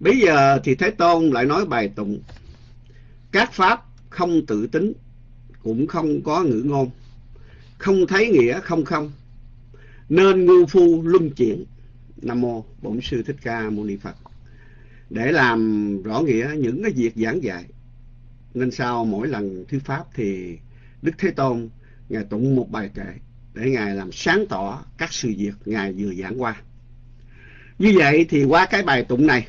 bây giờ thì Thế Tôn lại nói bài tụng, các pháp không tự tính, cũng không có ngữ ngôn. Không thấy nghĩa, không không. Nên ngu phu luân chuyển. Nam mô bổn sư thích ca mâu ni phật. Để làm rõ nghĩa những cái việc giảng dạy, nên sau mỗi lần thuyết pháp thì đức thế tôn, ngài tụng một bài kệ để ngài làm sáng tỏ các sự việc ngài vừa giảng qua. Như vậy thì qua cái bài tụng này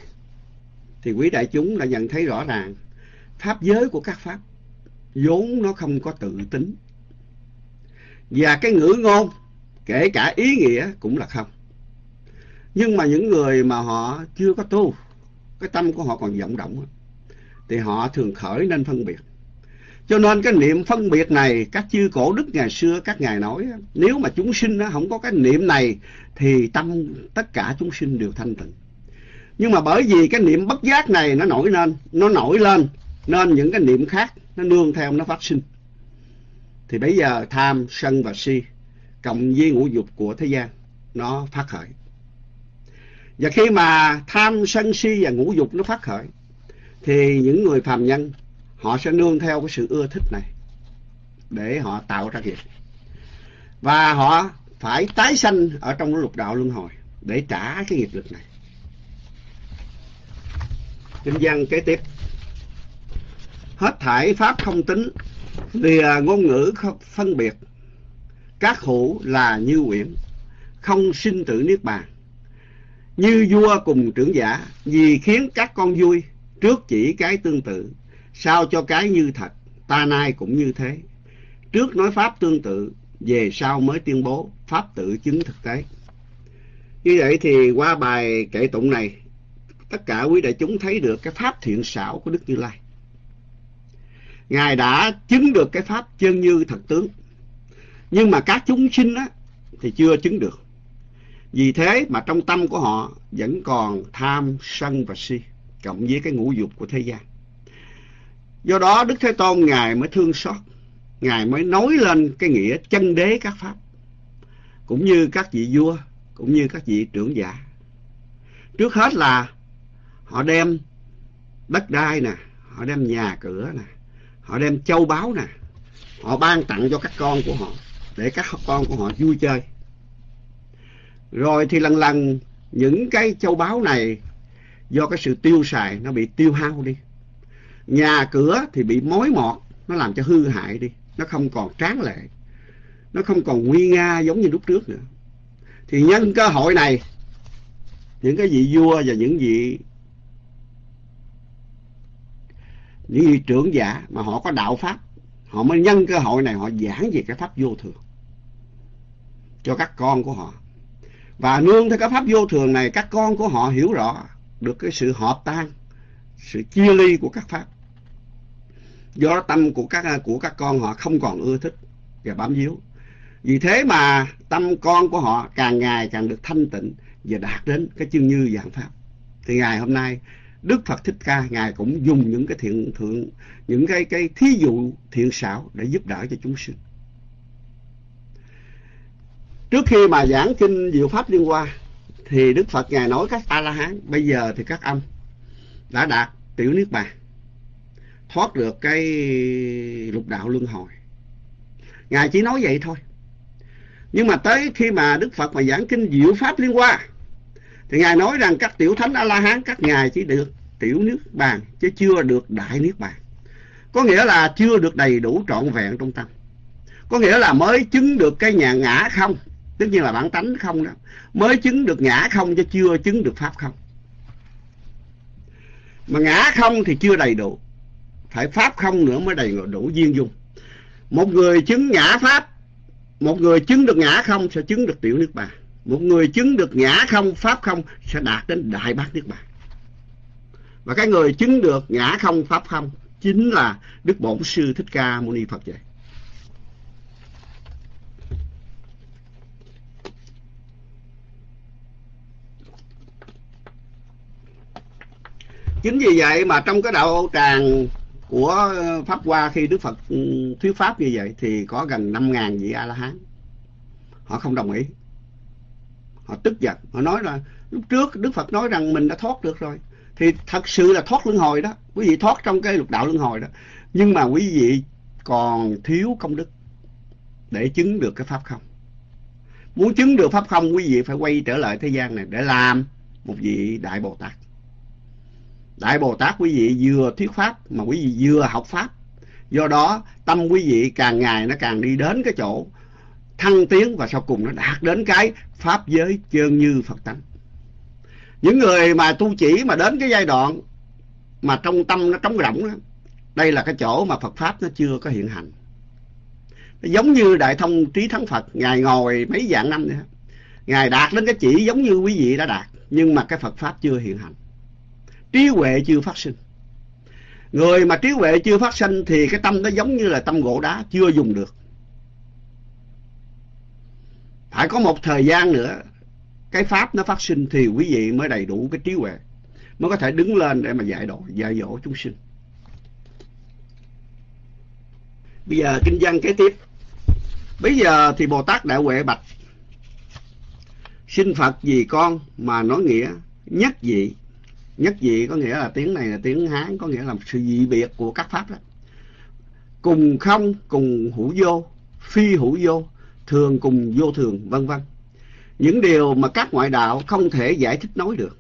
thì quý đại chúng đã nhận thấy rõ ràng, pháp giới của các pháp vốn nó không có tự tính. Và cái ngữ ngôn, kể cả ý nghĩa cũng là không. Nhưng mà những người mà họ chưa có tu, cái tâm của họ còn vọng động thì họ thường khởi nên phân biệt. Cho nên cái niệm phân biệt này, các chư cổ đức ngày xưa, các ngài nói nếu mà chúng sinh nó không có cái niệm này, thì tâm tất cả chúng sinh đều thanh tịnh nhưng mà bởi vì cái niệm bất giác này nó nổi lên, nó nổi lên, nên những cái niệm khác nó nương theo, nó phát sinh. Thì bây giờ tham, sân và si, cộng với ngũ dục của thế gian, nó phát khởi. Và khi mà tham, sân, si và ngũ dục nó phát khởi, thì những người phàm nhân, họ sẽ nương theo cái sự ưa thích này, để họ tạo ra nghiệp. Và họ phải tái sanh ở trong lục đạo luân hồi, để trả cái nghiệp lực này kinh văn kế tiếp. Hết thải pháp không tính, lìa ngôn ngữ không phân biệt. Các hữu là như quyển không sinh tử niết bàn. Như vua cùng trưởng giả, vì khiến các con vui, trước chỉ cái tương tự, sao cho cái như thật, ta nay cũng như thế. Trước nói pháp tương tự, về sau mới tuyên bố, pháp tự chứng thực tế như vậy thì qua bài kệ tụng này tất cả quý đại chúng thấy được cái pháp thiện xảo của đức như lai. Ngài đã chứng được cái pháp chân như thật tướng. Nhưng mà các chúng sinh á, thì chưa chứng được. Vì thế mà trong tâm của họ vẫn còn tham, sân và si, cộng với cái ngũ dục của thế gian. Do đó đức thế tôn ngài mới thương xót. Ngài mới nói lên cái nghĩa chân đế các pháp, cũng như các vị vua, cũng như các vị trưởng giả. Trước hết là họ đem đất đai nè, họ đem nhà cửa nè, họ đem châu báu nè, họ ban tặng cho các con của họ để các con của họ vui chơi. Rồi thì lần lần những cái châu báu này do cái sự tiêu xài nó bị tiêu hao đi. Nhà cửa thì bị mối mọt, nó làm cho hư hại đi, nó không còn tráng lệ, nó không còn nguy nga giống như lúc trước nữa. Thì nhân cơ hội này, những cái vị vua và những vị những vị trưởng giả mà họ có đạo pháp, họ mới nhân cơ hội này, họ giảng về cái pháp vô thường cho các con của họ. Và nương theo cái pháp vô thường này, các con của họ hiểu rõ được cái sự hợp tan, sự chia ly của các pháp. Do đó tâm của các của các con họ không còn ưa thích và bám víu. Vì thế mà tâm con của họ càng ngày càng được thanh tịnh và đạt đến cái chân như dạng pháp. Thì ngày hôm nay Đức Phật Thích Ca, ngài cũng dùng những cái thiện, thượng, những cái cái thí dụ thiện xảo để giúp đỡ cho chúng sinh. Trước khi mà giảng kinh Diệu Pháp Liên Hoa, thì Đức Phật ngài nói các A La Hán bây giờ thì các âm đã đạt tiểu niết bàn, thoát được cái lục đạo luân hồi. Ngài chỉ nói vậy thôi. Nhưng mà tới khi mà Đức Phật mà giảng kinh Diệu Pháp Liên Hoa thì ngài nói rằng các tiểu thánh a la hán các ngài chỉ được tiểu nước bàn, chứ chưa được đại nước bàn. Có nghĩa là chưa được đầy đủ trọn vẹn trong tâm. Có nghĩa là mới chứng được cái nhà ngã không, tất nhiên là bản tánh không đó. Mới chứng được ngã không, chứ chưa chứng được pháp không. Mà ngã không thì chưa đầy đủ. Phải pháp không nữa mới đầy đủ duyên dung. Một người chứng ngã pháp, một người chứng được ngã không sẽ chứng được tiểu nước bàn một người chứng được ngã không, pháp không, sẽ đạt đến đại bát niết bàn. Và cái người chứng được ngã không, pháp không, chính là đức bổn sư thích ca mâu ni phật vậy. Chính vì vậy mà trong cái đạo tràng của pháp hoa khi đức phật ừ, thuyết pháp như vậy thì có gần năm ngàn vị a la hán. Họ không đồng ý họ tức giận. Họ nói là lúc trước đức phật nói rằng mình đã thoát được rồi. Thì thật sự là thoát luân hồi đó. Quý vị thoát trong cái lục đạo luân hồi đó. Nhưng mà quý vị còn thiếu công đức để chứng được cái pháp không? Muốn chứng được pháp không, quý vị phải quay trở lại thế gian này để làm một vị đại bồ tát. Đại bồ tát quý vị vừa thuyết pháp mà quý vị vừa học pháp. Do đó, tâm quý vị càng ngày nó càng đi đến cái chỗ thăng tiến và sau cùng nó đạt đến cái pháp giới chân như phật tánh. Những người mà tu chỉ mà đến cái giai đoạn mà trong tâm nó trống rỗng đó, đây là cái chỗ mà Phật Pháp nó chưa có hiện hành. Nó giống như Đại Thông Trí Thắng Phật, Ngài ngồi mấy vạn năm nữa. Ngài đạt đến cái chỉ giống như quý vị đã đạt, Nhưng mà cái Phật Pháp chưa hiện hành. Trí huệ chưa phát sinh. Người mà trí huệ chưa phát sinh Thì cái tâm nó giống như là tâm gỗ đá, Chưa dùng được. Phải có một thời gian nữa Cái Pháp nó phát sinh Thì quý vị mới đầy đủ cái trí huệ Mới có thể đứng lên để mà dạy độ Dạy dỗ chúng sinh. Bây giờ kinh văn kế tiếp. Bây giờ thì Bồ Tát Đại Huệ bạch Xin Phật vì con mà nói nghĩa nhất dị Nhất dị có nghĩa là tiếng này là tiếng Hán Có nghĩa là sự dị biệt của các Pháp đó. Cùng không, cùng hữu vô Phi hữu vô Thường cùng vô thường, vân vân Những điều mà các ngoại đạo không thể giải thích nói được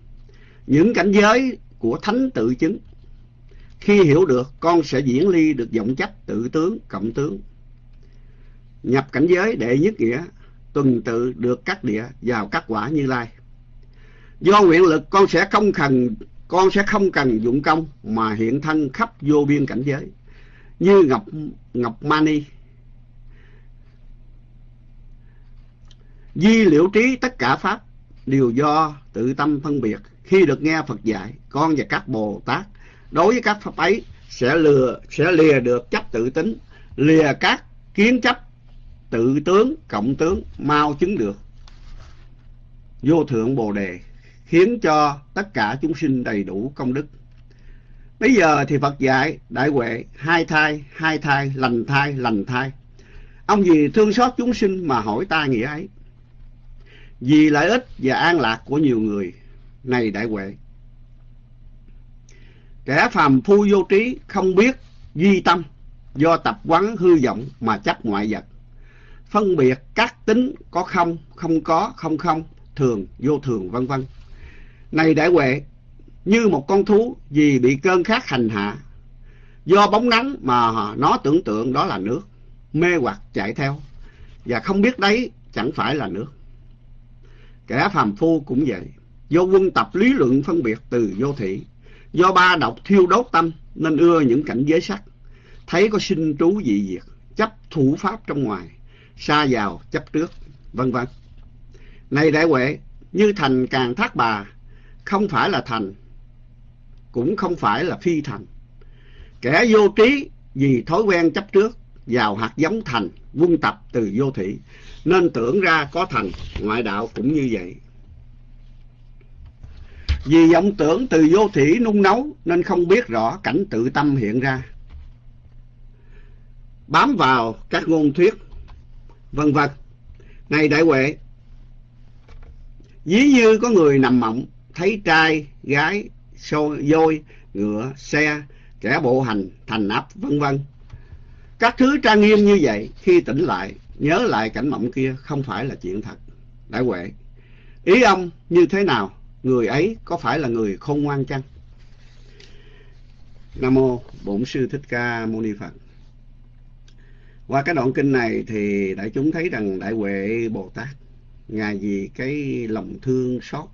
Những cảnh giới của thánh tự chứng khi hiểu được, con sẽ diễn ly được vọng chấp tự tướng, cộng tướng. Nhập cảnh giới đệ nhất nghĩa, tuần tự được các địa vào các quả như lai. Do nguyện lực con sẽ không cần con sẽ không cần dụng công mà hiện thân khắp vô biên cảnh giới như ngọc ngọc mani di liệu trí tất cả pháp, đều do tự tâm phân biệt. Khi được nghe Phật dạy, con và các Bồ Tát đối với các pháp ấy sẽ lừa, sẽ lìa được chấp tự tính, lìa các kiến chấp tự tướng, cộng tướng, mau chứng được. Vô thượng bồ đề khiến cho tất cả chúng sinh đầy đủ công đức. Bây giờ thì phật dạy đại huệ hai thai hai thai, lành thai lành thai. Ông gì thương xót chúng sinh mà hỏi ta nghĩa ấy vì lợi ích và an lạc của nhiều người này đại huệ Kẻ phàm phu vô trí không biết duy tâm do tập quán hư vọng mà chấp ngoại vật. Phân biệt các tính có không, không có, không không, thường, vô thường, vân vân. Này đại huệ, như một con thú vì bị cơn khát hành hạ, do bóng nắng mà nó tưởng tượng đó là nước, mê hoặc chạy theo, và không biết đấy chẳng phải là nước. Kẻ phàm phu cũng vậy, do quân tập lý luận phân biệt từ vô thị, Do ba độc thiêu đốt tâm nên ưa những cảnh giới sắc. Thấy có sinh trú dị diệt, chấp thủ pháp trong ngoài, xa vào chấp trước, vân vân. Này đại huệ, như thành càng thác bà, không phải là thành, cũng không phải là phi thành. Kẻ vô trí vì thói quen chấp trước vào hạt giống thành, quân tập từ vô thị, nên tưởng ra có thành, ngoại đạo cũng như vậy. Vì vọng tưởng từ vô thủy nung nấu nên không biết rõ cảnh tự tâm hiện ra. Bám vào các ngôn thuyết, vân vân. Này đại huệ, ví như có người nằm mộng, thấy trai, gái, xô, dôi, ngựa, xe, kẻ bộ hành, thành áp, vân vân. Các thứ trang nghiêm như vậy, khi tỉnh lại, nhớ lại cảnh mộng kia không phải là chuyện thật. Đại huệ, ý ông như thế nào? người ấy có phải là người khôn ngoan chăng? Nam mô Bổn sư Thích Ca Mâu Ni Phật. Qua cái đoạn kinh này thì đại chúng thấy rằng đại huệ Bồ Tát ngài vì cái lòng thương xót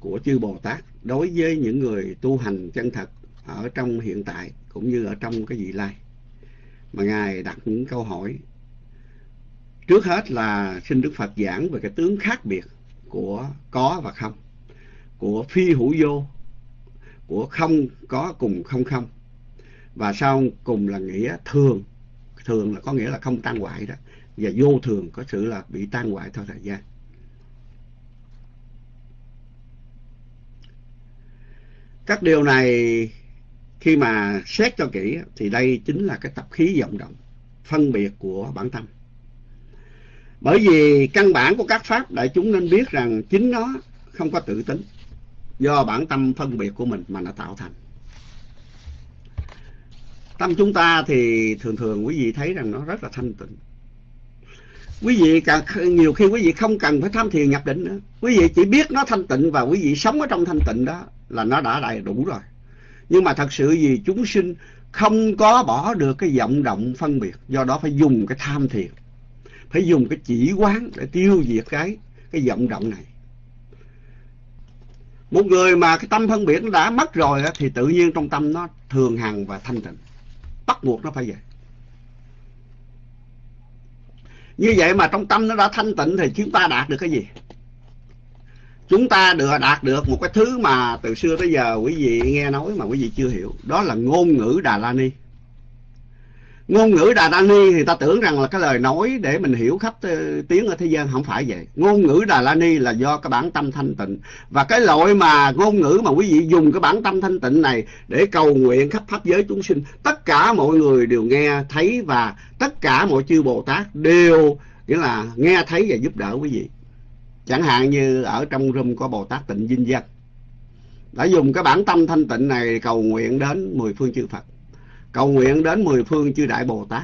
của chư Bồ Tát đối với những người tu hành chân thật ở trong hiện tại cũng như ở trong cái vị lai mà ngài đặt những câu hỏi trước hết là xin Đức Phật giảng về cái tướng khác biệt của có và không, của phi hữu vô, của không có cùng không không. Và sau cùng là nghĩa thường. Thường là có nghĩa là không tan hoại đó. Và vô thường có sự là bị tan hoại theo thời gian. Các điều này khi mà xét cho kỹ thì đây chính là cái tập khí vọng động, phân biệt của bản tâm bởi vì căn bản của các pháp đại chúng nên biết rằng chính nó không có tự tính do bản tâm phân biệt của mình mà nó tạo thành. Tâm chúng ta thì thường thường quý vị thấy rằng nó rất là thanh tịnh. Quý vị càng nhiều khi quý vị không cần phải tham thiền nhập định nữa. Quý vị chỉ biết nó thanh tịnh và quý vị sống ở trong thanh tịnh đó là nó đã đầy đủ rồi. Nhưng mà thật sự vì chúng sinh không có bỏ được cái vọng động phân biệt, do đó phải dùng cái tham thiền phải dùng cái chỉ quán để tiêu diệt cái cái vọng động này. Một người mà cái tâm phân biệt nó đã mất rồi thì tự nhiên trong tâm nó thường hằng và thanh tịnh. Bắt buộc nó phải vậy. Như vậy mà trong tâm nó đã thanh tịnh thì chúng ta đạt được cái gì? Chúng ta được, đạt được một cái thứ mà từ xưa tới giờ quý vị nghe nói mà quý vị chưa hiểu. Đó là ngôn ngữ đà la ni ngôn ngữ đà la ni thì ta tưởng rằng là cái lời nói để mình hiểu khắp ờ, tiếng ở thế gian, không phải vậy. Ngôn ngữ đà la ni là do cái bản tâm thanh tịnh. Và cái loại mà ngôn ngữ mà quý vị dùng cái bản tâm thanh tịnh này để cầu nguyện khắp pháp giới chúng sinh, tất cả mọi người đều nghe thấy và tất cả mọi chư bồ tát đều, nghĩa là nghe thấy và giúp đỡ quý vị. Chẳng hạn như ở trong room có bồ tát tịnh dinh dân đã dùng cái bản tâm thanh tịnh này cầu nguyện đến mười phương chư phật cầu nguyện đến mười phương chư đại bồ tát.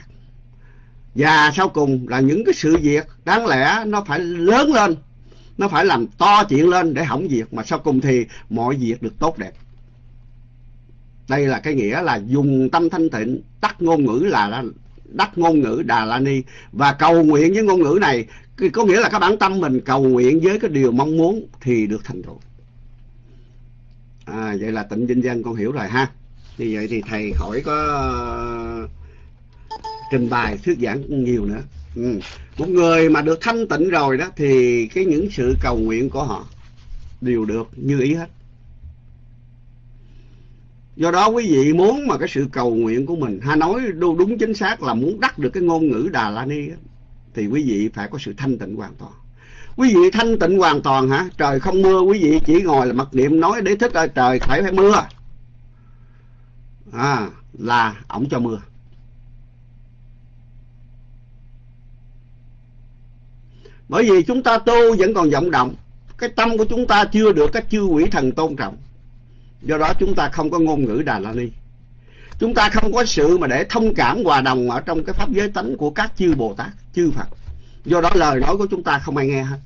Và sau cùng là những cái sự việc đáng lẽ nó phải lớn lên nó phải làm to chuyện lên để hỏng việc mà sau cùng thì mọi việc được tốt đẹp. Đây là cái nghĩa là dùng tâm thanh tịnh tắt ngôn ngữ là đắc ngôn ngữ đà la ni. Và cầu nguyện với ngôn ngữ này có nghĩa là các bản tâm mình cầu nguyện với cái điều mong muốn thì được thành tựu. À, vậy là tịnh vinh dân con hiểu rồi ha như vậy thì thầy khỏi có ờ, trình bày, thuyết giảng nhiều nữa. Ừ. một người mà được thanh tịnh rồi đó thì cái những sự cầu nguyện của họ đều được như ý hết. Do đó quý vị muốn mà cái sự cầu nguyện của mình hay nói đúng chính xác là muốn đắc được cái ngôn ngữ đà la ni thì quý vị phải có sự thanh tịnh hoàn toàn. Quý vị thanh tịnh hoàn toàn hả? Trời không mưa, quý vị chỉ ngồi là mặc niệm, nói để thích ơi, trời phải phải mưa à là ổng cho mưa. Bởi vì chúng ta tu vẫn còn vọng động, cái tâm của chúng ta chưa được các chư quỷ thần tôn trọng. Do đó chúng ta không có ngôn ngữ đà la ni. Chúng ta không có sự mà để thông cảm hòa đồng ở trong cái pháp giới tánh của các chư bồ tát, chư phật. Do đó lời nói của chúng ta không ai nghe hết.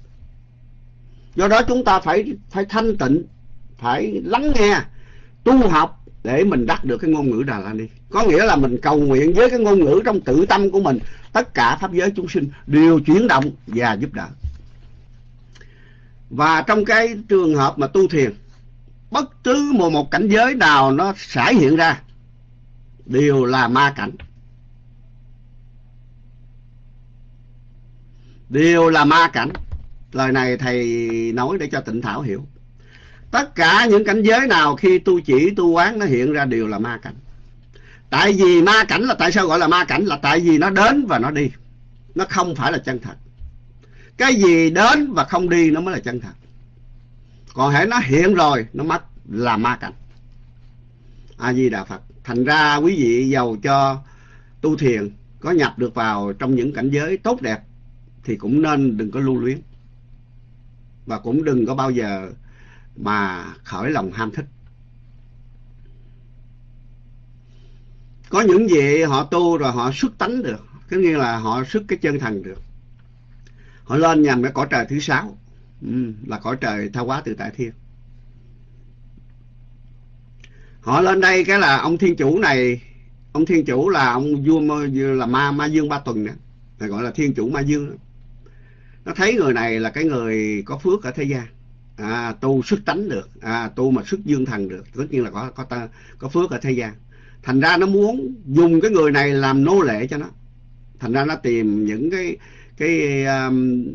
Do đó chúng ta phải phải thanh tịnh, phải lắng nghe, tu học để mình đắc được cái ngôn ngữ Đà La Ni. Có nghĩa là mình cầu nguyện với cái ngôn ngữ trong tự tâm của mình, tất cả pháp giới chúng sinh đều chuyển động và giúp đỡ. Và trong cái trường hợp mà tu thiền, bất cứ một một cảnh giới nào nó xảy hiện ra đều là ma cảnh. Đều là ma cảnh. Lời này thầy nói để cho tịnh Thảo hiểu tất cả những cảnh giới nào khi tu chỉ, tu quán nó hiện ra đều là ma cảnh. Tại vì ma cảnh là tại sao gọi là ma cảnh? Là tại vì nó đến và nó đi. Nó không phải là chân thật. Cái gì đến và không đi nó mới là chân thật. Còn hãy nó hiện rồi, nó mất là ma cảnh. A di đà phật. Thành ra quý vị giàu cho tu thiền, có nhập được vào trong những cảnh giới tốt đẹp thì cũng nên đừng có lưu luyến. Và cũng đừng có bao giờ mà khởi lòng ham thích. Có những vị họ tu rồi họ xuất tánh được có nghĩa là họ xuất cái chân thần được. Họ lên nhằm cái cõi trời thứ sáu ừ, là cõi trời tha hóa từ tại thiên. Họ lên đây cái là ông thiên chủ này ông thiên chủ là ông vua là ma ma dương ba tuần nữa gọi là thiên chủ ma dương nó thấy người này là cái người có phước ở thế gian à, tu sức tánh được. À, tu mà sức dương thần được. Tất nhiên là có có ta, có phước ở thế gian. Thành ra nó muốn dùng cái người này làm nô lệ cho nó. Thành ra nó tìm những cái cái um,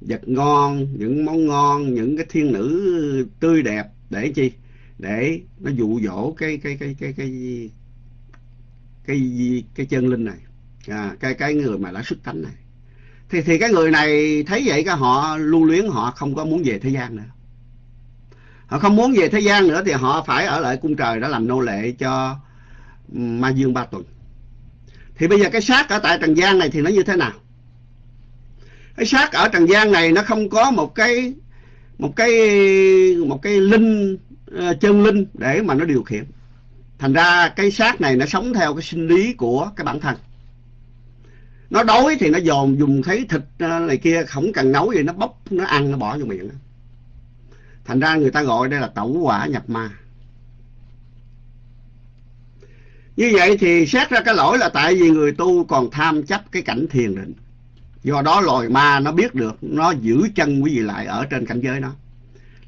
vật ngon những món ngon những cái thiên nữ tươi đẹp để chi? Để nó dụ dỗ cái cái cái cái cái cái cái, cái chân linh này. À, cái cái người mà đã xuất tánh này. Thì thì cái người này thấy vậy cái họ lưu luyến họ không có muốn về thế gian nữa họ không muốn về thế gian nữa thì họ phải ở lại cung trời đó làm nô lệ cho ma dương ba tuần. Thì bây giờ cái xác ở tại trần gian này thì nó như thế nào? Cái xác ở trần gian này nó không có một cái một cái một cái linh ờ, chân linh để mà nó điều khiển. Thành ra cái xác này nó sống theo cái sinh lý của cái bản thân. Nó đói thì nó dồn dùng thấy thịt ờ, này kia, không cần nấu gì, nó bóc, nó ăn, nó bỏ vô miệng thành ra người ta gọi đây là tẩu quả nhập ma. Như vậy thì xét ra cái lỗi là tại vì người tu còn tham chấp cái cảnh thiền định. Do đó loài ma nó biết được, nó giữ chân quý vị lại ở trên cảnh giới đó.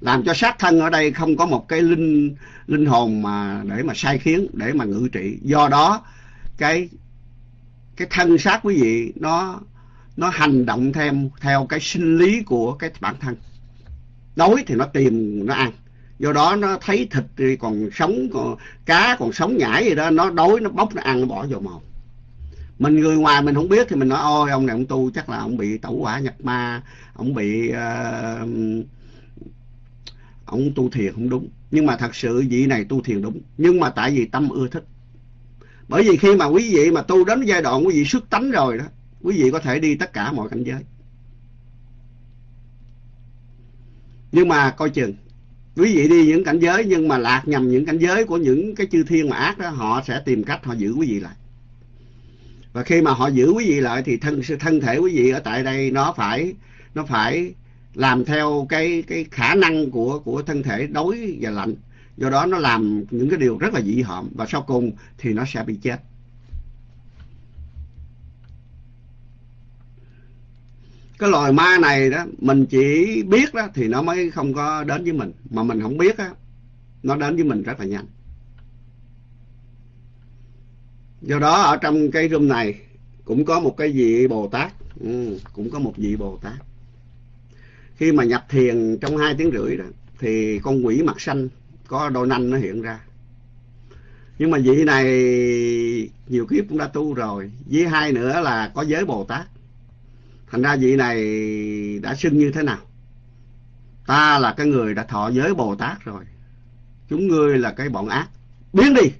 Làm cho sát thân ở đây không có một cái linh linh hồn mà để mà sai khiến, để mà ngự trị. Do đó, cái cái thân xác quý vị nó nó hành động theo theo cái sinh lý của cái bản thân đói thì nó tìm nó ăn. Do đó nó thấy thịt thì còn sống còn cá còn sống nhảy gì đó nó đói nó bóc nó ăn nó bỏ vào mồm. Mình người ngoài mình không biết thì mình nói ôi ông này ông tu chắc là ông bị tẩu hỏa nhập ma ông bị uh, ông tu thiền không đúng. Nhưng mà thật sự vị này tu thiền đúng. Nhưng mà tại vì tâm ưa thích. Bởi vì khi mà quý vị mà tu đến giai đoạn quý vị xuất tánh rồi đó quý vị có thể đi tất cả mọi cảnh giới. Nhưng mà coi chừng, quý vị đi những cảnh giới nhưng mà lạc nhầm những cảnh giới của những cái chư thiên mà ác đó, họ sẽ tìm cách họ giữ quý vị lại. Và khi mà họ giữ quý vị lại thì thân thân thể quý vị ở tại đây nó phải nó phải làm theo cái cái khả năng của của thân thể đói và lạnh. Do đó nó làm những cái điều rất là dị hợm và sau cùng thì nó sẽ bị chết. Cái loài ma này đó mình chỉ biết đó thì nó mới không có đến với mình. Mà mình không biết á nó đến với mình rất là nhanh. Do đó ở trong cái room này cũng có một cái vị bồ tát. Ừ, cũng có một vị bồ tát. Khi mà nhập thiền trong hai tiếng rưỡi đó thì con quỷ mặt xanh có đôi nanh nó hiện ra. Nhưng mà vị này nhiều kiếp cũng đã tu rồi. Với hai nữa là có giới bồ tát thành ra vị này đã xưng như thế nào? Ta là cái người đã thọ giới bồ tát rồi. Chúng ngươi là cái bọn ác. Biến đi.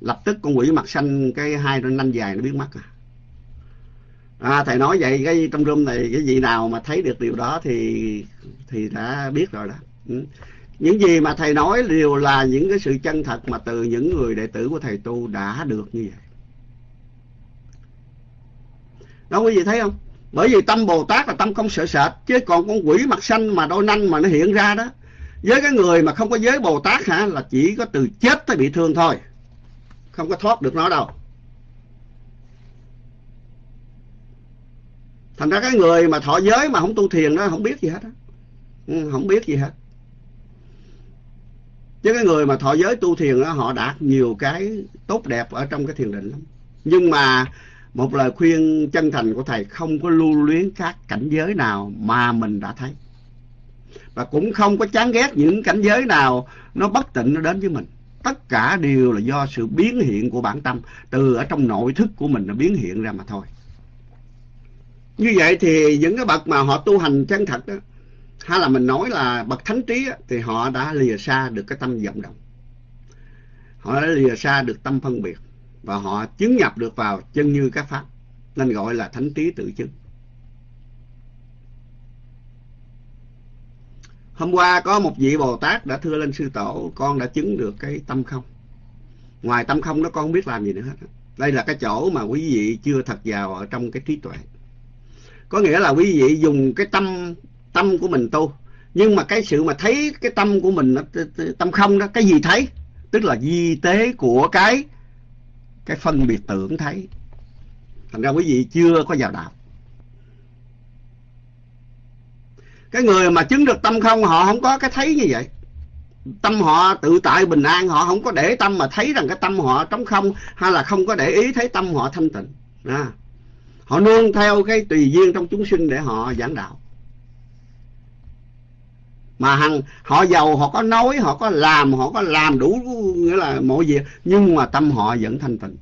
Lập tức con quỷ mặt xanh cái hai đôi nanh dài nó biến mất à. À, thầy nói vậy cái trong room này cái gì nào mà thấy được điều đó thì thì đã biết rồi đó. Ừ. những gì mà thầy nói đều là những cái sự chân thật mà từ những người đệ tử của thầy tu đã được như vậy. Đó quý vị thấy không? Bởi vì tâm bồ tát là tâm không sợ sệt, chứ còn con quỷ mặt xanh mà đôi nanh mà nó hiện ra đó, với cái người mà không có giới bồ tát hả, là chỉ có từ chết tới bị thương thôi, không có thoát được nó đâu. Thành ra cái người mà thọ giới mà không tu thiền đó, không biết gì hết đó. Ừ, không biết gì hết. Chứ cái người mà thọ giới tu thiền đó họ đạt nhiều cái tốt đẹp ở trong cái thiền định lắm. Nhưng mà một lời khuyên chân thành của thầy không có lưu luyến các cảnh giới nào mà mình đã thấy. Và cũng không có chán ghét những cảnh giới nào nó bất tịnh nó đến với mình. Tất cả đều là do sự biến hiện của bản tâm. Từ ở trong nội thức của mình nó biến hiện ra mà thôi. Như vậy thì những cái bậc mà họ tu hành chân thật đó hay là mình nói là bậc thánh trí đó, thì họ đã lìa xa được cái tâm vọng động. Họ đã lìa xa được tâm phân biệt và họ chứng nhập được vào chân như các pháp, nên gọi là thánh trí tự chứng. Hôm qua có một vị bồ tát đã thưa lên sư tổ, con đã chứng được cái tâm không. Ngoài tâm không đó, con không biết làm gì nữa hết. Đây là cái chỗ mà quý vị chưa thật vào ở trong cái trí tuệ. Có nghĩa là quý vị dùng cái tâm tâm của mình tu. Nhưng mà cái sự mà thấy cái tâm của mình tâm không đó, cái gì thấy? Tức là di tế của cái cái phân biệt tưởng thấy. Thành ra quý vị chưa có vào đạo. Cái người mà chứng được tâm không, họ không có cái thấy như vậy. Tâm họ tự tại bình an, họ không có để tâm mà thấy rằng cái tâm họ trống không, hay là không có để ý thấy tâm họ thanh tịnh. À họ nương theo cái tùy duyên trong chúng sinh để họ giảng đạo mà hằng, họ giàu, họ có nói, họ có làm, họ có làm đủ, nghĩa là mọi việc. Nhưng mà tâm họ vẫn thanh tịnh.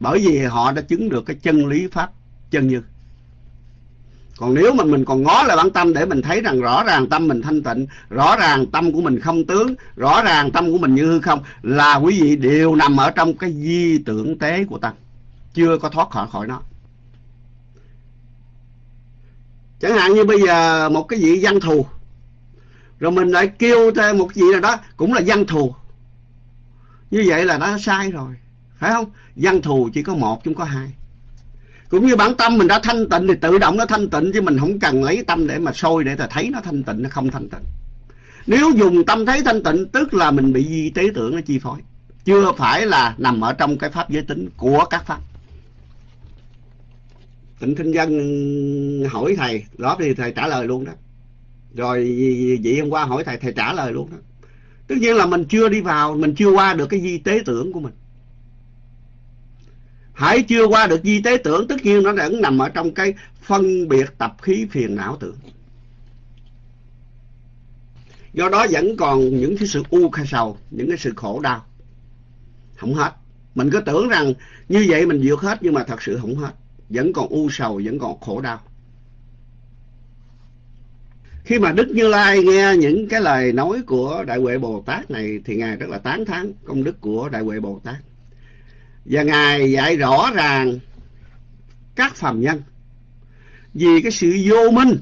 Bởi vì họ đã chứng được cái chân lý pháp chân như. Còn nếu mà mình còn ngó lại bản tâm để mình thấy rằng rõ ràng tâm mình thanh tịnh, rõ ràng tâm của mình không tướng, rõ ràng tâm của mình như hư không, là quý vị đều nằm ở trong cái di tưởng tế của tâm chưa có thoát khỏi khỏi nó. Chẳng hạn như bây giờ một cái vị văn thù rồi mình lại kêu thêm một gì nào đó, cũng là dân thù. Như vậy là đã sai rồi. Phải không? Dân thù chỉ có một chứ không có hai. Cũng như bản tâm mình đã thanh tịnh thì tự động nó thanh tịnh, chứ mình không cần lấy tâm để mà soi để ta thấy nó thanh tịnh, nó không thanh tịnh. Nếu dùng tâm thấy thanh tịnh, tức là mình bị di tế tưởng nó chi phối. Chưa phải là nằm ở trong cái pháp giới tính của các pháp. Tịnh kinh dân hỏi thầy đó thì thầy trả lời luôn đó rồi vậy hôm qua hỏi thầy thầy trả lời luôn đó. Tất nhiên là mình chưa đi vào, mình chưa qua được cái di tế tưởng của mình. Hãy chưa qua được di tế tưởng, tất nhiên nó vẫn nằm ở trong cái phân biệt tập khí phiền não tưởng. Do đó vẫn còn những cái sự u khai sầu, những cái sự khổ đau. Không hết. Mình cứ tưởng rằng như vậy mình vượt hết, nhưng mà thật sự không hết. Vẫn còn u sầu, vẫn còn khổ đau khi mà đức như lai nghe những cái lời nói của đại huệ bồ tát này thì ngài rất là tán thán công đức của đại huệ bồ tát. Và ngài dạy rõ ràng các phàm nhân vì cái sự vô minh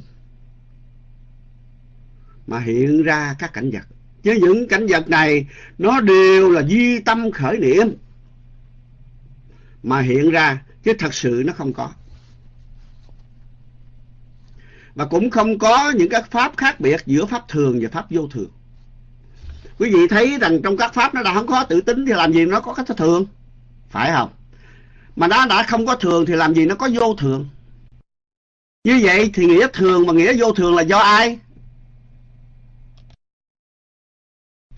mà hiện ra các cảnh vật. Chứ những cảnh vật này nó đều là duy tâm khởi niệm mà hiện ra, chứ thật sự nó không có và cũng không có những các pháp khác biệt giữa pháp thường và pháp vô thường. Quý vị thấy rằng trong các pháp nó đã không có tự tính thì làm gì nó có cái thường? Phải không? Mà nó đã không có thường thì làm gì nó có vô thường? Như vậy thì nghĩa thường và nghĩa vô thường là do ai?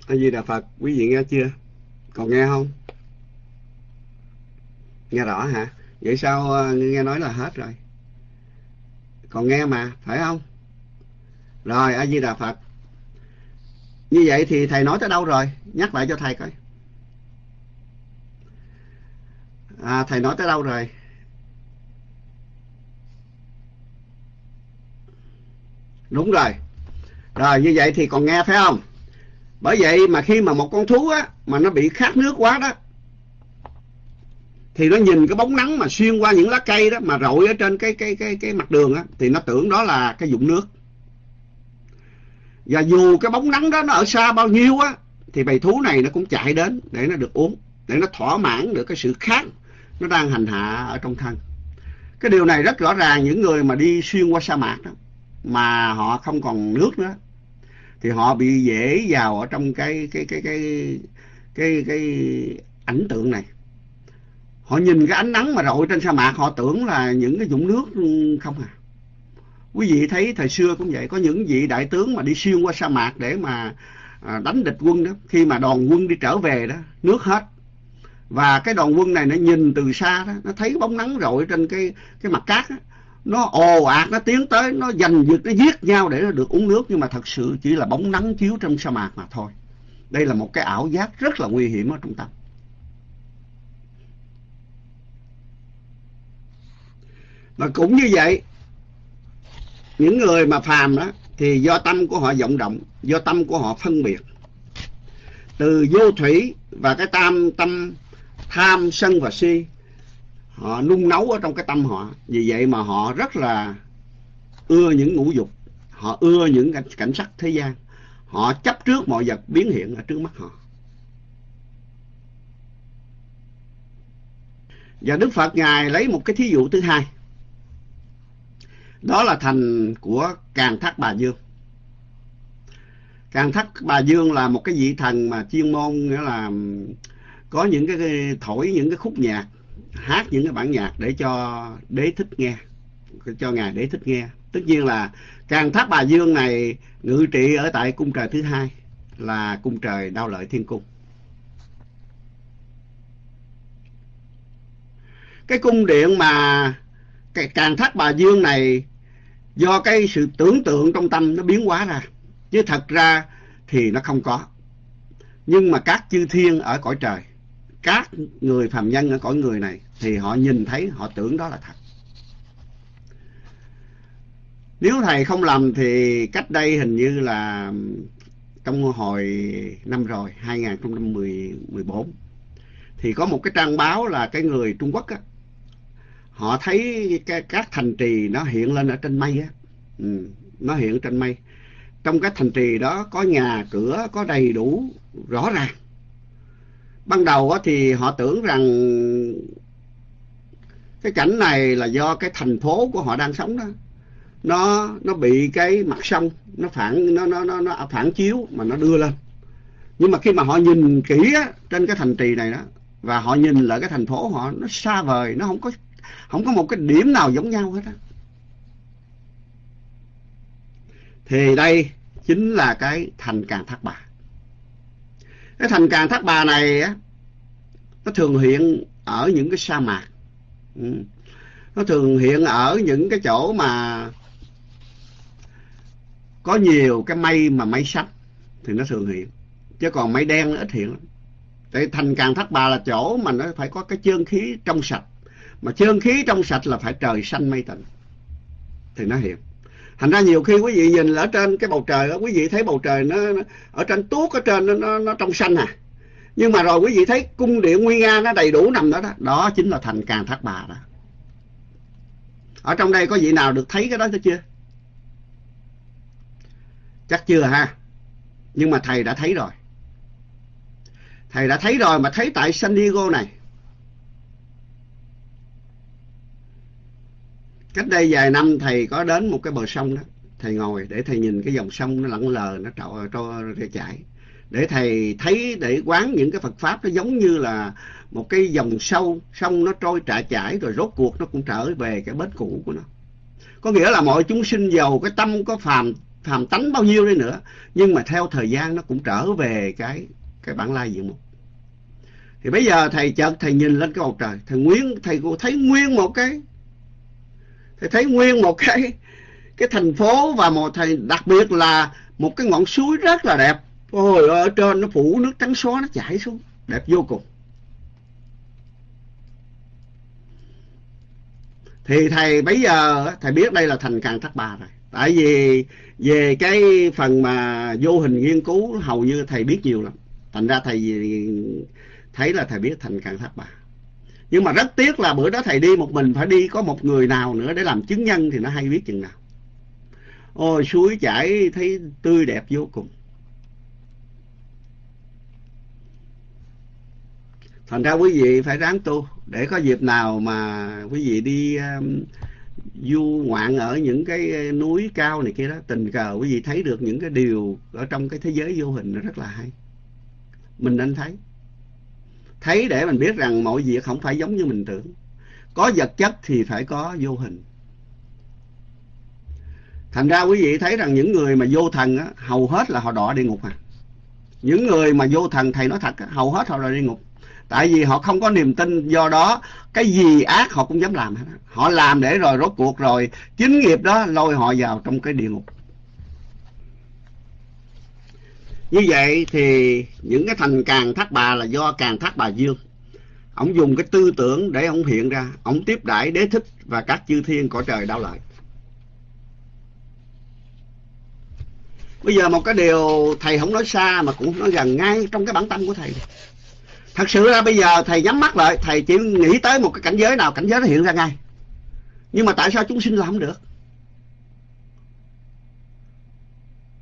A di đà phật, quý vị nghe chưa? Còn nghe không? Nghe rõ hả? Vậy sao ờ, nghe nói là hết rồi? Còn nghe mà phải không? Rồi a di đà phật. Như vậy thì thầy nói tới đâu rồi? Nhắc lại cho thầy coi. À, thầy nói tới đâu rồi? Đúng rồi. Rồi như vậy thì còn nghe phải không? Bởi vậy mà khi mà một con thú á mà nó bị khát nước quá đó thì nó nhìn cái bóng nắng mà xuyên qua những lá cây đó mà rọi ở trên cái cái cái cái mặt đường á thì nó tưởng đó là cái dụng nước. Và dù cái bóng nắng đó nó ở xa bao nhiêu á thì bầy thú này nó cũng chạy đến để nó được uống để nó thỏa mãn được cái sự khát nó đang hành hạ ở trong thân. Cái điều này rất rõ ràng những người mà đi xuyên qua sa mạc đó mà họ không còn nước nữa thì họ bị dễ vào ở trong cái cái cái cái cái cái, cái ảnh tượng này họ nhìn cái ánh nắng mà rọi trên sa mạc, họ tưởng là những cái dũng nước không à. Quý vị thấy thời xưa cũng vậy, có những vị đại tướng mà đi xuyên qua sa mạc để mà à, đánh địch quân đó. Khi mà đoàn quân đi trở về đó, nước hết. Và cái đoàn quân này nó nhìn từ xa đó, nó thấy bóng nắng rọi trên cái cái mặt cát đó. nó ồ ạt, nó tiến tới, nó giành giật, nó giết nhau để nó được uống nước. Nhưng mà thật sự chỉ là bóng nắng chiếu trong sa mạc mà thôi. Đây là một cái ảo giác rất là nguy hiểm ở trung tâm. Và cũng như vậy những người mà phàm đó thì do tâm của họ vọng động do tâm của họ phân biệt. Từ vô thủy và cái tam tâm tham sân và si họ nung nấu ở trong cái tâm họ. Vì vậy mà họ rất là ưa những ngũ dục họ ưa những cảnh, cảnh sắc thế gian. Họ chấp trước mọi vật biến hiện ở trước mắt họ. Và đức phật ngài lấy một cái thí dụ thứ hai đó là thành của càng thác bà dương. Càng thác bà dương là một cái vị thần mà chuyên môn, nghĩa là có những cái thổi những cái khúc nhạc, hát những cái bản nhạc để cho đế thích nghe, cho ngài đế thích nghe. Tất nhiên là càng thác bà dương này ngự trị ở tại cung trời thứ hai là cung trời đao lợi thiên cung. Cái cung điện mà càn càng thác bà dương này do cái sự tưởng tượng trong tâm nó biến hóa ra, chứ thật ra thì nó không có. Nhưng mà các chư thiên ở cõi trời, các người phàm nhân ở cõi người này, thì họ nhìn thấy, họ tưởng đó là thật. Nếu thầy không lầm thì cách đây hình như là trong hồi năm rồi 2014 thì có một cái trang báo là cái người Trung Quốc á họ thấy cái, các thành trì nó hiện lên ở trên mây á. Ừ, nó hiện trên mây. Trong các thành trì đó có nhà cửa có đầy đủ rõ ràng. Ban đầu thì họ tưởng rằng cái cảnh này là do cái thành phố của họ đang sống đó. Nó nó bị cái mặt sông nó phản nó nó nó, nó phản chiếu mà nó đưa lên. Nhưng mà khi mà họ nhìn kỹ á, trên cái thành trì này đó và họ nhìn lại cái thành phố họ nó xa vời nó không có không có một cái điểm nào giống nhau hết á. Thì đây chính là cái thành càng thác bà. Cái thành càng thác bà này á, nó thường hiện ở những cái sa mạc. Ừ. nó thường hiện ở những cái chỗ mà có nhiều cái mây mà mây sắt thì nó thường hiện. Chứ còn mây đen nó ít hiện lắm. Tại thành càng thác bà là chỗ mà nó phải có cái chân khí trong sạch mà chân khí trong sạch là phải trời xanh mây tịnh thì nó hiện thành ra nhiều khi quý vị nhìn ở trên cái bầu trời đó, quý vị thấy bầu trời nó, nó ở trên tuốt ở trên nó, nó, nó trong xanh à. Nhưng mà rồi quý vị thấy cung điện nguy nga nó đầy đủ nằm đó đó đó chính là thành càng thác bà đó. Ở trong đây có vị nào được thấy cái đó chưa? Chắc chưa ha. Nhưng mà thầy đã thấy rồi. Thầy đã thấy rồi mà thấy tại San Diego này cách đây vài năm thầy có đến một cái bờ sông đó. Thầy ngồi để thầy nhìn cái dòng sông nó lặng lờ, nó trọ trôi chảy. Để thầy thấy, để quán những cái Phật pháp nó giống như là một cái dòng sâu, sông nó trôi trả chảy rồi rốt cuộc nó cũng trở về cái bến cũ của nó. Có nghĩa là mọi chúng sinh giàu, cái tâm có phàm phàm tánh bao nhiêu đi nữa, nhưng mà theo thời gian nó cũng trở về cái cái bản lai diện mục. Thì bây giờ thầy chợt thầy nhìn lên cái bầu trời, thầy nguyên thầy thấy nguyên một cái thì thấy nguyên một cái cái thành phố và một thầy, đặc biệt là một cái ngọn suối rất là đẹp. Ôi, ở trên nó phủ nước trắng xóa, nó chảy xuống. Đẹp vô cùng. Thì thầy, bây giờ thầy biết đây là thành càng thác bà rồi. Tại vì về cái phần mà vô hình nghiên cứu, hầu như thầy biết nhiều lắm. Thành ra thầy, thấy là thầy biết thành càng thác bà nhưng mà rất tiếc là bữa đó thầy đi một mình phải đi có một người nào nữa để làm chứng nhân thì nó hay biết chừng nào. Ôi suối chảy thấy tươi đẹp vô cùng. Thành ra quý vị phải ráng tu để có dịp nào mà quý vị đi um, du ngoạn ở những cái núi cao này kia đó tình cờ quý vị thấy được những cái điều ở trong cái thế giới vô hình nó rất là hay. Mình nên thấy thấy để mình biết rằng mọi việc không phải giống như mình tưởng. Có vật chất thì phải có vô hình. Thành ra quý vị thấy rằng những người mà vô thần á, hầu hết là họ đọa địa ngục à. Những người mà vô thần thầy nói thật á, hầu hết họ đọa địa ngục. Tại vì họ không có niềm tin do đó cái gì ác họ cũng dám làm hết họ làm để rồi rốt cuộc rồi chính nghiệp đó lôi họ vào trong cái địa ngục. Như vậy thì những cái thành càng thác bà là do càng thác bà dương. Ông dùng cái tư tưởng để ông hiện ra, ông tiếp đãi đế thích và các chư thiên cõi trời đau lợi. Bây giờ một cái điều thầy không nói xa mà cũng nói gần ngay trong cái bản tâm của thầy thật sự ra bây giờ thầy nhắm mắt lại, thầy chỉ nghĩ tới một cái cảnh giới nào, cảnh giới nó hiện ra ngay. Nhưng mà tại sao chúng sinh làm không được?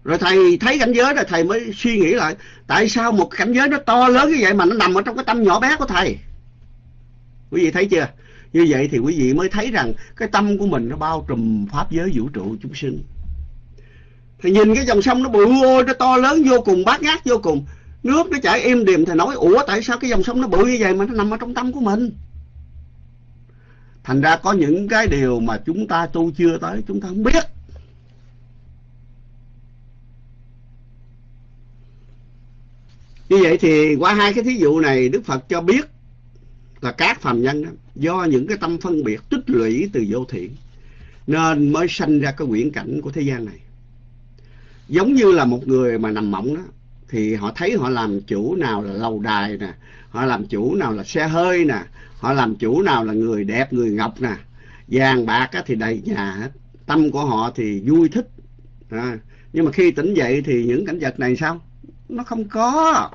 Rồi thầy thấy cảnh giới rồi thầy mới suy nghĩ lại, tại sao một cảnh giới nó to lớn như vậy mà nó nằm ở trong cái tâm nhỏ bé của thầy? Quý vị thấy chưa? Như vậy thì quý vị mới thấy rằng cái tâm của mình nó bao trùm pháp giới vũ trụ chúng sinh. Thầy nhìn cái dòng sông nó bự ôi nó to lớn vô cùng, bát ngát vô cùng. Nước nó chảy êm đềm, thầy nói, ủa, tại sao cái dòng sông nó bự như vậy mà nó nằm ở trong tâm của mình? Thành ra có những cái điều mà chúng ta tu chưa tới, chúng ta không biết. Như vậy thì qua hai cái thí dụ này đức phật cho biết là các phàm nhân đó, do những cái tâm phân biệt tích lũy từ vô thiện nên mới sanh ra cái quyển cảnh của thế gian này. Giống như là một người mà nằm mộng đó thì họ thấy họ làm chủ nào là lâu đài nè họ làm chủ nào là xe hơi nè họ làm chủ nào là người đẹp người ngọc nè. Vàng bạc á, thì đầy nhà hết tâm của họ thì vui thích. À, nhưng mà khi tỉnh dậy thì những cảnh vật này sao? Nó không có.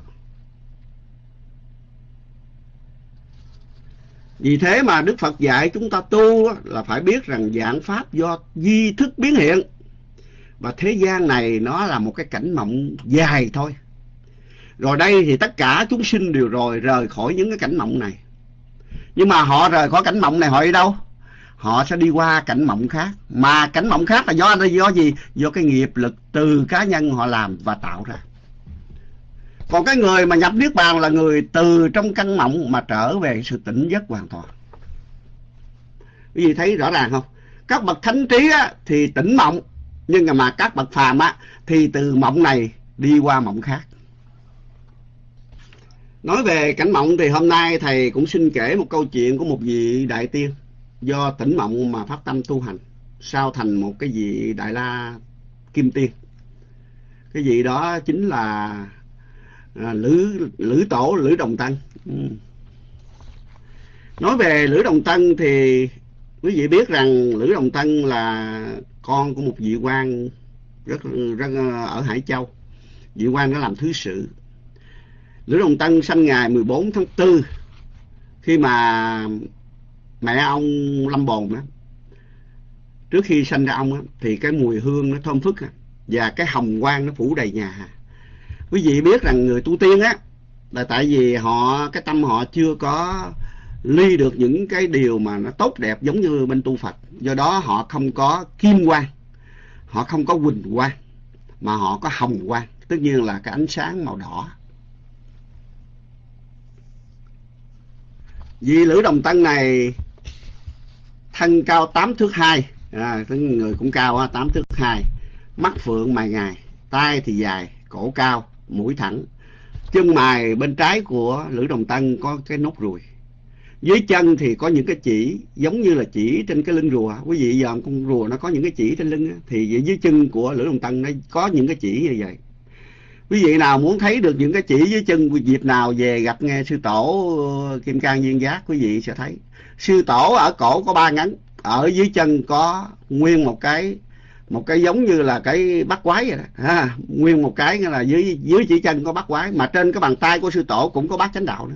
Vì thế mà đức phật dạy chúng ta tu là phải biết rằng dạng pháp do di thức biến hiện. Và thế gian này nó là một cái cảnh mộng dài thôi. Rồi đây thì tất cả chúng sinh đều rồi rời khỏi những cái cảnh mộng này. Nhưng mà họ rời khỏi cảnh mộng này họ đi đâu? Họ sẽ đi qua cảnh mộng khác. Mà cảnh mộng khác là do do gì? Do cái nghiệp lực từ cá nhân họ làm và tạo ra còn cái người mà nhập niết bàn là người từ trong căn mộng mà trở về sự tỉnh giấc hoàn toàn. Quý vị thấy rõ ràng không? Các bậc thánh trí á, thì tỉnh mộng nhưng mà các bậc phàm á, thì từ mộng này đi qua mộng khác. Nói về cảnh mộng thì hôm nay thầy cũng xin kể một câu chuyện của một vị đại tiên do tỉnh mộng mà phát tâm tu hành sao thành một cái vị đại la kim tiên. Cái vị đó chính là à, lữ lữ tổ lữ đồng tân ừ. nói về lữ đồng tân thì quý vị biết rằng lữ đồng tân là con của một vị quan rất rất ở hải châu. Vị quan đã làm thứ sự. Lữ đồng tân sanh ngày 14 tháng 4 khi mà mẹ ông lâm bồn đó trước khi sanh ra ông á, thì cái mùi hương nó thơm phức và cái hồng quang nó phủ đầy nhà quý vị biết rằng người tu tiên á là tại vì họ cái tâm họ chưa có ly được những cái điều mà nó tốt đẹp giống như bên tu Phật. Do đó họ không có kim quang họ không có quỳnh quang mà họ có hồng quang tất nhiên là cái ánh sáng màu đỏ. Vì lữ đồng tăng này thân cao tám thước hai à, người cũng cao tám thước hai mắt phượng mày ngài tai thì dài cổ cao mũi thẳng. Chân mài bên trái của lữ đồng tân có cái nốt ruồi. Dưới chân thì có những cái chỉ, giống như là chỉ trên cái lưng rùa. Quý vị giờ con rùa nó có những cái chỉ trên lưng thì dưới chân của lữ đồng tân nó có những cái chỉ như vậy. Quý vị nào muốn thấy được những cái chỉ dưới chân dịp nào về gặp nghe sư tổ ờ, kim cang viên giác, quý vị sẽ thấy. Sư tổ ở cổ có ba ngắn, ở dưới chân có nguyên một cái một cái giống như là cái bát quái vậy đó. Ha, nguyên một cái là dưới dưới chỉ chân có bát quái, mà trên cái bàn tay của sư tổ cũng có bát chánh đạo nữa.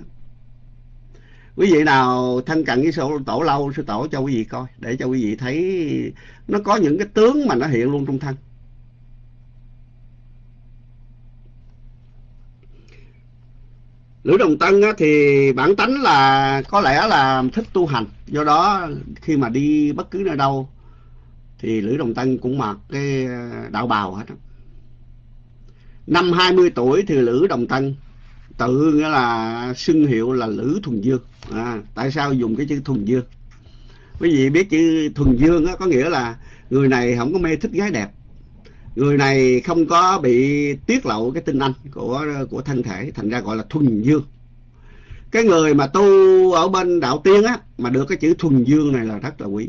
Quý vị nào thân cận với sư tổ lâu, sư tổ cho quý vị coi, để cho quý vị thấy nó có những cái tướng mà nó hiện luôn trong thân. Lữ Đồng Tân thì bản tánh là có lẽ là thích tu hành, do đó khi mà đi bất cứ nơi đâu thì Lữ Đồng Tân cũng mặc cái ờ, đạo bào hết năm 20 tuổi thì Lữ Đồng Tân tự nghĩa là xưng hiệu là Lữ Thuần Dương. À, tại sao dùng cái chữ Thuần Dương? Quý vị biết chữ Thuần Dương á, có nghĩa là người này không có mê thích gái đẹp. Người này không có bị tiết lộ cái tinh anh của của thân thể thành ra gọi là thuần dương. Cái người mà tu ở bên đạo tiên á mà được cái chữ thuần dương này là rất là quý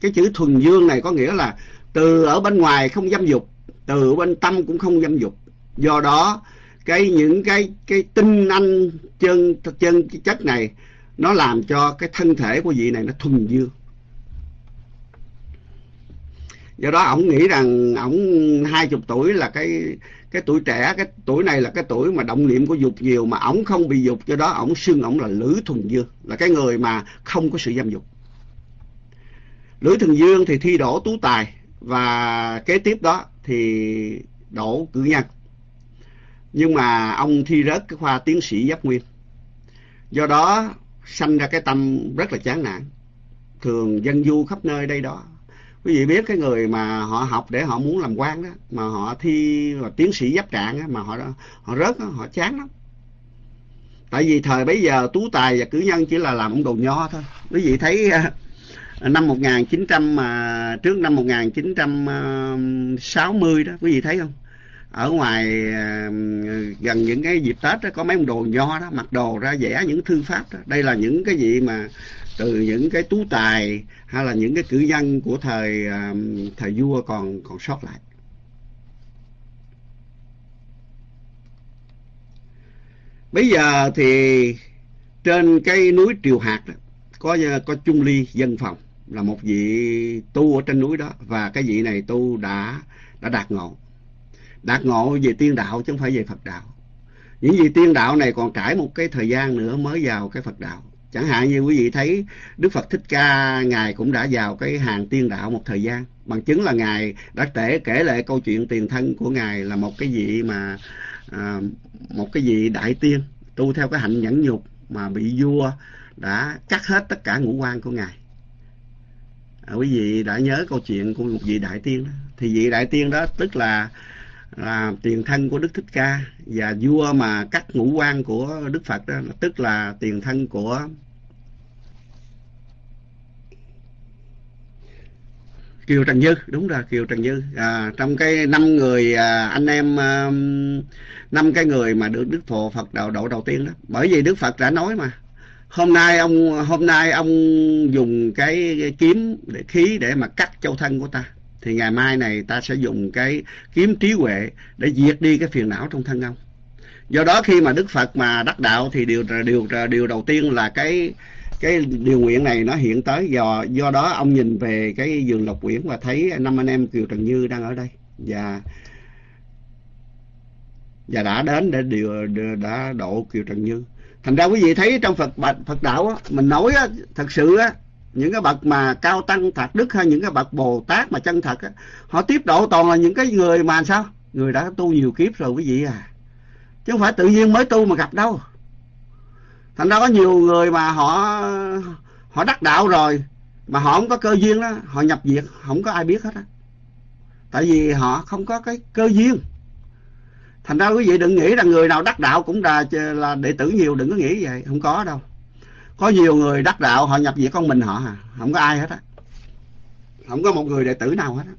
cái chữ thuần dương này có nghĩa là từ ở bên ngoài không dâm dục, từ ở bên tâm cũng không dâm dục. Do đó, cái những cái cái tinh anh chân chân cái chất này, nó làm cho cái thân thể của vị này nó thuần dương. Do đó, ổng nghĩ rằng ổng hai chục tuổi là cái cái tuổi trẻ, cái tuổi này là cái tuổi mà động niệm của dục nhiều mà ổng không bị dục, do đó ổng xưng ổng là lữ thuần dương, là cái người mà không có sự dâm dục lữ Thường dương thì thi đổ tú tài và kế tiếp đó thì đổ cử nhân. Nhưng mà ông thi rớt cái khoa tiến sĩ giáp nguyên. Do đó sanh ra cái tâm rất là chán nản. Thường dân du khắp nơi đây đó. Quý vị biết cái người mà họ học để họ muốn làm quan đó mà họ thi và tiến sĩ giáp trạng đó, mà họ họ rớt đó, họ chán lắm. Tại vì thời bấy giờ tú tài và cử nhân chỉ là làm ông đồ nho thôi. Quý vị thấy à, năm 1900 mà trước năm 1960 à, đó quý vị thấy không? Ở ngoài à, gần những cái dịp Tết đó, có mấy ông đồ nho đó mặc đồ ra vẽ những thư pháp đó. Đây là những cái gì mà từ những cái tú tài hay là những cái cử nhân của thời à, thời vua còn còn sót lại. Bây giờ thì trên cái núi triều hạt đó, có có trung ly dân phòng là một vị tu ở trên núi đó và cái vị này tu đã đã đạt ngộ. Đạt ngộ về tiên đạo chứ không phải về phật đạo. Những vị tiên đạo này còn trải một cái thời gian nữa mới vào cái phật đạo. Chẳng hạn như quý vị thấy đức phật thích ca ngài cũng đã vào cái hàng tiên đạo một thời gian. Bằng chứng là ngài đã kể kể lại câu chuyện tiền thân của ngài là một cái vị mà à, một cái vị đại tiên tu theo cái hạnh nhẫn nhục mà bị vua đã cắt hết tất cả ngũ quan của ngài à, quý vị đã nhớ câu chuyện của một vị đại tiên đó. Thì vị đại tiên đó tức là là tiền thân của đức thích ca và vua mà cắt ngũ quan của đức phật đó tức là tiền thân của kiều trần như đúng rồi kiều trần như à, trong cái năm người à, anh em à, năm cái người mà được đức phổ phật đạo độ đầu tiên đó. Bởi vì đức phật đã nói mà hôm nay ông, hôm nay ông dùng cái kiếm để, khí để mà cắt châu thân của ta. Thì ngày mai này ta sẽ dùng cái kiếm trí huệ để diệt đi cái phiền não trong thân ông. Do đó khi mà đức phật mà đắc đạo thì điều điều điều đầu tiên là cái cái điều nguyện này nó hiện tới. Do do đó ông nhìn về cái vườn lộc quyển và thấy năm anh em kiều trần như đang ở đây. Và và đã đến để điều, đã độ kiều trần như thành ra quý vị thấy trong phật phật đạo á, mình nói á, thật sự á những cái bậc mà cao tăng thật đức hay những cái bậc bồ tát mà chân thật á, họ tiếp độ toàn là những cái người mà sao? Người đã tu nhiều kiếp rồi quý vị à. Chứ không phải tự nhiên mới tu mà gặp đâu. Thành ra có nhiều người mà họ họ đắc đạo rồi mà họ không có cơ duyên đó họ nhập diệt không có ai biết hết á. Tại vì họ không có cái cơ duyên thành ra quý vị đừng nghĩ rằng người nào đắc đạo cũng là là đệ tử nhiều, đừng có nghĩ vậy. Không có đâu. Có nhiều người đắc đạo, họ nhập diệt con mình họ à. Không có ai hết á. Không có một người đệ tử nào hết á.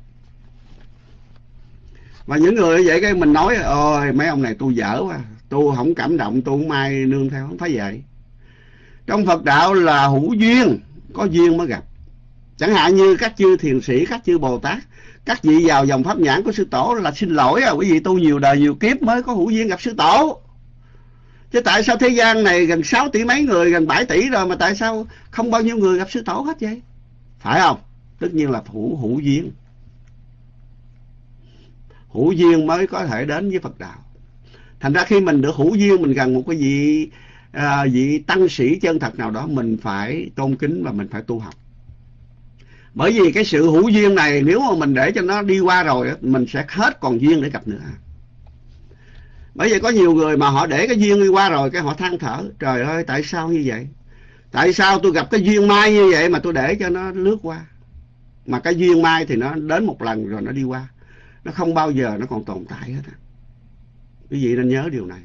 Và những người vậy cái mình nói, ôi, mấy ông này tu dở quá tu không cảm động tu không ai nương theo. Không phải vậy. Trong phật đạo là hữu duyên, có duyên mới gặp. Chẳng hạn như các chư thiền sĩ, các chư bồ tát các vị vào dòng pháp nhãn của sư tổ là xin lỗi à quý vị tu nhiều đời nhiều kiếp mới có hữu duyên gặp sư tổ. Chứ tại sao thế gian này gần 6 tỷ mấy người gần 7 tỷ rồi mà tại sao không bao nhiêu người gặp sư tổ hết vậy? Phải không? Tất nhiên là hữu hữu duyên. Hữu duyên mới có thể đến với phật đạo. Thành ra khi mình được hữu duyên mình gần một cái vị à, vị tăng sĩ chân thật nào đó mình phải tôn kính và mình phải tu học bởi vì cái sự hữu duyên này, nếu mà mình để cho nó đi qua rồi mình sẽ hết còn duyên để gặp nữa. Bởi vậy có nhiều người mà họ để cái duyên đi qua rồi, cái họ than thở, trời ơi, tại sao như vậy? Tại sao tôi gặp cái duyên mai như vậy mà tôi để cho nó lướt qua? Mà cái duyên mai thì nó đến một lần rồi nó đi qua. Nó không bao giờ nó còn tồn tại hết quý vị nên nhớ điều này.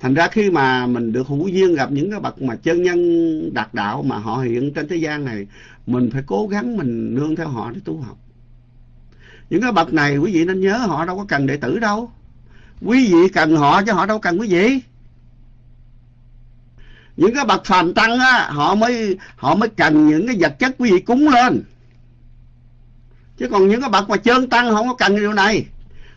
Thành ra khi mà mình được hữu duyên gặp những cái bậc mà chân nhân đạt đạo mà họ hiện trên thế gian này mình phải cố gắng mình nương theo họ để tu học. Những cái bậc này quý vị nên nhớ họ đâu có cần đệ tử đâu. Quý vị cần họ chứ họ đâu cần quý vị. Những cái bậc phàm tăng á, họ mới họ mới cần những cái vật chất quý vị cúng lên. Chứ còn những cái bậc mà chơn tăng không có cần điều này.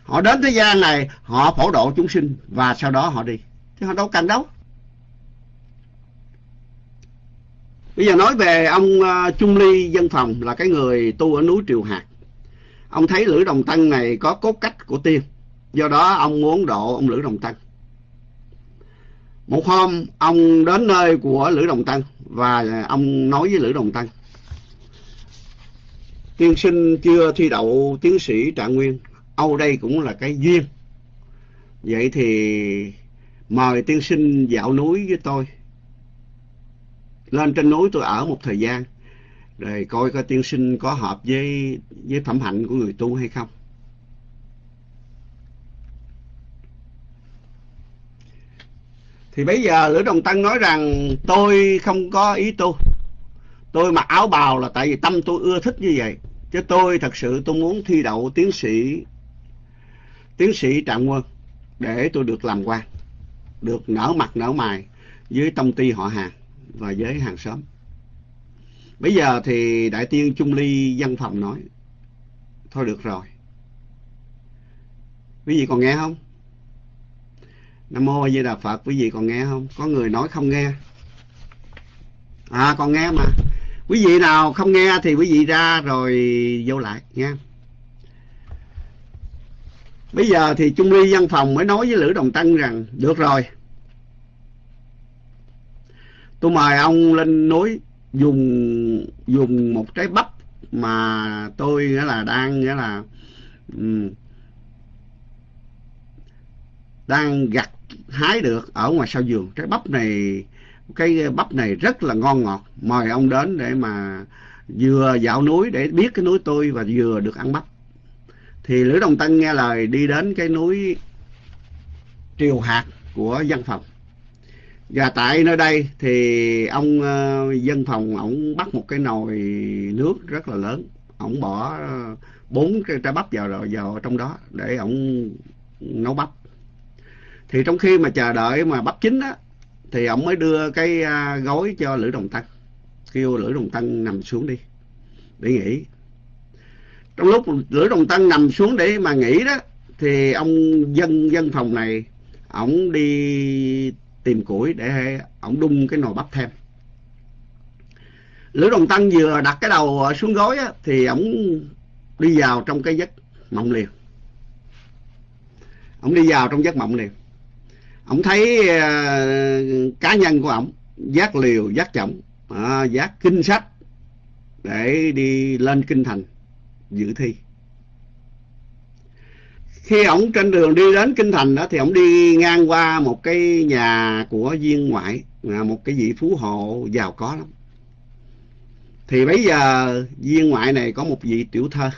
Họ đến thế gian này, họ phổ độ chúng sinh và sau đó họ đi. Chứ họ đâu cần đâu. Bây giờ nói về ông ờ, uh, Trung Ly Dân Phòng là cái người tu ở núi Triều Hạc, ông thấy Lữ Đồng Tân này có cốt cách của tiên do đó ông muốn độ ông Lữ Đồng Tân. Một hôm ông đến nơi của Lữ Đồng Tân và ông nói với Lữ Đồng Tân tiên sinh chưa thi đậu tiến sĩ trạng nguyên âu đây cũng là cái duyên. Vậy thì mời tiên sinh dạo núi với tôi lên trên núi tôi ở một thời gian. Rồi coi coi tiên sinh có hợp với với phẩm hạnh của người tu hay không. Thì bây giờ lữ đồng tăng nói rằng, tôi không có ý tu. Tôi mặc áo bào là tại vì tâm tôi ưa thích như vậy. Chứ tôi thật sự tôi muốn thi đậu tiến sĩ tiến sĩ trạng quân để tôi được làm quan, được nở mặt nở mày với tông ty họ hàng và với hàng xóm. Bây giờ thì đại tiên trung ly văn phòng nói, thôi được rồi. Quý vị còn nghe không? Nam mô a di đà phật, quý vị còn nghe không? Có người nói không nghe. À còn nghe mà. Quý vị nào không nghe thì quý vị ra rồi vô lại nha bây giờ thì trung ly văn phòng mới nói với lữ đồng tân rằng, được rồi tôi mời ông lên núi dùng dùng một trái bắp mà tôi nghĩa là đang nghĩa là um, đang gặt hái được ở ngoài sau vườn. Trái bắp này cái bắp này rất là ngon ngọt. Mời ông đến để mà vừa dạo núi để biết cái núi tôi và vừa được ăn bắp. Thì lữ đồng tân nghe lời đi đến cái núi triều hạt của dân phòng và tại nơi đây thì ông uh, dân phòng ổng bắt một cái nồi nước rất là lớn. Ổng bỏ ờ, bốn cái trái bắp vào rồi vào trong đó để ổng nấu bắp. Thì trong khi mà chờ đợi mà bắp chín á thì ổng mới đưa cái ờ, uh, gối cho lữ đồng tân kêu lữ đồng tân nằm xuống đi để nghỉ. Trong lúc lữ đồng tân nằm xuống để mà nghỉ đó thì ông dân dân phòng này ổng đi tìm củi để ổng đun cái nồi bắp thêm. Lữ đồng tăng vừa đặt cái đầu xuống gối á, thì ổng đi vào trong cái giấc mộng liền. Ổng đi vào trong giấc mộng liền. Ổng thấy uh, cá nhân của ổng giác liều giác chậm à, giác kinh sách để đi lên kinh thành dự thi khi ổng trên đường đi đến kinh thành đó, thì ổng đi ngang qua một cái nhà của viên ngoại một cái vị phú hộ giàu có lắm. Thì bây giờ viên ngoại này có một vị tiểu thơ.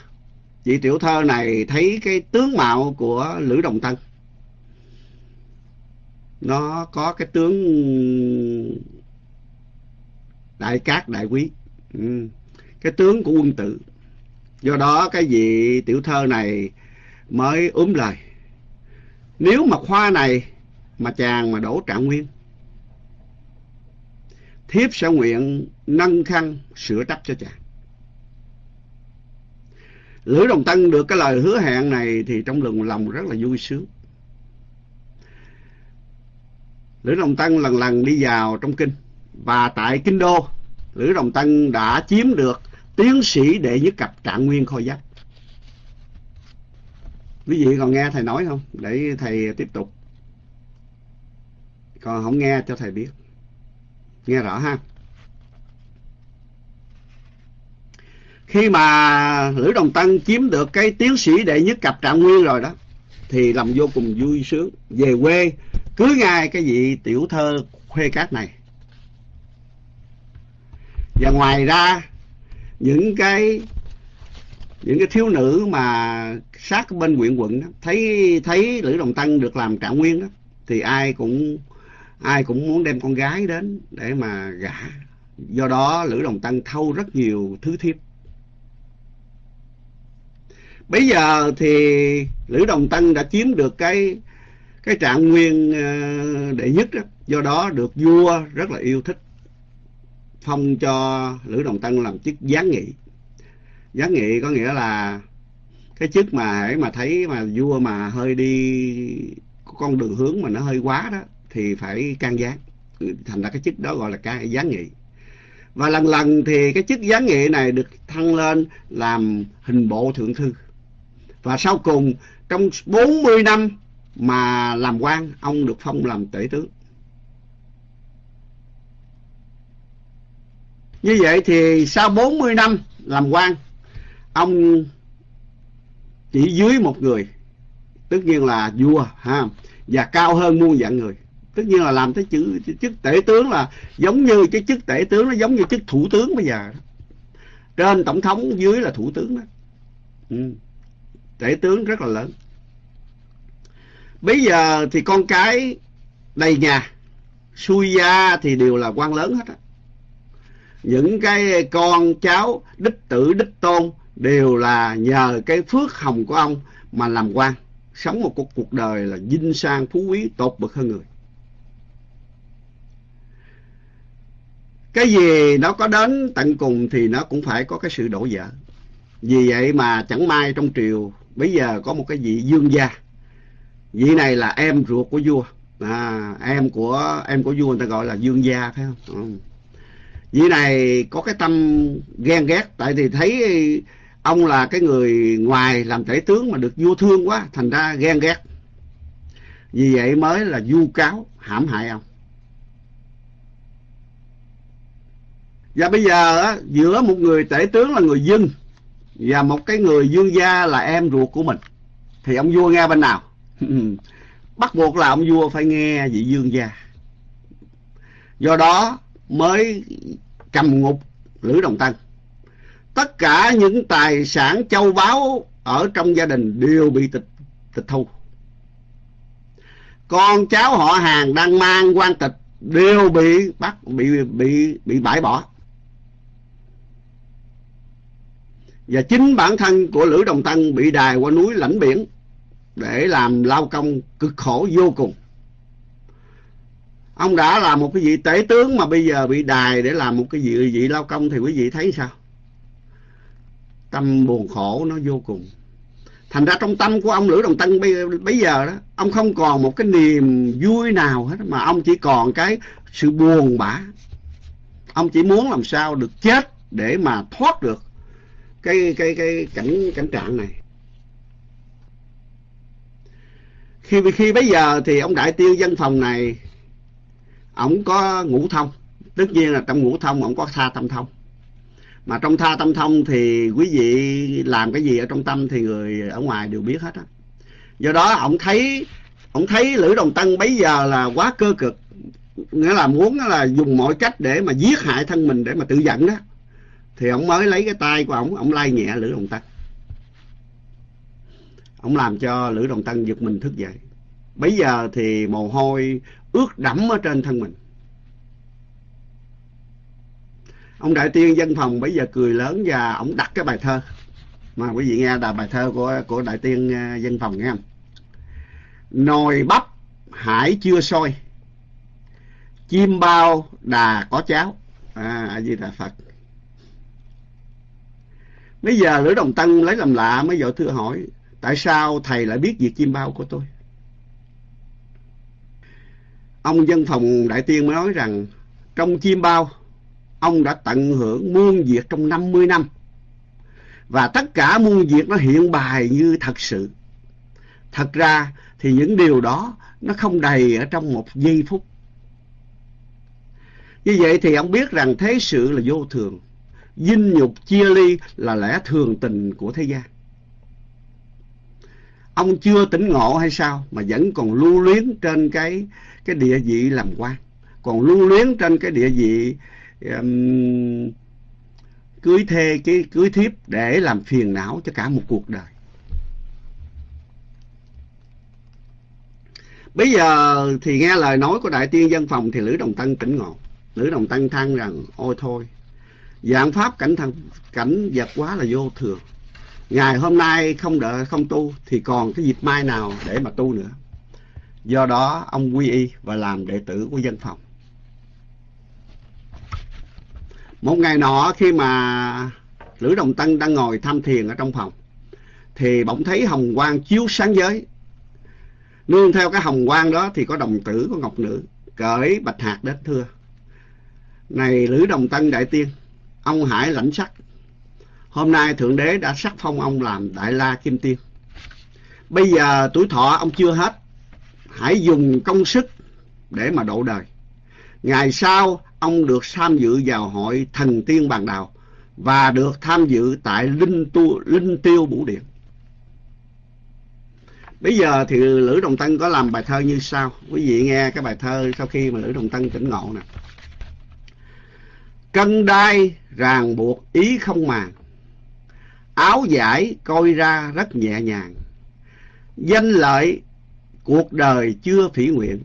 Vị tiểu thơ này thấy cái tướng mạo của lữ đồng tân. Nó có cái tướng đại cát, đại quý. Ừ. cái tướng của quân tử do đó cái vị tiểu thơ này mới ốm lời. Nếu mà khoa này mà chàng mà đổ trạng nguyên, thiếp sẽ nguyện nâng khăn sửa trách cho chàng. Lữ đồng tân được cái lời hứa hẹn này thì trong lòng lòng rất là vui sướng. Lữ đồng tân lần lần đi vào trong kinh và tại kinh đô, lữ đồng tân đã chiếm được tiến sĩ đệ nhất cặp trạng nguyên khôi giáp quý vị còn nghe thầy nói không? Để thầy tiếp tục. Còn không nghe cho thầy biết. Nghe rõ ha. Khi mà lữ đồng tăng chiếm được cái tiến sĩ đệ nhất cặp trạng nguyên rồi đó, thì lòng vô cùng vui sướng. Về quê cưới ngay cái vị tiểu thơ khuê cát này. Và ngoài ra, những cái những cái thiếu nữ mà sát bên huyện quận đó, thấy thấy lữ đồng tăng được làm trạng nguyên đó thì ai cũng ai cũng muốn đem con gái đến để mà gả. Do đó lữ đồng tăng thâu rất nhiều thứ thiếp. Bây giờ thì lữ đồng tăng đã chiếm được cái cái trạng nguyên ờ, đệ nhất đó. Do đó được vua rất là yêu thích phong cho lữ đồng tăng làm chức gián nghị gián nghị có nghĩa là cái chức mà hãy mà thấy mà vua mà hơi đi con đường hướng mà nó hơi quá đó, thì phải can gián. Thành ra cái chức đó gọi là can gián nghị. Và lần lần thì cái chức gián nghị này được thăng lên làm hình bộ thượng thư. Và sau cùng, trong 40 năm mà làm quan, ông được phong làm tể tướng. Như vậy thì sau 40 năm làm quan ông chỉ dưới một người, tất nhiên là vua, ha, và cao hơn muôn vạn người. Tất nhiên là làm tới chữ chức tể tướng là giống như cái chức tể tướng nó giống như chức thủ tướng bây giờ. Trên tổng thống dưới là thủ tướng đó. Ừ. tể tướng rất là lớn. Bây giờ thì con cái đầy nhà, xui gia thì đều là quan lớn hết á. Những cái con cháu đích tử, đích tôn đều là nhờ cái phước hồng của ông mà làm quan. Sống một cuộc, cuộc đời là vinh sang phú quý tột bậc hơn người. Cái gì nó có đến tận cùng thì nó cũng phải có cái sự đổ vỡ. Vì vậy mà chẳng may trong triều bây giờ có một cái vị dương gia. Vị này là em ruột của vua. À, em của em của vua người ta gọi là dương gia phải không? Ừ. vị này có cái tâm ghen ghét tại vì thấy ông là cái người ngoài làm tể tướng mà được vua thương quá thành ra ghen ghét. Vì vậy mới là vu cáo hãm hại ông. Và bây giờ á, giữa một người tể tướng là người dân và một cái người dương gia là em ruột của mình thì ông vua nghe bên nào? Bắt buộc là ông vua phải nghe vị dương gia. Do đó mới cầm ngục lữ đồng tân tất cả những tài sản châu báu ở trong gia đình đều bị tịch tịch thu. Con cháu họ hàng đang mang quan tịch đều bị bắt, bị bị bị bãi bỏ. Và chính bản thân của lữ đồng tân bị đài qua núi lãnh biển để làm lao công cực khổ vô cùng. Ông đã là một cái vị tể tướng mà bây giờ bị đài để làm một cái vị vị lao công thì quý vị thấy sao? Tâm buồn khổ nó vô cùng. Thành ra trong tâm của ông lữ đồng tân bây, bây giờ đó ông không còn một cái niềm vui nào hết mà ông chỉ còn cái sự buồn bã. Ông chỉ muốn làm sao được chết để mà thoát được cái cái cái cảnh cảnh trạng này. Khi khi bây giờ thì ông đại tiêu dân phòng này ổng có ngũ thông. Tất nhiên là trong ngũ thông ổng có tha tâm thông mà trong tha tâm thông thì quý vị làm cái gì ở trong tâm thì người ở ngoài đều biết hết á. Do đó ông thấy ông thấy lữ đồng tân bấy giờ là quá cơ cực. Nghĩa là muốn là dùng mọi cách để mà giết hại thân mình để mà tự giận đó. Thì ông mới lấy cái tay của ông ông lay nhẹ lữ đồng tân. Ông làm cho lữ đồng tân giật mình thức dậy. Bấy giờ thì mồ hôi ướt đẫm ở trên thân mình. Ông đại tiên dân phòng bây giờ cười lớn và ông đặt cái bài thơ. Mà quý vị nghe là bài thơ của của đại tiên à, dân phòng nghe không? Nồi bắp, hải chưa sôi. Chim bao, đà có cháo. À a di đà phật. Bây giờ lữ đồng tân lấy làm lạ mới vội thưa hỏi, tại sao thầy lại biết việc chim bao của tôi? Ông dân phòng đại tiên mới nói rằng, trong chim bao ông đã tận hưởng muôn việc trong 50 năm. Và tất cả muôn việc nó hiện bài như thật sự. Thật ra thì những điều đó nó không đầy ở trong một giây phút. Như vậy thì ông biết rằng thế sự là vô thường. Dinh nhục chia ly là lẽ thường tình của thế gian. Ông chưa tỉnh ngộ hay sao mà vẫn còn lưu luyến trên cái cái địa vị làm quan. Còn lưu luyến trên cái địa vị um, cưới thê cái cưới thiếp để làm phiền não cho cả một cuộc đời. Bây giờ thì nghe lời nói của đại tiên dân phòng thì lữ đồng tân tỉnh ngộ. Lữ đồng tân than rằng ôi thôi dạng pháp cảnh thần cảnh vật quá là vô thường. Ngày hôm nay không đợi không tu thì còn cái dịp mai nào để mà tu nữa. Do đó ông quy y và làm đệ tử của dân phòng. Một ngày nọ khi mà lữ đồng tân đang ngồi tham thiền ở trong phòng, thì bỗng thấy hồng quang chiếu sáng giới. Nương theo cái hồng quang đó thì có đồng tử có ngọc nữ cởi bạch hạt đến thưa. Này lữ đồng tân đại tiên, ông hải lãnh sắc. Hôm nay thượng đế đã sắc phong ông làm đại la kim tiên. Bây giờ tuổi thọ ông chưa hết, hãy dùng công sức để mà độ đời. Ngày sau ông được tham dự vào hội thần tiên bàn đào và được tham dự tại linh tu, linh tiêu bủ điện. Bây giờ thì lữ đồng tân có làm bài thơ như sau. Quý vị nghe cái bài thơ sau khi mà lữ đồng tân tỉnh ngộ nè. Cân đai ràng buộc ý không màng, áo giải coi ra rất nhẹ nhàng. Danh lợi cuộc đời chưa phỉ nguyện,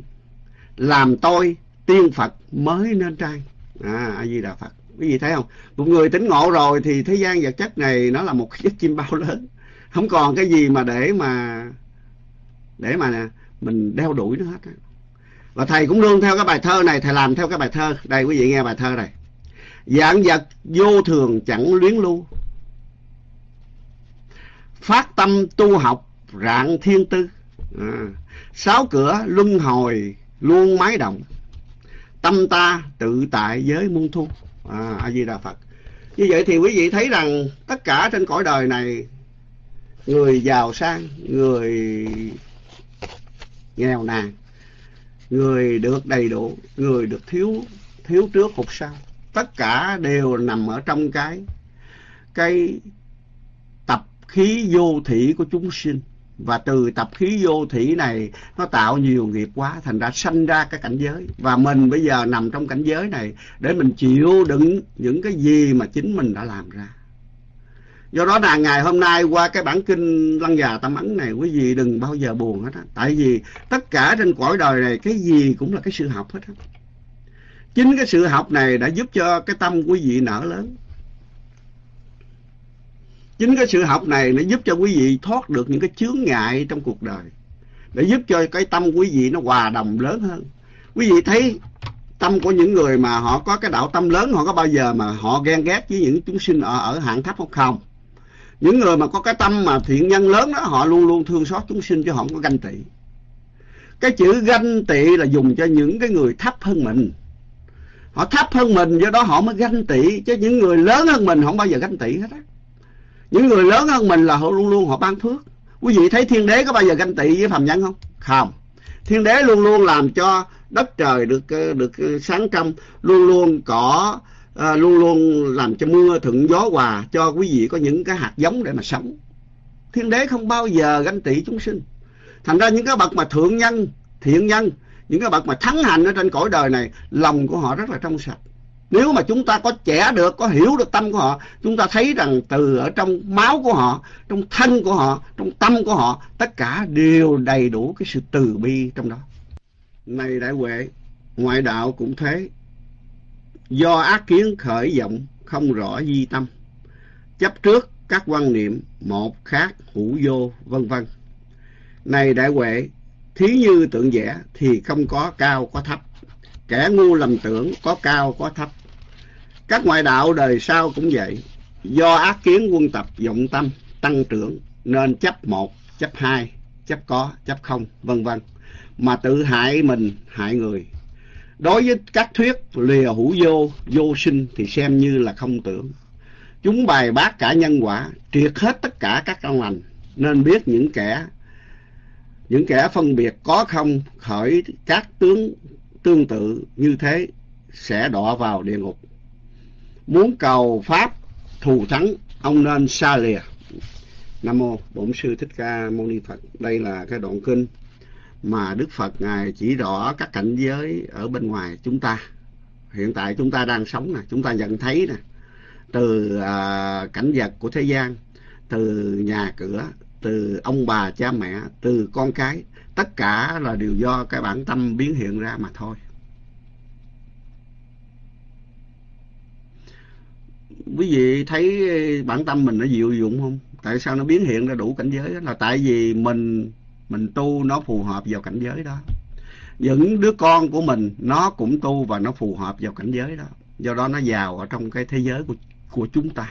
làm tôi tiên phật mới nên trai. À a di đà phật. Quý vị thấy không? Một người tỉnh ngộ rồi thì thế gian vật chất này nó là một cái chim bao lớn. Không còn cái gì mà để mà để mà nè mình đeo đuổi nó hết và thầy cũng luôn theo cái bài thơ này thầy làm theo cái bài thơ. Đây quý vị nghe bài thơ này. Dạng vật vô thường chẳng luyến lưu. Phát tâm tu học rạng thiên tư. À, sáu cửa luân hồi luôn mái động tâm ta tự tại với muôn thu. À, a di đà phật. Như vậy thì quý vị thấy rằng tất cả trên cõi đời này người giàu sang người nghèo nàn người được đầy đủ người được thiếu thiếu trước hụt sau tất cả đều nằm ở trong cái cái tập khí vô thủy của chúng sinh và từ tập khí vô thủy này, nó tạo nhiều nghiệp quá, thành ra sanh ra cái cảnh giới. Và mình bây giờ nằm trong cảnh giới này, để mình chịu đựng những cái gì mà chính mình đã làm ra. Do đó là ngày hôm nay qua cái bản kinh lăng già tâm ấn này, quý vị đừng bao giờ buồn hết á. Tại vì tất cả trên cõi đời này, cái gì cũng là cái sự học hết á. Chính cái sự học này đã giúp cho cái tâm quý vị nở lớn chính cái sự học này nó giúp cho quý vị thoát được những cái chướng ngại trong cuộc đời. Để giúp cho cái tâm quý vị nó hòa đồng lớn hơn. Quý vị thấy tâm của những người mà họ có cái đạo tâm lớn họ có bao giờ mà họ ghen ghét với những chúng sinh ở, ở hạng thấp không? Không. Những người mà có cái tâm mà thiện nhân lớn đó họ luôn luôn thương xót chúng sinh chứ họ không có ganh tị. Cái chữ ganh tị là dùng cho những cái người thấp hơn mình. Họ thấp hơn mình do đó họ mới ganh tị chứ những người lớn hơn mình không bao giờ ganh tị hết á những người lớn hơn mình là họ luôn luôn họ ban phước. Quý vị thấy thiên đế có bao giờ ganh tị với phàm nhân không? Không. Thiên đế luôn luôn làm cho đất trời được ờ, được ờ, sáng trong luôn luôn cỏ, à, luôn luôn làm cho mưa thuận gió hòa cho quý vị có những cái hạt giống để mà sống. Thiên đế không bao giờ ganh tị chúng sinh. Thành ra những cái bậc mà thượng nhân thiện nhân những cái bậc mà thắng hành ở trên cõi đời này lòng của họ rất là trong sạch nếu mà chúng ta có trẻ được, có hiểu được tâm của họ, chúng ta thấy rằng từ ở trong máu của họ, trong thân của họ, trong tâm của họ, tất cả đều đầy đủ cái sự từ bi trong đó. Này đại huệ, ngoại đạo cũng thế. Do ác kiến khởi vọng, không rõ di tâm. Chấp trước các quan niệm, một khác hữu vô, vân vân. Này đại huệ, thí như tượng vẽ thì không có cao có thấp. Kẻ ngu lầm tưởng có cao có thấp các ngoại đạo đời sau cũng vậy. Do ác kiến quân tập, vọng tâm, tăng trưởng, nên chấp một, chấp hai, chấp có, chấp không, vân vân. Mà tự hại mình, hại người. Đối với các thuyết lìa hữu vô vô sinh thì xem như là không tưởng. Chúng bài bác cả nhân quả, triệt hết tất cả các căn lành. Nên biết những kẻ những kẻ phân biệt có không khởi các tướng, tương tự như thế sẽ đọa vào địa ngục muốn cầu pháp thù thắng ông nên xa lìa. Nam mô bổn sư thích ca mâu ni phật. Đây là cái đoạn kinh mà đức phật ngài chỉ rõ các cảnh giới ở bên ngoài chúng ta. Hiện tại chúng ta đang sống nè chúng ta nhận thấy nè từ à, cảnh vật của thế gian từ nhà cửa từ ông bà cha mẹ từ con cái tất cả là đều do cái bản tâm biến hiện ra mà thôi. Quý vị thấy ờ, bản tâm mình nó diệu dụng không? Tại sao nó biến hiện ra đủ cảnh giới đó là tại vì mình mình tu nó phù hợp vào cảnh giới đó. Những đứa con của mình nó cũng tu và nó phù hợp vào cảnh giới đó. Do đó nó vào ở trong cái thế giới của của chúng ta.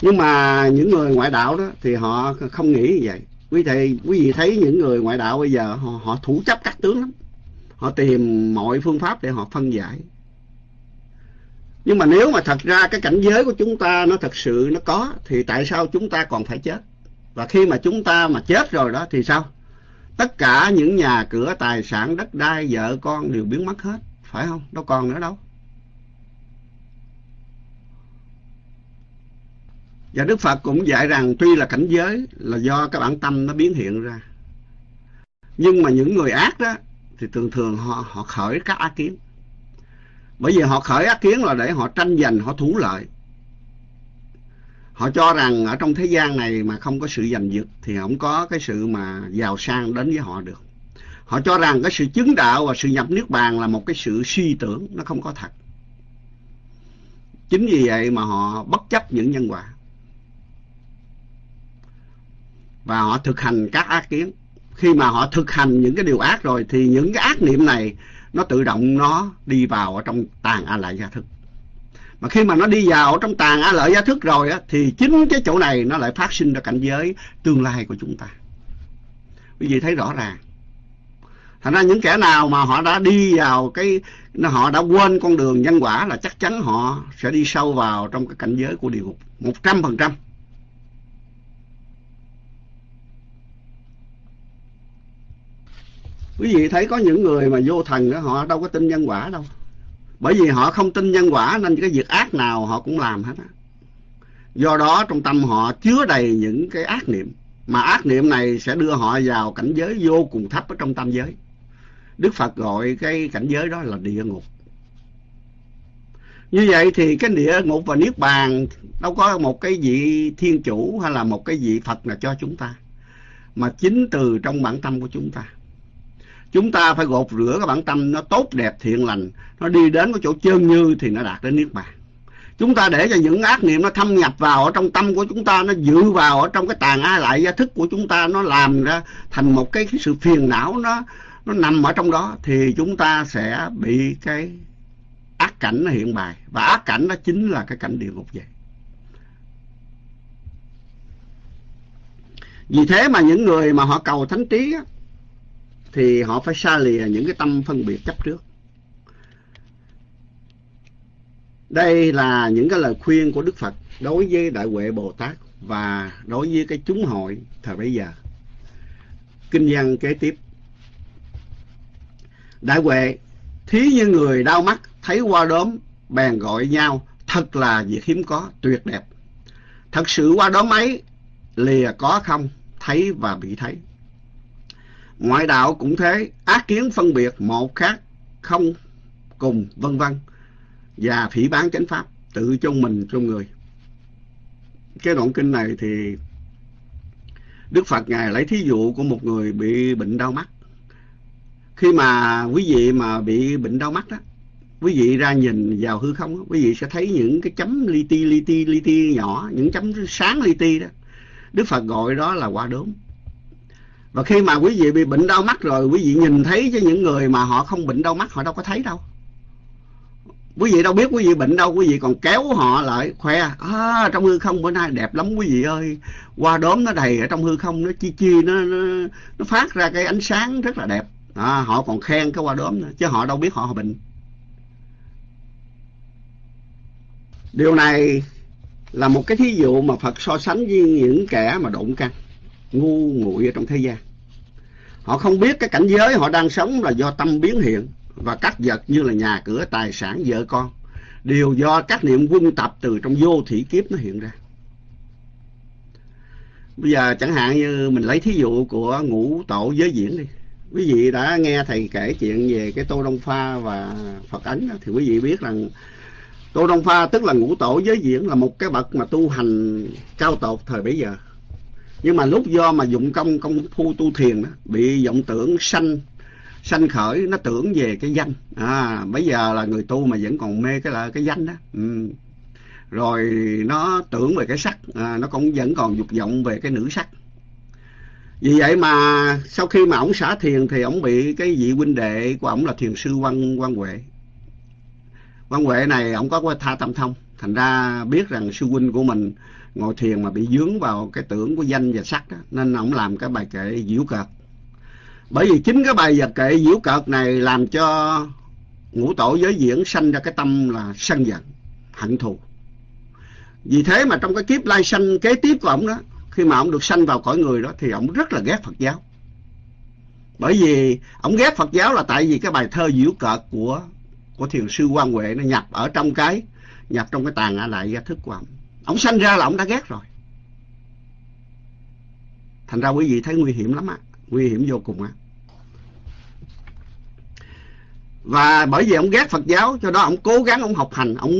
Nhưng mà những người ngoại đạo đó thì họ không nghĩ như vậy. Quý thầy quý vị thấy những người ngoại đạo bây giờ họ, họ thủ chấp các tướng lắm. Họ tìm mọi phương pháp để họ phân giải nhưng mà nếu mà thật ra cái cảnh giới của chúng ta nó thật sự nó có, thì tại sao chúng ta còn phải chết? Và khi mà chúng ta mà chết rồi đó, thì sao? Tất cả những nhà cửa, tài sản, đất đai, vợ con đều biến mất hết, phải không? Đâu còn nữa đâu. Và đức phật cũng dạy rằng tuy là cảnh giới là do cái bản tâm nó biến hiện ra, nhưng mà những người ác đó, thì thường thường họ họ khởi các ác kiến bởi vì họ khởi ác kiến là để họ tranh giành, họ thủ lợi. Họ cho rằng ở trong thế gian này mà không có sự giành giật thì không có cái sự mà giàu sang đến với họ được. Họ cho rằng cái sự chứng đạo và sự nhập niết bàn là một cái sự suy tưởng, nó không có thật. Chính vì vậy mà họ bất chấp những nhân quả. Và họ thực hành các ác kiến. Khi mà họ thực hành những cái điều ác rồi thì những cái ác niệm này nó tự động nó đi vào ở trong tàn a lại gia thức. Mà khi mà nó đi vào trong tàn a lợi gia thức rồi á, thì chính cái chỗ này nó lại phát sinh ra cảnh giới tương lai của chúng ta. Quý vị thấy rõ ràng. Thành ra những kẻ nào mà họ đã đi vào cái họ đã quên con đường nhân quả là chắc chắn họ sẽ đi sâu vào trong cái cảnh giới của địa ngục. Một trăm phần trăm. Quý vị thấy có những người mà vô thần đó, họ đâu có tin nhân quả đâu. Bởi vì họ không tin nhân quả nên cái việc ác nào họ cũng làm hết á. Do đó trong tâm họ chứa đầy những cái ác niệm. Mà ác niệm này sẽ đưa họ vào cảnh giới vô cùng thấp ở trong tam giới. Đức phật gọi cái cảnh giới đó là địa ngục. Như vậy thì cái địa ngục và niết bàn đâu có một cái vị thiên chủ hay là một cái vị phật nào cho chúng ta, mà chính từ trong bản tâm của chúng ta chúng ta phải gột rửa cái bản tâm nó tốt đẹp thiện lành. Nó đi đến cái chỗ chân như thì nó đạt đến niết bàn. Chúng ta để cho những ác niệm nó thâm nhập vào ở trong tâm của chúng ta nó dự vào ở trong cái tàn a lại gia thức của chúng ta nó làm ra thành một cái, cái sự phiền não nó nó nằm ở trong đó thì chúng ta sẽ bị cái ác cảnh nó hiện bài. Và ác cảnh đó chính là cái cảnh địa ngục vậy. Vì thế mà những người mà họ cầu thánh trí á, thì họ phải xa lìa những cái tâm phân biệt chấp trước. Đây là những cái lời khuyên của đức phật đối với đại huệ bồ tát và đối với cái chúng hội thời bấy giờ. Kinh văn kế tiếp. Đại huệ, thí như người đau mắt, thấy qua đốm bèn gọi nhau, thật là việc hiếm có, tuyệt đẹp. Thật sự qua đốm ấy lìa có không, thấy và bị thấy ngoại đạo cũng thế, ác kiến phân biệt một khác, không cùng vân vân, và phỉ bán chánh pháp, tự cho mình cho người. Cái đoạn kinh này thì Đức Phật Ngài lấy thí dụ của một người bị bệnh đau mắt. Khi mà quý vị mà bị bệnh đau mắt đó quý vị ra nhìn vào hư không quý vị sẽ thấy những cái chấm li ti li ti li ti nhỏ, những chấm sáng li ti đó. Đức Phật gọi đó là quả đốm và khi mà quý vị bị bệnh đau mắt rồi quý vị nhìn thấy chứ những người mà họ không bệnh đau mắt họ đâu có thấy đâu. Quý vị đâu biết quý vị bệnh đâu quý vị còn kéo họ lại khoe à, trong hư không bữa nay đẹp lắm quý vị ơi. Qua đốm nó đầy ở trong hư không nó chi chi nó nó, nó phát ra cái ánh sáng rất là đẹp. À, họ còn khen cái qua đốm nữa chứ họ đâu biết họ bệnh. Điều này là một cái thí dụ mà Phật so sánh với những kẻ mà độn căn ngu nguội ở trong thế gian. Họ không biết cái cảnh giới họ đang sống là do tâm biến hiện và các vật như là nhà cửa, tài sản, vợ con, đều do các niệm quân tập từ trong vô thủy kiếp nó hiện ra. Bây giờ chẳng hạn như mình lấy thí dụ của ngũ tổ giới diễn đi. Quý vị đã nghe thầy kể chuyện về cái tô đông pha và phật ấn thì quý vị biết rằng tô đông pha tức là ngũ tổ giới diễn là một cái bậc mà tu hành cao tột thời bấy giờ nhưng mà lúc do mà dụng công công phu tu thiền đó, bị vọng tưởng sanh sanh khởi nó tưởng về cái danh. À bây giờ là người tu mà vẫn còn mê cái là cái danh đó. Ừ. rồi nó tưởng về cái sắc à, nó cũng vẫn còn dục vọng về cái nữ sắc. Vì vậy mà sau khi mà ổng xả thiền thì ổng bị cái vị huynh đệ của ổng là thiền sư quan quan huệ. Quan huệ này ổng có tha tâm thông. Thành ra biết rằng sư huynh của mình ngồi thiền mà bị dướng vào cái tưởng của danh và sắc đó, nên ông làm cái bài kệ diễu cợt. Bởi vì chính cái bài kệ diễu cợt này làm cho ngũ tổ giới diễn sanh ra cái tâm là sân giận hận thù. Vì thế mà trong cái kiếp lai sanh kế tiếp của ông đó khi mà ông được sanh vào cõi người đó thì ông rất là ghét Phật giáo. Bởi vì ông ghét Phật giáo là tại vì cái bài thơ diễu cợt của của thiền sư Quan Huệ nó nhập ở trong cái nhập trong cái tàn ả lại gia thức của ông ông sanh ra là ông đã ghét rồi. Thành ra quý vị thấy nguy hiểm lắm á. Nguy hiểm vô cùng á. Và bởi vì ông ghét Phật giáo cho đó ông cố gắng ông học hành. Ông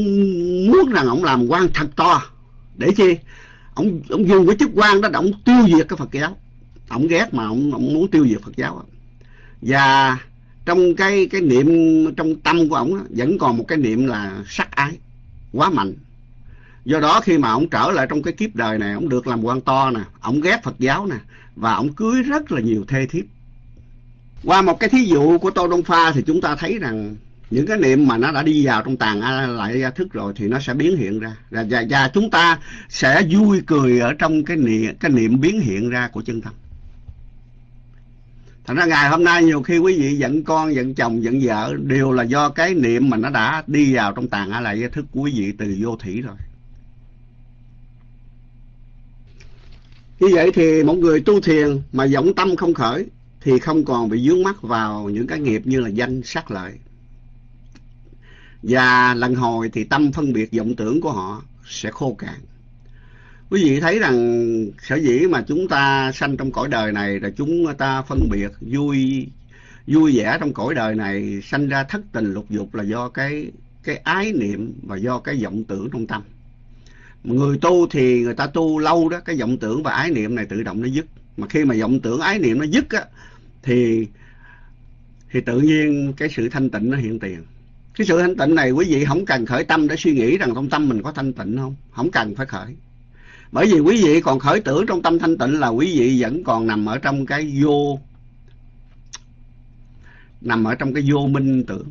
muốn rằng ông làm quan thật to. Để chi? Ông ông dùng cái chức quan đó để ông tiêu diệt cái Phật giáo. Ông ghét mà ông, ông muốn tiêu diệt Phật giáo và trong cái cái niệm trong tâm của ông vẫn còn một cái niệm là sắc ái quá mạnh do đó khi mà ông trở lại trong cái kiếp đời này ông được làm quan to nè ông ghét Phật giáo nè và ông cưới rất là nhiều thê thiếp. Qua một cái thí dụ của Tô Đông Pha thì chúng ta thấy rằng những cái niệm mà nó đã đi vào trong tàn lại thức rồi thì nó sẽ biến hiện ra. Và, và, và chúng ta sẽ vui cười ở trong cái niệm cái niệm biến hiện ra của chân tâm thành ra ngày hôm nay nhiều khi quý vị giận con giận chồng giận vợ đều là do cái niệm mà nó đã đi vào trong tàn lại thức của quý vị từ vô thủy rồi. Như vậy thì một người tu thiền mà vọng tâm không khởi thì không còn bị dướng mắt vào những cái nghiệp như là danh sắc lợi. Và lần hồi thì tâm phân biệt vọng tưởng của họ sẽ khô cạn. Quý vị thấy rằng sở dĩ mà chúng ta sanh trong cõi đời này là chúng ta phân biệt vui vui vẻ trong cõi đời này, sanh ra thất tình lục dục là do cái cái ái niệm và do cái vọng tưởng trong tâm người tu thì người ta tu lâu đó, cái vọng tưởng và ái niệm này tự động nó dứt. Mà khi mà vọng tưởng ái niệm nó dứt á, thì thì tự nhiên cái sự thanh tịnh nó hiện tiền. Cái sự thanh tịnh này quý vị không cần khởi tâm để suy nghĩ rằng trong tâm mình có thanh tịnh không? Không cần phải khởi. Bởi vì quý vị còn khởi tưởng trong tâm thanh tịnh là quý vị vẫn còn nằm ở trong cái vô, nằm ở trong cái vô minh tưởng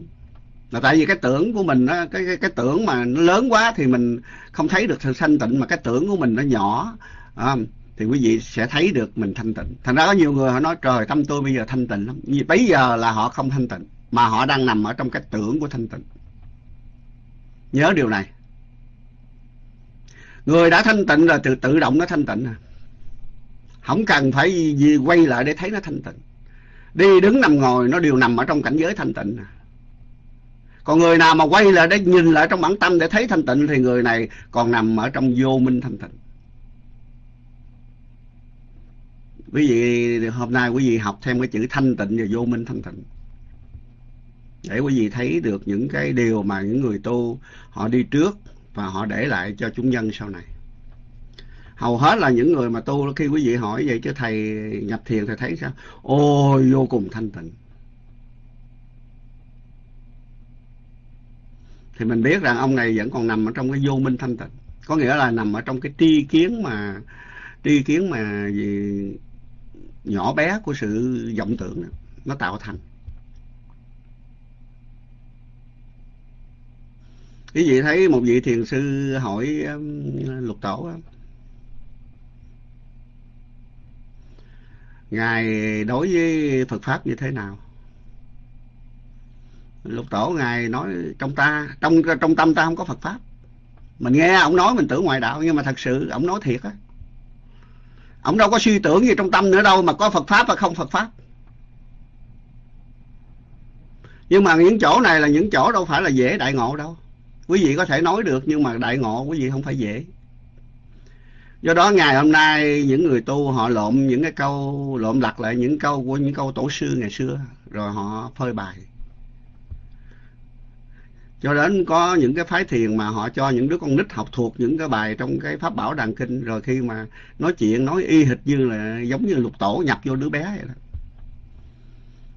là tại vì cái tưởng của mình á cái, cái cái tưởng mà nó lớn quá thì mình không thấy được sự thanh tịnh mà cái tưởng của mình nó nhỏ à, thì quý vị sẽ thấy được mình thanh tịnh. Thành ra có nhiều người họ nói trời tâm tôi bây giờ thanh tịnh lắm. Vì bây giờ là họ không thanh tịnh mà họ đang nằm ở trong cái tưởng của thanh tịnh. Nhớ điều này. Người đã thanh tịnh là tự tự động nó thanh tịnh à. Không cần phải gì quay lại để thấy nó thanh tịnh. Đi đứng nằm ngồi nó đều nằm ở trong cảnh giới thanh tịnh à còn người nào mà quay lại để nhìn lại trong bản tâm để thấy thanh tịnh, thì người này còn nằm ở trong vô minh thanh tịnh. Quý vị, hôm nay quý vị học thêm cái chữ thanh tịnh và vô minh thanh tịnh. Để quý vị thấy được những cái điều mà những người tu họ đi trước và họ để lại cho chúng nhân sau này. Hầu hết là những người mà tu, khi quý vị hỏi vậy chứ thầy nhập thiền thầy thấy sao? Ôi, vô cùng thanh tịnh. Thì mình biết rằng ông này vẫn còn nằm ở trong cái vô minh thanh tịnh. Có nghĩa là nằm ở trong cái tri kiến mà tri kiến mà gì nhỏ bé của sự vọng tưởng đó, nó tạo thành. Quý vị thấy một vị thiền sư hỏi um, lục tổ ngài đối với phật pháp như thế nào? Lục tổ ngài nói trong ta, trong trong tâm ta không có phật pháp. Mình nghe, ông nói mình tưởng ngoại đạo, nhưng mà thật sự ông nói thiệt á. Ông đâu có suy tưởng gì trong tâm nữa đâu, mà có phật pháp và không phật pháp. Nhưng mà những chỗ này là những chỗ đâu phải là dễ đại ngộ đâu. Quý vị có thể nói được, nhưng mà đại ngộ quý vị không phải dễ. Do đó ngày hôm nay, những người tu họ lộn những cái câu, lộn lặt lại những câu của những câu tổ sư ngày xưa, rồi họ phơi bài cho đến có những cái phái thiền mà họ cho những đứa con nít học thuộc những cái bài trong cái pháp bảo đàn kinh rồi khi mà nói chuyện nói y hệt như là giống như lục tổ nhập vô đứa bé vậy đó.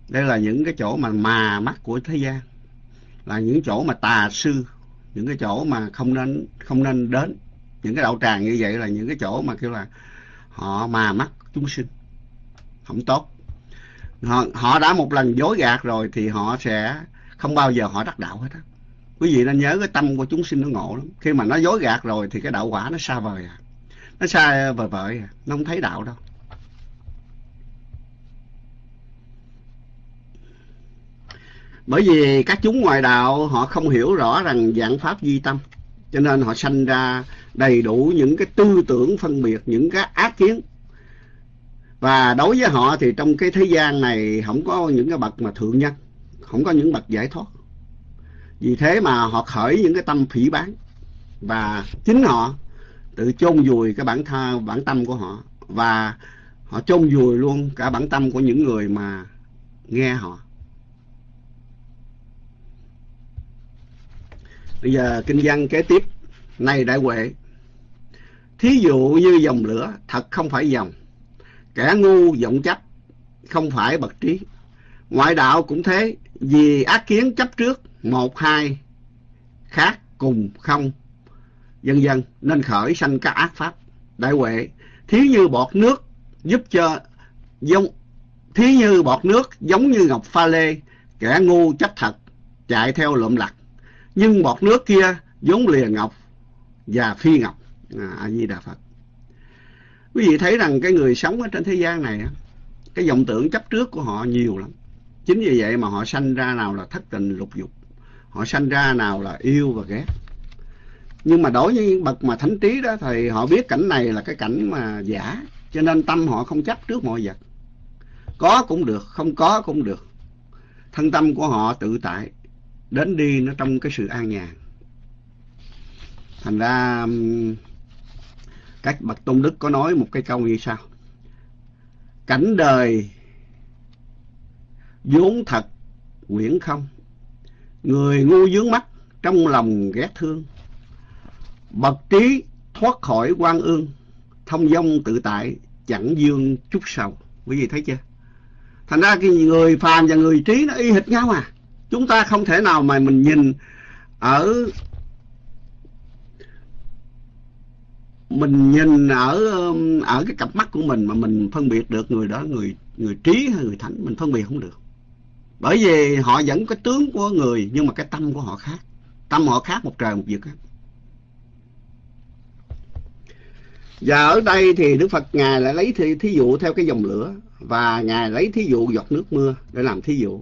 Đây là những cái chỗ mà mà mắt của thế gian là những chỗ mà tà sư những cái chỗ mà không nên không nên đến. Những cái đạo tràng như vậy là những cái chỗ mà kêu là họ mà mắt chúng sinh không tốt. Họ, họ đã một lần dối gạt rồi thì họ sẽ không bao giờ họ đắc đạo hết á quý vị nên nhớ cái tâm của chúng sinh nó ngộ lắm. Khi mà nó dối gạt rồi thì cái đạo quả nó xa vời à. Nó xa vời vợi à. Nó không thấy đạo đâu. Bởi vì các chúng ngoài đạo, họ không hiểu rõ rằng dạng pháp di tâm. Cho nên họ sanh ra đầy đủ những cái tư tưởng phân biệt, những cái ác kiến. Và đối với họ thì trong cái thế gian này không có những cái bậc mà thượng nhân, không có những bậc giải thoát vì thế mà họ khởi những cái tâm phỉ bán. Và chính họ tự chôn vùi cái bản tha, bản tâm của họ. Và họ chôn vùi luôn cả bản tâm của những người mà nghe họ. Bây giờ kinh văn kế tiếp. Này đại huệ, thí dụ như dòng lửa thật không phải dòng. Kẻ ngu vọng chấp không phải bậc trí. Ngoại đạo cũng thế, vì ác kiến chấp trước một hai khác cùng không. Dân dân nên khởi sanh các ác pháp. Đại huệ thí như bọt nước giúp cho giống thí như bọt nước giống như ngọc pha lê kẻ ngu chấp thật chạy theo lượm lặt. Nhưng bọt nước kia vốn lìa ngọc và phi ngọc. À, a di đà phật. Quý vị thấy rằng cái người sống ở trên thế gian này cái vọng tưởng chấp trước của họ nhiều lắm. Chính vì vậy mà họ sanh ra nào là thất tình lục dục họ sanh ra nào là yêu và ghét. Nhưng mà đối với những bậc mà thánh trí đó thì họ biết cảnh này là cái cảnh mà giả, cho nên tâm họ không chấp trước mọi vật. Có cũng được, không có cũng được. Thân tâm của họ tự tại, đến đi nó trong cái sự an nhàn. Thành ra các bậc tôn đức có nói một cái câu như sau. Cảnh đời vốn thật quyển không? Người ngu dướng mắt, trong lòng ghét thương. Bậc trí thoát khỏi quan ương, thông dong tự tại, chẳng dương chút sầu. Quý vị thấy chưa? Thành ra cái người phàm và người trí nó y hệt nhau à. Chúng ta không thể nào mà mình nhìn ở, mình nhìn ở ở cái cặp mắt của mình mà mình phân biệt được người đó, người người trí hay người thánh, mình phân biệt không được bởi vì họ vẫn có tướng của người nhưng mà cái tâm của họ khác tâm họ khác một trời một vực và ở đây thì Đức Phật Ngài lại lấy thí, thí dụ theo cái dòng lửa và Ngài lấy thí dụ giọt nước mưa để làm thí dụ.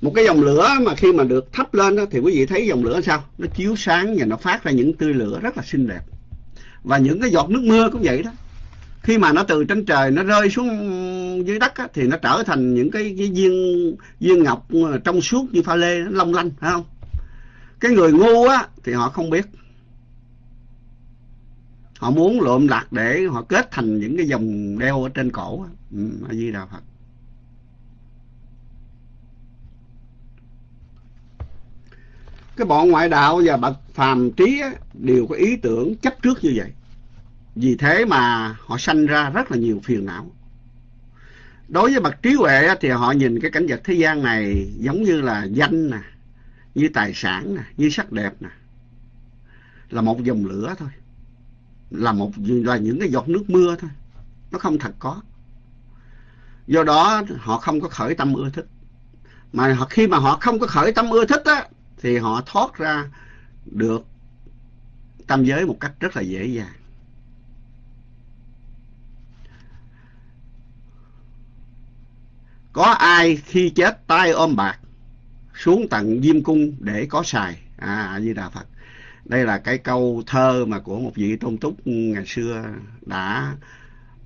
Một cái dòng lửa mà khi mà được thắp lên đó, thì quý vị thấy dòng lửa sao? Nó chiếu sáng và nó phát ra những tươi lửa rất là xinh đẹp. Và những cái giọt nước mưa cũng vậy đó. Khi mà nó từ trên trời nó rơi xuống dưới đất á, thì nó trở thành những cái, cái viên viên ngọc trong suốt như pha lê long lanh phải không? Cái người ngu á thì họ không biết. Họ muốn lượm lạc để họ kết thành những cái vòng đeo ở trên cổ ừ, a di đà phật. Cái bọn ngoại đạo và bậc phàm trí á, đều có ý tưởng chấp trước như vậy vì thế mà họ sanh ra rất là nhiều phiền não. Đối với bậc trí huệ thì họ nhìn cái cảnh vật thế gian này giống như là danh nè như tài sản nè như sắc đẹp nè. Là một dòng lửa thôi. Là một là những cái giọt nước mưa thôi. Nó không thật có. Do đó họ không có khởi tâm ưa thích. Mà họ, khi mà họ không có khởi tâm ưa thích á thì họ thoát ra được tâm giới một cách rất là dễ dàng. Có ai khi chết tay ôm bạc xuống tận diêm cung để có xài à như đà phật. Đây là cái câu thơ mà của một vị tôn túc ngày xưa đã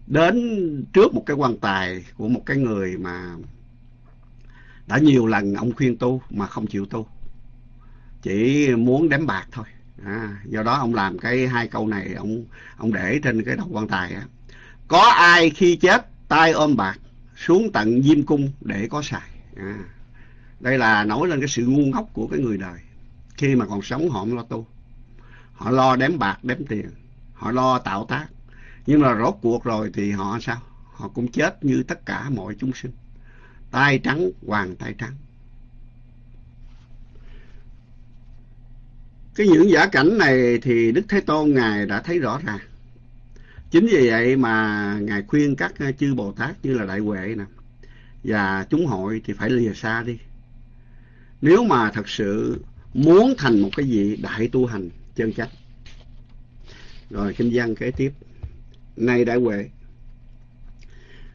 đến trước một cái quan tài của một cái người mà đã nhiều lần ông khuyên tu mà không chịu tu. Chỉ muốn đếm bạc thôi. À, do đó ông làm cái hai câu này ông ông để trên cái đầu quan tài á. Có ai khi chết tay ôm bạc xuống tận diêm cung để có xài. À, đây là nói lên cái sự ngu ngốc của cái người đời. Khi mà còn sống họ không lo tu. Họ lo đếm bạc đếm tiền. Họ lo tạo tác. Nhưng mà rốt cuộc rồi thì họ sao? Họ cũng chết như tất cả mọi chúng sinh. Tay trắng hoàng tay trắng. Cái những giả cảnh này thì đức thế tôn ngài đã thấy rõ ràng chính vì vậy mà ngài khuyên các ờ, chư bồ tát như là đại huệ nè, và chúng hội thì phải lìa xa đi. Nếu mà thật sự muốn thành một cái gì đại tu hành chân chánh. Rồi kinh văn kế tiếp. Này đại huệ,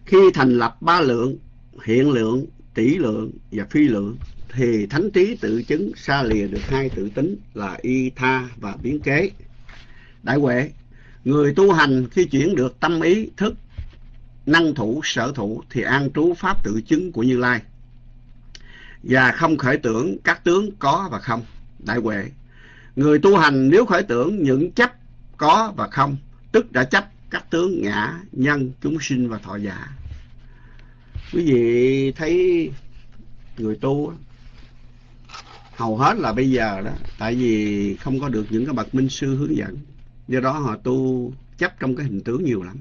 khi thành lập ba lượng, hiện lượng, tỷ lượng và phi lượng, thì thánh trí tự chứng xa lìa được hai tự tính là y tha và biến kế. Đại huệ người tu hành khi chuyển được tâm ý thức năng thủ sở thủ thì an trú pháp tự chứng của như lai. Và không khởi tưởng các tướng có và không đại huệ. Người tu hành nếu khởi tưởng những chấp có và không, tức đã chấp các tướng ngã, nhân, chúng sinh và thọ giả. Quý vị thấy người tu hầu hết là bây giờ đó, tại vì không có được những cái bậc minh sư hướng dẫn, do đó họ tu chấp trong cái hình tướng nhiều lắm.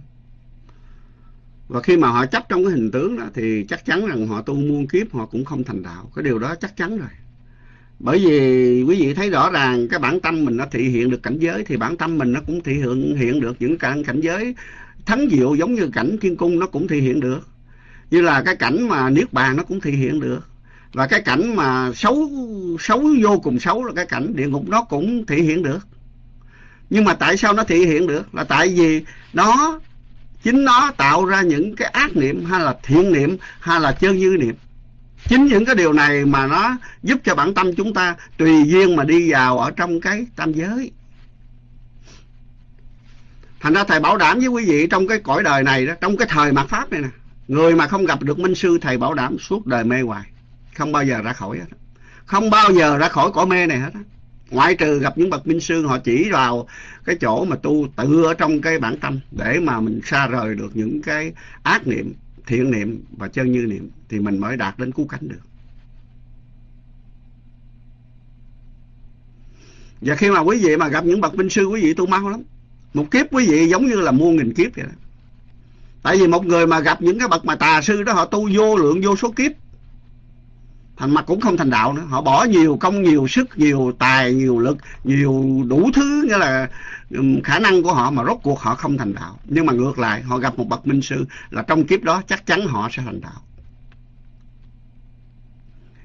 Và khi mà họ chấp trong cái hình tướng đó, thì chắc chắn rằng họ tu muôn kiếp họ cũng không thành đạo. Cái điều đó chắc chắn rồi. Bởi vì quý vị thấy rõ ràng, cái bản tâm mình nó thể hiện được cảnh giới, thì bản tâm mình nó cũng thể hiện hiện được những cảnh cảnh giới. Thắng diệu giống như cảnh thiên cung nó cũng thể hiện được. Như là cái cảnh mà niết bàn nó cũng thể hiện được. Và cái cảnh mà xấu xấu vô cùng xấu là cái cảnh địa ngục nó cũng thể hiện được nhưng mà tại sao nó thể hiện được? Là tại vì nó, chính nó tạo ra những cái ác niệm hay là thiện niệm hay là chân dư niệm. Chính những cái điều này mà nó giúp cho bản tâm chúng ta tùy duyên mà đi vào ở trong cái tam giới. Thành ra thầy bảo đảm với quý vị trong cái cõi đời này đó, trong cái thời mạt pháp này nè, người mà không gặp được minh sư, thầy bảo đảm suốt đời mê hoài, không bao giờ ra khỏi hết. Không bao giờ ra khỏi cõi mê này hết ngoại trừ gặp những bậc minh sư, họ chỉ vào cái chỗ mà tu tự ở trong cái bản tâm để mà mình xa rời được những cái ác niệm, thiện niệm và chân như niệm, thì mình mới đạt đến cứu cánh được. Và khi mà quý vị mà gặp những bậc minh sư, quý vị tu mau lắm. Một kiếp quý vị giống như là muôn nghìn kiếp vậy đó. Tại vì một người mà gặp những cái bậc mà tà sư đó, họ tu vô lượng vô số kiếp thành mặt cũng không thành đạo nữa. Họ bỏ nhiều công, nhiều sức, nhiều tài, nhiều lực, nhiều đủ thứ, nghĩa là khả năng của họ mà rốt cuộc họ không thành đạo. Nhưng mà ngược lại, họ gặp một bậc minh sư là trong kiếp đó chắc chắn họ sẽ thành đạo.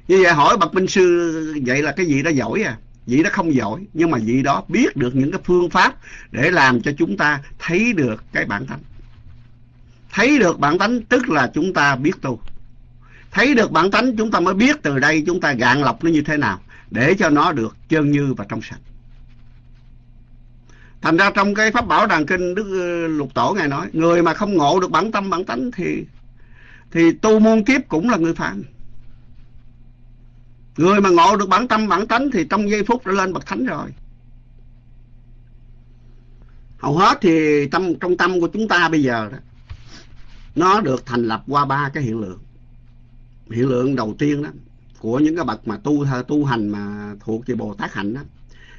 Như vậy hỏi bậc minh sư, vậy là cái gì đó giỏi à? Vị đó không giỏi, nhưng mà vị đó biết được những cái phương pháp để làm cho chúng ta thấy được cái bản tánh. Thấy được bản tánh, tức là chúng ta biết tu thấy được bản tánh, chúng ta mới biết từ đây chúng ta gạn lọc nó như thế nào, để cho nó được chân như và trong sạch. Thành ra trong cái pháp bảo đàn kinh, đức ờ, lục tổ ngài nói, người mà không ngộ được bản tâm, bản tánh thì thì tu muôn kiếp cũng là người phàm. Người mà ngộ được bản tâm, bản tánh thì trong giây phút đã lên bậc thánh rồi. Hầu hết thì tâm, trong tâm của chúng ta bây giờ đó, nó được thành lập qua ba cái hiện lượng hiện lượng đầu tiên đó, của những cái bậc mà tu tu hành mà thuộc về bồ tát hạnh đó.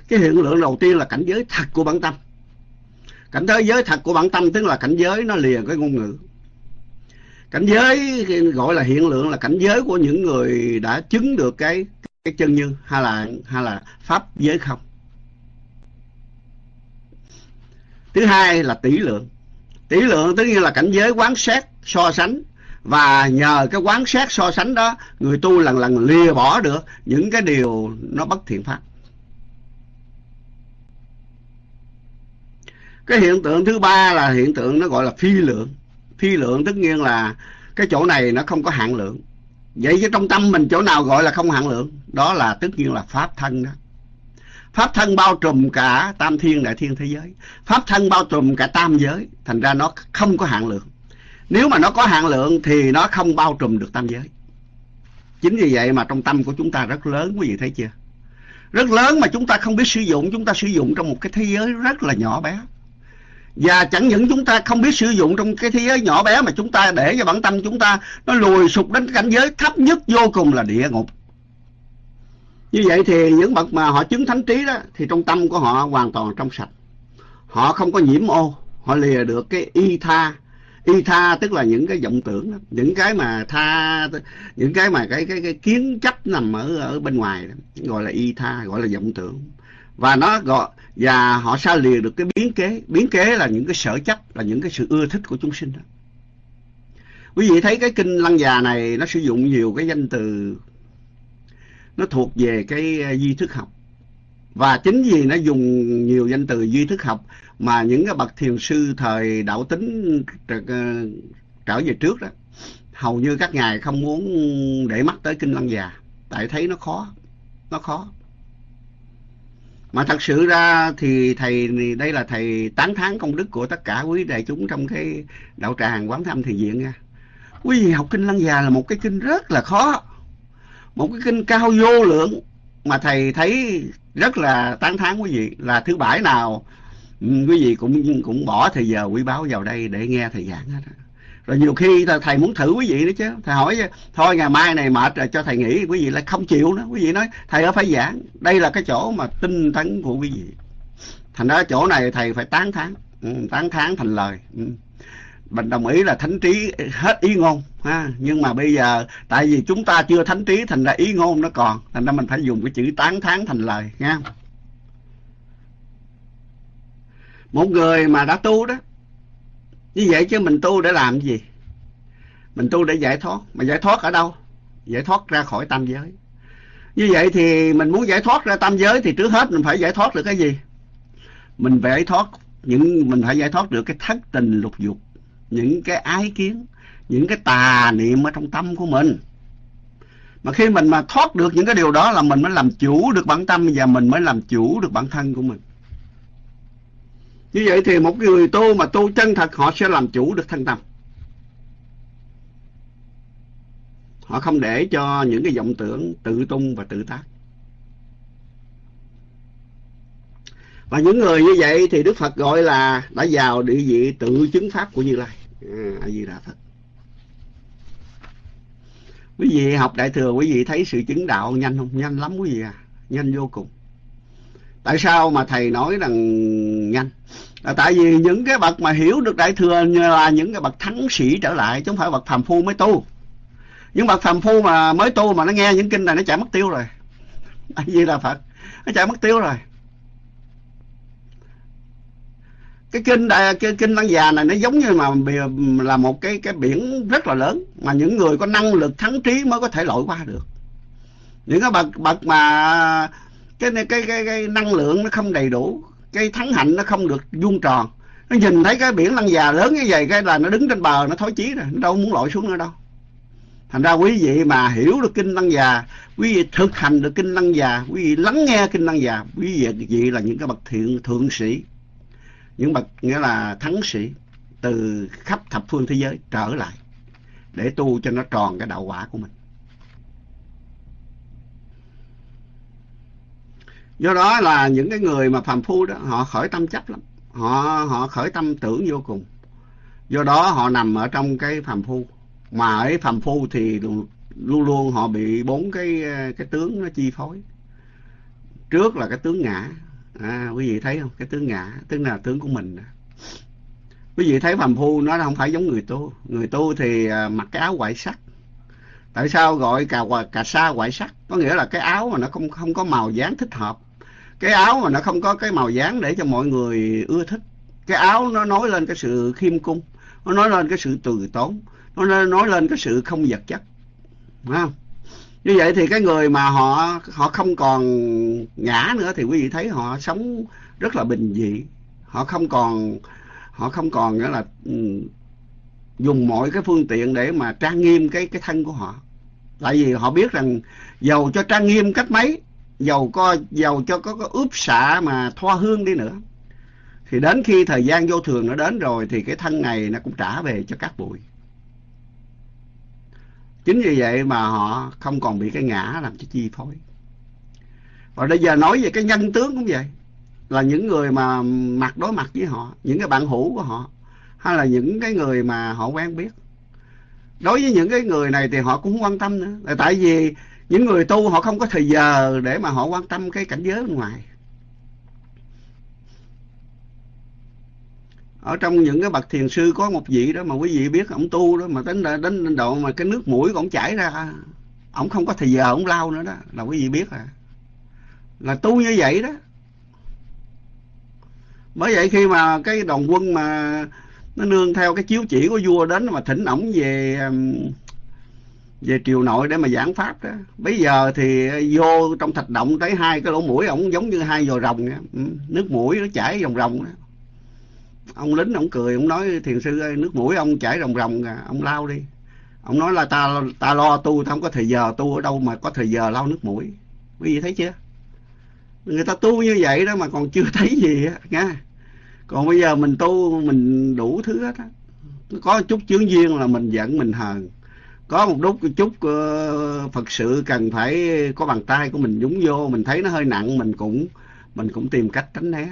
Cái hiện lượng đầu tiên là cảnh giới thật của bản tâm. Cảnh thế giới thật của bản tâm, tức là cảnh giới nó liền cái ngôn ngữ. Cảnh giới gọi là hiện lượng là cảnh giới của những người đã chứng được cái cái chân như, hay là hay là pháp giới không. Thứ hai là tỷ lượng. Tỷ lượng tức như là cảnh giới quán xét so sánh và nhờ cái quán xét so sánh đó, người tu lần lần lìa bỏ được những cái điều nó bất thiện pháp. Cái hiện tượng thứ ba là hiện tượng nó gọi là phi lượng. Phi lượng tất nhiên là cái chỗ này nó không có hạn lượng. Vậy chứ trong tâm mình chỗ nào gọi là không hạn lượng? Đó là tất nhiên là pháp thân đó. Pháp thân bao trùm cả tam thiên đại thiên thế giới. Pháp thân bao trùm cả tam giới. Thành ra nó không có hạn lượng nếu mà nó có hạn lượng thì nó không bao trùm được tam giới. Chính vì vậy mà trong tâm của chúng ta rất lớn, quý vị thấy chưa? Rất lớn mà chúng ta không biết sử dụng, chúng ta sử dụng trong một cái thế giới rất là nhỏ bé. Và chẳng những chúng ta không biết sử dụng trong cái thế giới nhỏ bé mà chúng ta để cho bản tâm chúng ta nó lùi sụp đến cảnh giới thấp nhất vô cùng là địa ngục. Như vậy thì những bậc mà họ chứng thánh trí đó, thì trong tâm của họ hoàn toàn trong sạch. Họ không có nhiễm ô, họ lìa được cái y tha y tha tức là những cái vọng tưởng đó. những cái mà tha, những cái mà cái cái cái kiến chấp nằm ở ở bên ngoài đó. gọi là y tha, gọi là vọng tưởng và nó gọi, và họ xa lìa được cái biến kế biến kế là những cái sở chấp, là những cái sự ưa thích của chúng sinh đó quý vị thấy cái kinh lăng già này, nó sử dụng nhiều cái danh từ, nó thuộc về cái uh, di duy thức học và chính vì nó dùng nhiều danh từ duy thức học mà những cái bậc thiền sư thời đạo tính trở, trở về trước đó hầu như các ngài không muốn để mắt tới kinh lăng già. Tại thấy nó khó nó khó. Mà thật sự ra thì thầy đây là thầy tán thán công đức của tất cả quý đại chúng trong cái đạo tràng quán thăm thiền viện nha. Quý vị học kinh lăng già là một cái kinh rất là khó một cái kinh cao vô lượng mà thầy thấy rất là tán thán quý vị là thứ bảy nào ừ, quý vị cũng cũng bỏ thời giờ quý báo vào đây để nghe thầy giảng hết rồi nhiều khi thầy muốn thử quý vị nữa chứ. Thầy hỏi thôi ngày mai này mệt rồi cho thầy nghỉ. Quý vị lại không chịu nữa. Quý vị nói thầy ở phải giảng. Đây là cái chỗ mà tinh tấn của quý vị. Thành ra chỗ này thầy phải tán thán ừ, tán thán thành lời ừ. mình đồng ý là thánh trí hết ý ngôn ha? Nhưng mà bây giờ, tại vì chúng ta chưa thánh trí thành ra ý ngôn nó còn, thành ra mình phải dùng cái chữ tán thán thành lời, nha. Một người mà đã tu đó, như vậy chứ mình tu để làm gì? Mình tu để giải thoát. Mà giải thoát ở đâu? Giải thoát ra khỏi tam giới. Như vậy thì mình muốn giải thoát ra tam giới thì trước hết mình phải giải thoát được cái gì? Mình phải giải thoát, những, mình phải giải thoát được cái thất tình lục dục, những cái ái kiến những cái tà niệm ở trong tâm của mình mà khi mình mà thoát được những cái điều đó là mình mới làm chủ được bản tâm và mình mới làm chủ được bản thân của mình như vậy thì một người tu mà tu chân thật họ sẽ làm chủ được thân tâm họ không để cho những cái vọng tưởng tự tung và tự tác Và những người như vậy thì Đức Phật gọi là đã vào địa vị tự chứng pháp của Như Lai. À, A Di Đà Phật quý vị học đại thừa, quý vị thấy sự chứng đạo nhanh không? Nhanh lắm quý vị à. Nhanh vô cùng. Tại sao mà thầy nói rằng nhanh? Là tại vì những cái bậc mà hiểu được đại thừa là những cái bậc thắng sĩ trở lại, chứ không phải bậc phàm phu mới tu. Những bậc phàm phu mà mới tu mà nó nghe những kinh này, nó chạy mất tiêu rồi. A di là phật? Nó chạy mất tiêu rồi. Cái kinh đại à, cái kinh lăng già này nó giống như mà là một cái cái biển rất là lớn mà những người có năng lực thắng trí mới có thể lội qua được. Những cái bậc bậc mà cái cái cái, cái năng lượng nó không đầy đủ cái thắng hạnh nó không được vuông tròn. Nó nhìn thấy cái biển lăng già lớn như vậy cái là nó đứng trên bờ nó thối chí rồi nó đâu muốn lội xuống nữa đâu. Thành ra quý vị mà hiểu được kinh lăng già quý vị thực hành được kinh lăng già quý vị lắng nghe kinh lăng già quý vị là những cái bậc thiện thượng sĩ những bậc nghĩa là thắng sĩ từ khắp thập phương thế giới trở lại để tu cho nó tròn cái đạo quả của mình. Do đó là những cái người mà phàm phu đó, họ khởi tâm chấp lắm. Họ họ khởi tâm tưởng vô cùng. Do đó họ nằm ở trong cái phàm phu. Mà ở phàm phu thì luôn luôn họ bị bốn cái cái tướng nó chi phối. Trước là cái tướng ngã à, quý vị thấy không? Cái tướng ngã tức là tướng của mình quý vị thấy phàm phu nó không phải giống người tu. Người tu thì à, mặc cái áo ngoại sắc. Tại sao gọi cà cà sa ngoại sắc? Có nghĩa là cái áo mà nó không không có màu dáng thích hợp. Cái áo mà nó không có cái màu dáng để cho mọi người ưa thích. Cái áo nó nói lên cái sự khiêm cung nó nói lên cái sự từ tốn nó nói lên cái sự không vật chất. Đúng không? Như vậy thì cái người mà họ họ không còn ngã nữa thì quý vị thấy họ sống rất là bình dị. Họ không còn, họ không còn nghĩa là ừ, dùng mọi cái phương tiện để mà trang nghiêm cái cái thân của họ. Tại vì họ biết rằng dầu cho trang nghiêm cách mấy dầu có dầu cho có có ướp xạ mà thoa hương đi nữa. Thì đến khi thời gian vô thường nó đến rồi thì cái thân này nó cũng trả về cho các bụi chính vì vậy mà họ không còn bị cái ngã làm cho chi phối. Và bây giờ nói về cái nhân tướng cũng vậy. Là những người mà mặt đối mặt với họ, những cái bạn hữu của họ, hay là những cái người mà họ quen biết. Đối với những cái người này thì họ cũng không quan tâm nữa. Tại vì những người tu họ không có thời giờ để mà họ quan tâm cái cảnh giới bên ngoài. Ở trong những cái bậc thiền sư có một vị đó mà quý vị biết ông tu đó, mà đến đến độ mà cái nước mũi của chảy ra, ông không có thời giờ ông lau nữa đó, là quý vị biết à là tu như vậy đó. Bởi vậy khi mà cái đoàn quân mà nó nương theo cái chiếu chỉ của vua đến mà thỉnh ổng về về triều nội để mà giảng pháp đó, bây giờ thì vô trong thạch động tới hai cái lỗ mũi ổng giống như hai vòi rồng nước mũi nó chảy rồng rồng đó ông lính ông cười ông nói thiền sư ơi nước mũi ông chảy ròng ròng à ông lau đi. Ông nói là ta ta lo tu ta không có thời giờ tu ở đâu mà có thời giờ lau nước mũi. Quý vị thấy chưa? Người ta tu như vậy đó mà còn chưa thấy gì á nha. Còn bây giờ mình tu mình đủ thứ hết á. Có chút chướng duyên là mình giận mình hờn. Có một đúc chút uh, phật sự cần phải có bàn tay của mình nhúng vô mình thấy nó hơi nặng mình cũng mình cũng tìm cách tránh né.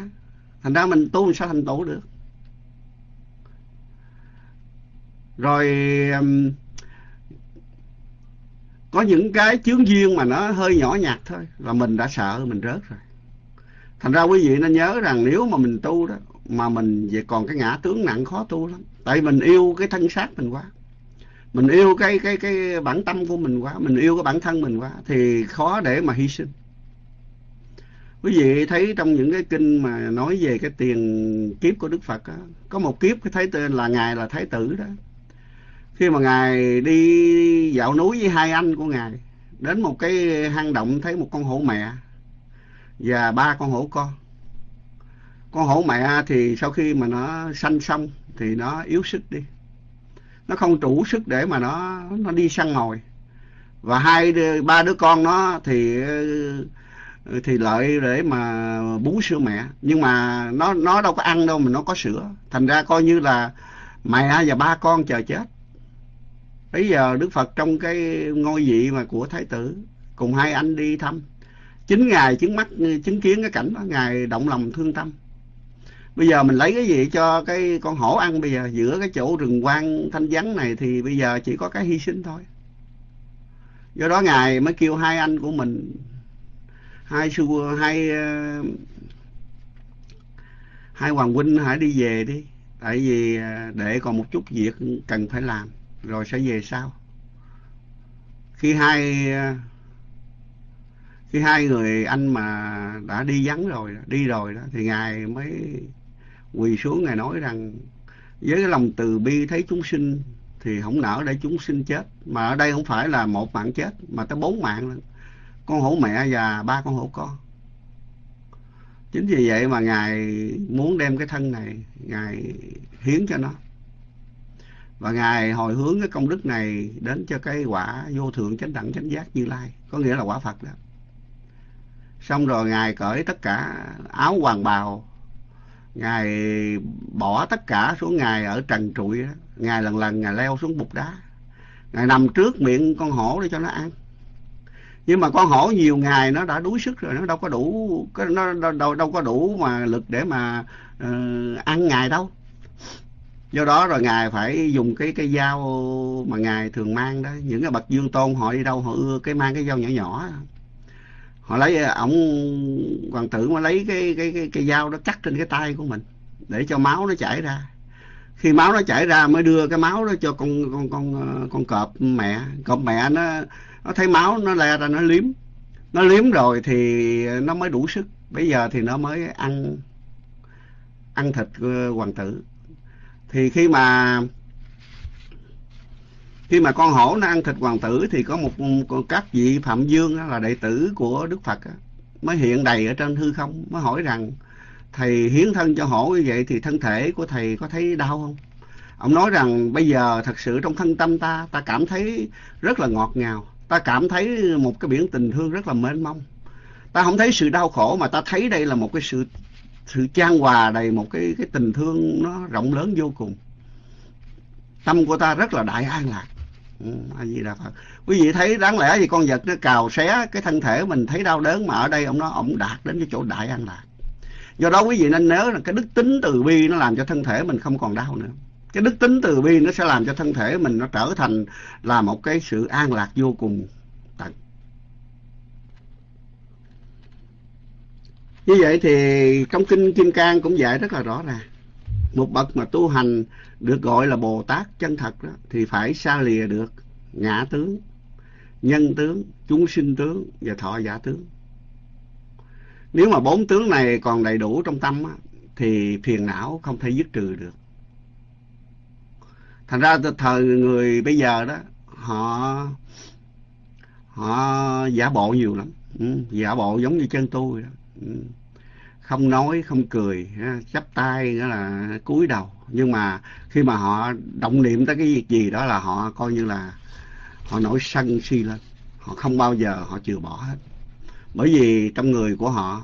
Thành ra mình tu sao thành tổ được? Rồi um, có những cái chướng duyên mà nó hơi nhỏ nhặt thôi. Là mình đã sợ mình rớt rồi. Thành ra quý vị nên nhớ rằng nếu mà mình tu đó mà mình về còn cái ngã tướng nặng khó tu lắm. Tại mình yêu cái thân xác mình quá. Mình yêu cái cái cái bản tâm của mình quá. Mình yêu cái bản thân mình quá thì khó để mà hy sinh. Quý vị thấy trong những cái kinh mà nói về cái tiền kiếp của đức phật đó, có một kiếp cái thấy tên là ngài là thái tử đó khi mà ngài đi dạo núi với hai anh của ngài, đến một cái hang động thấy một con hổ mẹ và ba con hổ con. Con hổ mẹ thì sau khi mà nó sanh xong thì nó yếu sức đi. Nó không đủ sức để mà nó nó đi săn mồi và hai ba đứa con nó thì thì lợi để mà bú sữa mẹ. Nhưng mà nó nó đâu có ăn đâu mà nó có sữa. Thành ra coi như là mẹ và ba con chờ chết bây giờ đức phật trong cái ngôi vị mà của thái tử, cùng hai anh đi thăm. Chính ngài chứng mắt, chứng kiến cái cảnh đó, ngài động lòng thương tâm. Bây giờ mình lấy cái gì cho cái con hổ ăn bây giờ, giữa cái chỗ rừng quang thanh vắng này thì bây giờ chỉ có cái hy sinh thôi. Do đó ngài mới kêu hai anh của mình, hai sư, hai hai hoàng huynh hãy đi về đi. Tại vì à, để còn một chút việc cần phải làm rồi sẽ về sau. Khi hai khi hai người anh mà đã đi vắng rồi, đi rồi đó, thì ngài mới quỳ xuống, ngài nói rằng, với cái lòng từ bi thấy chúng sinh thì không nỡ để chúng sinh chết. Mà ở đây không phải là một mạng chết, mà tới bốn mạng lần con hổ mẹ và ba con hổ con. Chính vì vậy mà ngài muốn đem cái thân này, ngài hiến cho nó và ngài hồi hướng cái công đức này đến cho cái quả vô thượng chánh đẳng chánh giác như lai. Có nghĩa là quả phật đó. Xong rồi ngài cởi tất cả áo hoàng bào. Ngài bỏ tất cả xuống ngài ở trần trụi đó. ngài lần lần ngài leo xuống bục đá. Ngài nằm trước miệng con hổ để cho nó ăn. Nhưng mà con hổ nhiều ngày nó đã đuối sức rồi nó đâu có đủ nó đâu, đâu, đâu có đủ mà lực để mà uh, ăn ngài đâu do đó rồi ngài phải dùng cái cái dao mà ngài thường mang đó, những cái bậc dương tôn, họ đi đâu họ ưa cái mang cái dao nhỏ nhỏ. Họ lấy, ổng hoàng tử mà lấy cái cái cái cái dao đó cắt trên cái tay của mình, để cho máu nó chảy ra. Khi máu nó chảy ra mới đưa cái máu đó cho con con con con cọp mẹ. Cọp mẹ nó nó thấy máu nó le ra, nó liếm. Nó liếm rồi thì nó mới đủ sức. Bây giờ thì nó mới ăn ăn thịt ờ, hoàng tử thì khi mà khi mà con hổ nó ăn thịt hoàng tử thì có một các vị phạm dương là đệ tử của đức phật mới hiện đầy ở trên hư không, mới hỏi rằng, thầy hiến thân cho hổ như vậy thì thân thể của thầy có thấy đau không? Ông nói rằng, bây giờ thật sự trong thân tâm ta ta cảm thấy rất là ngọt ngào, ta cảm thấy một cái biển tình thương rất là mênh mông. Ta không thấy sự đau khổ mà ta thấy đây là một cái sự sự trang hòa đầy một cái cái tình thương nó rộng lớn vô cùng. Tâm của ta rất là đại an lạc. Ừ, a di đà phật. Quý vị thấy đáng lẽ gì con vật nó cào xé cái thân thể mình thấy đau đớn mà ở đây ông nó ông đạt đến cái chỗ đại an lạc. Do đó quý vị nên nhớ là cái đức tính từ bi nó làm cho thân thể mình không còn đau nữa. Cái đức tính từ bi nó sẽ làm cho thân thể mình nó trở thành là một cái sự an lạc vô cùng. Như vậy thì trong kinh kim cang cũng dạy rất là rõ ràng. Một bậc mà tu hành được gọi là bồ tát chân thật đó thì phải xa lìa được ngã tướng nhân tướng chúng sinh tướng và thọ giả tướng. Nếu mà bốn tướng này còn đầy đủ trong tâm á, thì phiền não không thể dứt trừ được. Thành ra thời người bây giờ đó họ họ giả bộ nhiều lắm. Ừ, giả bộ giống như chân tôi đó. Ừ. không nói, không cười chắp tay nghĩa là cúi đầu. Nhưng mà khi mà họ động niệm tới cái việc gì đó là họ coi như là họ nổi sân si lên. Họ không bao giờ họ chừa bỏ hết. Bởi vì trong người của họ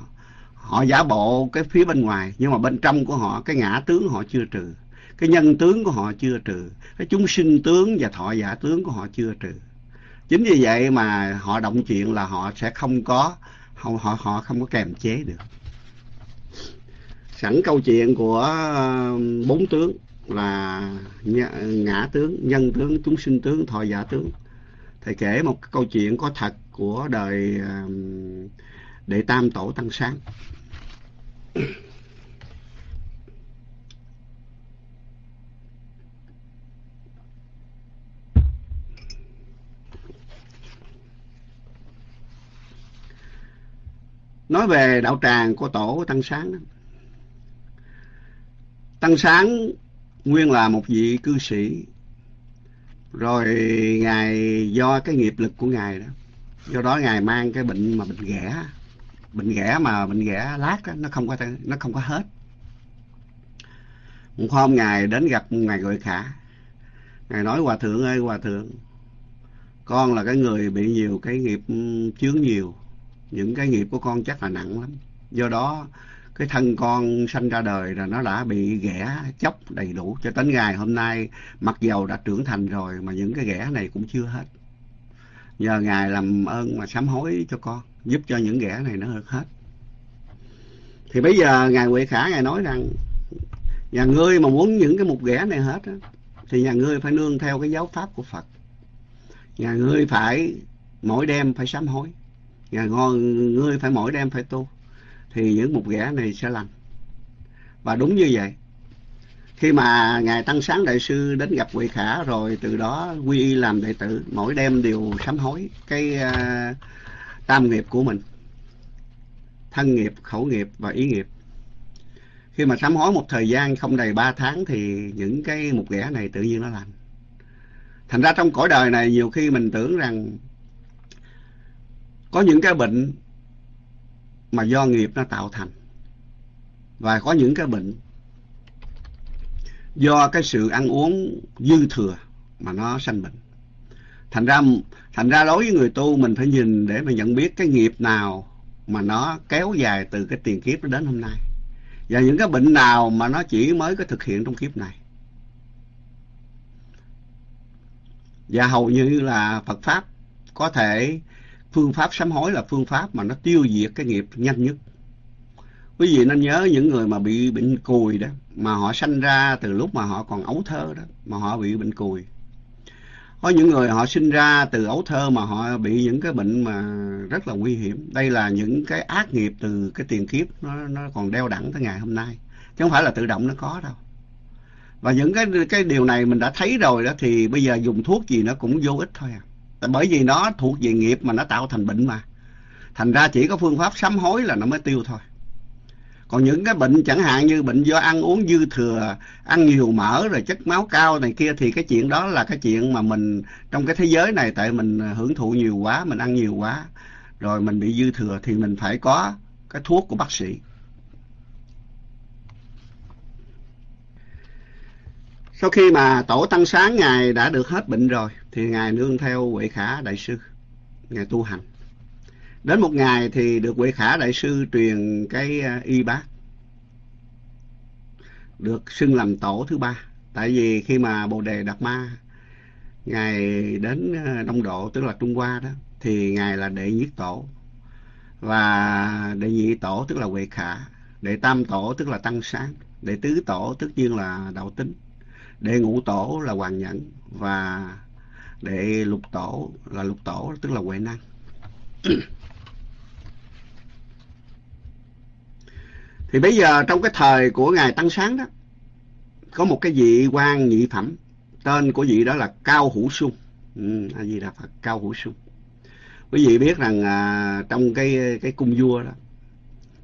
họ giả bộ cái phía bên ngoài, nhưng mà bên trong của họ, cái ngã tướng họ chưa trừ. Cái nhân tướng của họ chưa trừ. Cái chúng sinh tướng và thọ giả tướng của họ chưa trừ. Chính vì vậy mà họ động chuyện là họ sẽ không có họ họ, họ không có kềm chế được. Sẵn câu chuyện của ờ, bốn tướng là ngã tướng nhân tướng chúng sinh tướng thọ giả tướng. Thầy kể một câu chuyện có thật của đời ờ, đệ tam tổ tăng sáng. Nói về đạo tràng của tổ tăng sáng đó. tăng sáng nguyên là một vị cư sĩ. Rồi ngài do cái nghiệp lực của ngài đó do đó ngài mang cái bệnh mà bệnh ghẻ. Bệnh ghẻ mà bệnh ghẻ lát đó, nó không có nó không có hết. Một hôm ngài đến gặp ngài gọi khả. Ngài nói hòa thượng ơi hòa thượng con là cái người bị nhiều cái nghiệp ừ, chướng nhiều những cái nghiệp của con chắc là nặng lắm. Do đó cái thân con sanh ra đời là nó đã bị ghẻ chóc đầy đủ. Cho đến ngày hôm nay mặc dầu đã trưởng thành rồi mà những cái ghẻ này cũng chưa hết. Nhờ ngài làm ơn mà sám hối cho con giúp cho những ghẻ này nó được hết. Thì bây giờ ngài huệ khả ngài nói rằng nhà ngươi mà muốn những cái mục ghẻ này hết á, thì nhà ngươi phải nương theo cái giáo pháp của phật. Nhà ngươi phải mỗi đêm phải sám hối nhà ngươi phải mỗi đêm phải tu thì những mục ghẻ này sẽ lành. Và đúng như vậy khi mà ngài tăng sáng đại sư đến gặp quỷ khả rồi từ đó quy y làm đệ tử mỗi đêm đều sám hối cái uh, tam nghiệp của mình thân nghiệp khẩu nghiệp và ý nghiệp. Khi mà sám hối một thời gian không đầy ba tháng thì những cái mục ghẻ này tự nhiên nó lành. Thành ra trong cõi đời này nhiều khi mình tưởng rằng có những cái bệnh mà do nghiệp nó tạo thành. Và có những cái bệnh do cái sự ăn uống dư thừa mà nó sanh bệnh. Thành ra thành ra đối với người tu mình phải nhìn để mà nhận biết cái nghiệp nào mà nó kéo dài từ cái tiền kiếp đến hôm nay. Và những cái bệnh nào mà nó chỉ mới có thực hiện trong kiếp này. Và hầu như là Phật pháp có thể phương pháp sám hối là phương pháp mà nó tiêu diệt cái nghiệp nhanh nhất. Quý vị nên nhớ những người mà bị bệnh cùi đó, mà họ sanh ra từ lúc mà họ còn ấu thơ đó, mà họ bị bệnh cùi. Có những người họ sinh ra từ ấu thơ mà họ bị những cái bệnh mà rất là nguy hiểm. Đây là những cái ác nghiệp từ cái tiền kiếp, nó nó còn đeo đẳng tới ngày hôm nay. Chứ không phải là tự động nó có đâu. Và những cái cái điều này mình đã thấy rồi đó, thì bây giờ dùng thuốc gì nó cũng vô ích thôi à bởi vì nó thuộc về nghiệp mà nó tạo thành bệnh mà. Thành ra chỉ có phương pháp sám hối là nó mới tiêu thôi. Còn những cái bệnh chẳng hạn như bệnh do ăn uống dư thừa, ăn nhiều mỡ rồi chất máu cao này kia thì cái chuyện đó là cái chuyện mà mình trong cái thế giới này tại mình hưởng thụ nhiều quá, mình ăn nhiều quá, rồi mình bị dư thừa thì mình phải có cái thuốc của bác sĩ. Sau khi mà tổ tăng sáng, ngài đã được hết bệnh rồi, thì ngài nương theo huệ khả đại sư, ngài tu hành. Đến một ngày thì được huệ khả đại sư truyền cái à, y bác được xưng làm tổ thứ ba. Tại vì khi mà bồ đề đạt ma ngài đến à, đông độ, tức là trung hoa đó, thì ngài là đệ nhất tổ. Và đệ nhị tổ tức là huệ khả, đệ tam tổ tức là tăng sáng, đệ tứ tổ tất nhiên là đạo tính đệ ngũ tổ là hoàng nhẫn và đệ lục tổ là lục tổ tức là huệ năng. Thì bây giờ trong cái thời của ngài tăng sáng đó có một cái vị quan nhị phẩm. Tên của vị đó là cao hữu sung. Ừ, a di đà phật cao hữu sung. Quý vị biết rằng à, trong cái cái cung vua đó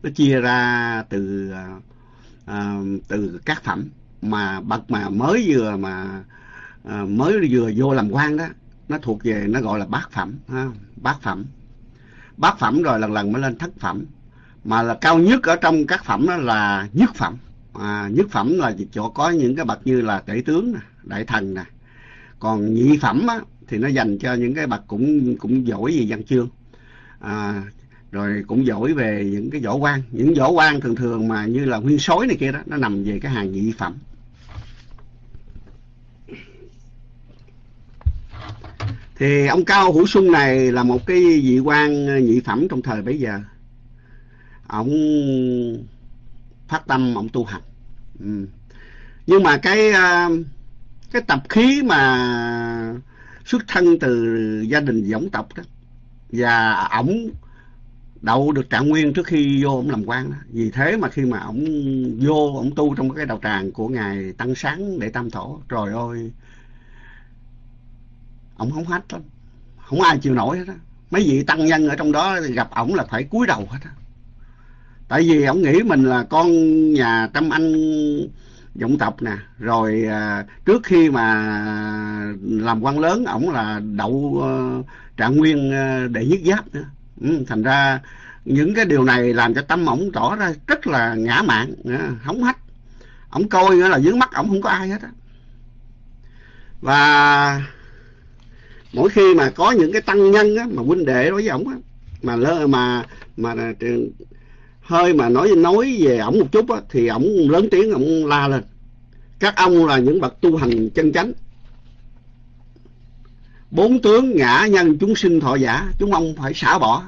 nó chia ra từ à, à từ các phẩm mà bậc mà mới vừa mà à, mới vừa vô làm quan đó nó thuộc về nó gọi là bát phẩm ha, bát phẩm. Bát phẩm rồi lần lần mới lên thất phẩm mà là cao nhất ở trong các phẩm đó là nhất phẩm. À, nhất phẩm là chỗ có những cái bậc như là tể tướng nè đại thần nè. Còn nhị phẩm á, thì nó dành cho những cái bậc cũng cũng giỏi về văn chương. À, rồi cũng giỏi về những cái võ quan. Những võ quan thường thường mà như là nguyên sói này kia đó nó nằm về cái hàng nhị phẩm. Thì ông cao hữu xuân này là một cái vị quan ờ, nhị phẩm trong thời bấy giờ ông phát tâm, ông tu hành ừ. nhưng mà cái ờ, cái tập khí mà xuất thân từ gia đình giống tộc đó, và ổng đậu được trạng nguyên trước khi vô ông làm quan đó. vì thế mà khi mà ổng vô, ổng tu trong cái đạo tràng của ngài tăng sáng để tam thổ, trời ơi ổng không hết lắm không ai chịu nổi hết á. Mấy vị tăng nhân ở trong đó gặp ổng là phải cúi đầu hết á. Tại vì ổng nghĩ mình là con nhà tâm anh dòng tộc nè. Rồi à, trước khi mà làm quan lớn ổng là đậu à, trạng nguyên à, đệ nhất giáp nữa. Ừ, thành ra những cái điều này làm cho tâm ổng tỏ ra rất là ngã mạn ờ, hóng hách. Ổng coi nữa là dưới mắt ổng không có ai hết á. Và mỗi khi mà có những cái tăng nhân á, mà huynh đệ đối với ổng á, mà lơ mà mà hơi mà nói nói về ổng một chút á, thì ổng lớn tiếng ổng la lên. Các ông là những bậc tu hành chân chánh. Bốn tướng ngã nhân chúng sinh thọ giả chúng ông phải xả bỏ.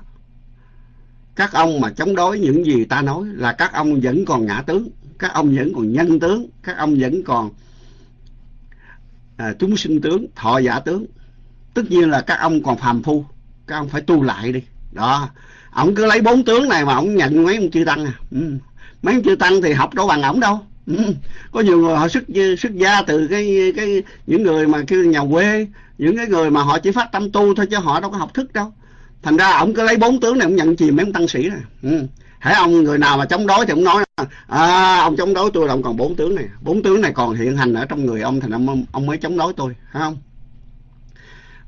Các ông mà chống đối những gì ta nói là các ông vẫn còn ngã tướng các ông vẫn còn nhân tướng các ông vẫn còn à, chúng sinh tướng thọ giả tướng tất nhiên là các ông còn phàm phu các ông phải tu lại đi đó ông cứ lấy bốn tướng này mà ông nhận mấy ông chư tăng à ừ. mấy ông chư tăng thì học đâu bằng ổng đâu ừ. có nhiều người họ xuất xuất gia từ cái cái những người mà kêu nhà quê những cái người mà họ chỉ phát tâm tu thôi chứ họ đâu có học thức đâu thành ra ông cứ lấy bốn tướng này ông nhận chìm mấy ông tăng sĩ này ừ. hễ ông người nào mà chống đối thì ông nói à, ông chống đối tôi là ông còn bốn tướng này bốn tướng này còn hiện hành ở trong người ông thành ông ông mới chống đối tôi phải không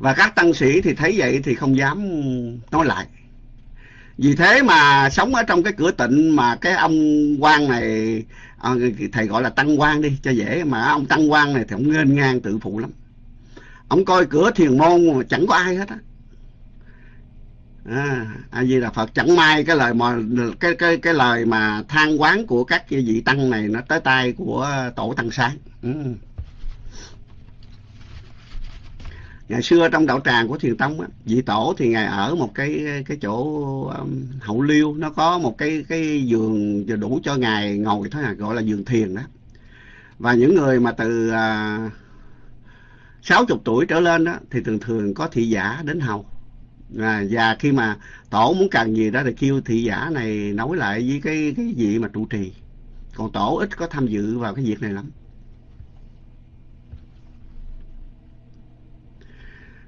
và các tăng sĩ thì thấy vậy thì không dám nói lại. Vì thế mà sống ở trong cái cửa tịnh mà cái ông quan này à, thầy gọi là tăng quan đi cho dễ mà ông tăng quan này thì ông nghênh ngang tự phụ lắm. Ông coi cửa thiền môn mà chẳng có ai hết á. À, a di đà phật chẳng may cái lời mà cái cái cái lời mà than quán của các vị tăng này nó tới tay của tổ tăng sáng. Ừ. ngày xưa trong đạo tràng của thiền tông á vị tổ thì ngài ở một cái cái chỗ um, hậu liêu. Nó có một cái cái giường đủ cho ngài ngồi thôi à gọi là giường thiền đó. Và những người mà từ à, sáu chục tuổi trở lên đó thì thường thường có thị giả đến hầu. À, và khi mà tổ muốn cần gì đó thì kêu thị giả này nói lại với cái cái vị mà trụ trì. Còn tổ ít có tham dự vào cái việc này lắm.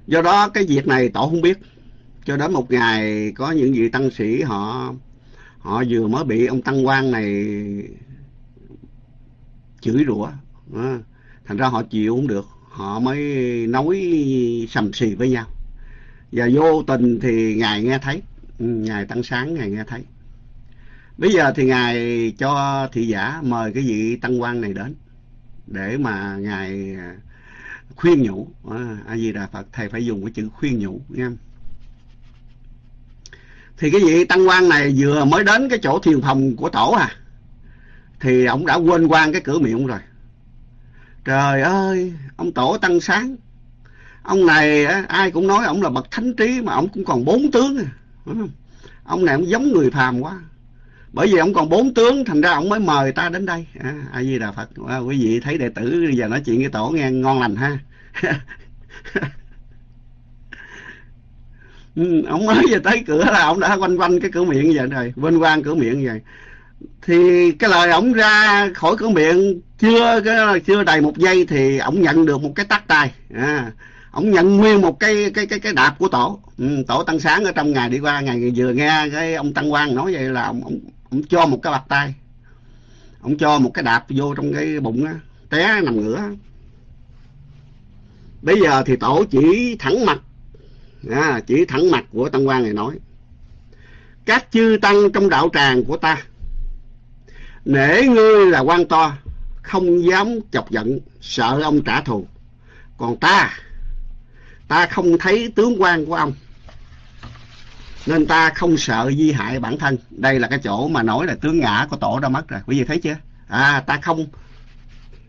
Do đó cái việc này tổ không biết. Cho đến một ngày có những vị tăng sĩ họ họ vừa mới bị ông tăng quan này chửi rủa. À, thành ra họ chịu không được. Họ mới nói sầm xì với nhau. Và vô tình thì ngài nghe thấy. Ừ, ngài tăng sáng ngài nghe thấy. Bây giờ thì ngài cho thị giả mời cái vị tăng quan này đến để mà ngài khuyên nhủ. À, a di đà phật thầy phải dùng cái chữ khuyên nhủ nha thì cái vị tăng quan này vừa mới đến cái chỗ thiền phòng của tổ à thì ông đã quên quan cái cửa miệng rồi. Trời ơi ông tổ tăng sáng ông này ai cũng nói ông là bậc thánh trí mà ông cũng còn bốn tướng à. ông này ông giống người phàm quá bởi vì ông còn bốn tướng thành ra ông mới mời ta đến đây. À, a di đà phật. À, quý vị thấy đệ tử bây giờ nói chuyện với tổ nghe ngon lành ha. Ừ, ông mới vừa tới cửa là ông đã quanh quanh cái cửa miệng vậy rồi bên quang cửa miệng vậy. Thì cái lời ông ra khỏi cửa miệng chưa cái chưa đầy một giây thì ông nhận được một cái tắt tay. À, ông nhận nguyên một cái cái cái cái đạp của tổ. Ừ, tổ tăng sáng ở trong ngày đi qua ngày vừa nghe cái ông tăng quang nói vậy là ông ông, ông cho một cái bạch tay. Ông cho một cái đạp vô trong cái bụng á té nằm ngửa. Bây giờ thì tổ chỉ thẳng mặt. À, chỉ thẳng mặt của tăng quan này nói. Các chư tăng trong đạo tràng của ta nể ngươi là quan to không dám chọc giận sợ ông trả thù. Còn ta ta không thấy tướng quan của ông nên ta không sợ di hại bản thân. Đây là cái chỗ mà nói là tướng ngã của tổ đã mất rồi. Quý vị thấy chưa? À ta không.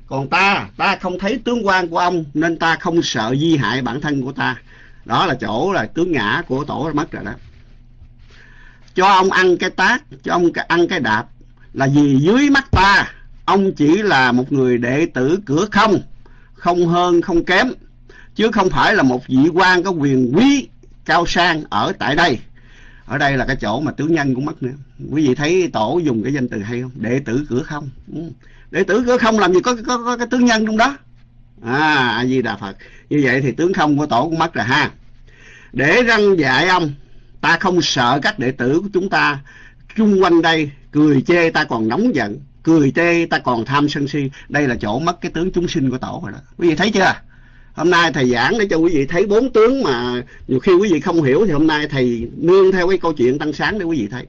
Còn ta ta không thấy tướng quan của ông, nên ta không sợ di hại bản thân của ta. Đó là chỗ là tướng ngã của tổ đã mất rồi đó. Cho ông ăn cái tát, cho ông ăn cái đạp là vì dưới mắt ta, ông chỉ là một người đệ tử cửa không không hơn, không kém, chứ không phải là một vị quan có quyền quý, cao sang ở tại đây ở đây là cái chỗ mà tướng nhân cũng mất nữa. Quý vị thấy tổ dùng cái danh từ hay không? Đệ tử cửa không. Ừ. Đệ tử cửa không làm gì có có, có cái tướng nhân trong đó. À a di đà phật. Như vậy thì tướng không của tổ cũng mất rồi ha. Để răng dạy ông ta không sợ các đệ tử của chúng ta chung quanh đây cười chê ta còn nóng giận cười chê ta còn tham sân si. Đây là chỗ mất cái tướng chúng sinh của tổ rồi đó. Quý vị thấy chưa? Hôm nay thầy giảng để cho quý vị thấy bốn tướng mà nhiều khi quý vị không hiểu thì hôm nay thầy nương theo cái câu chuyện tăng sáng để quý vị thấy.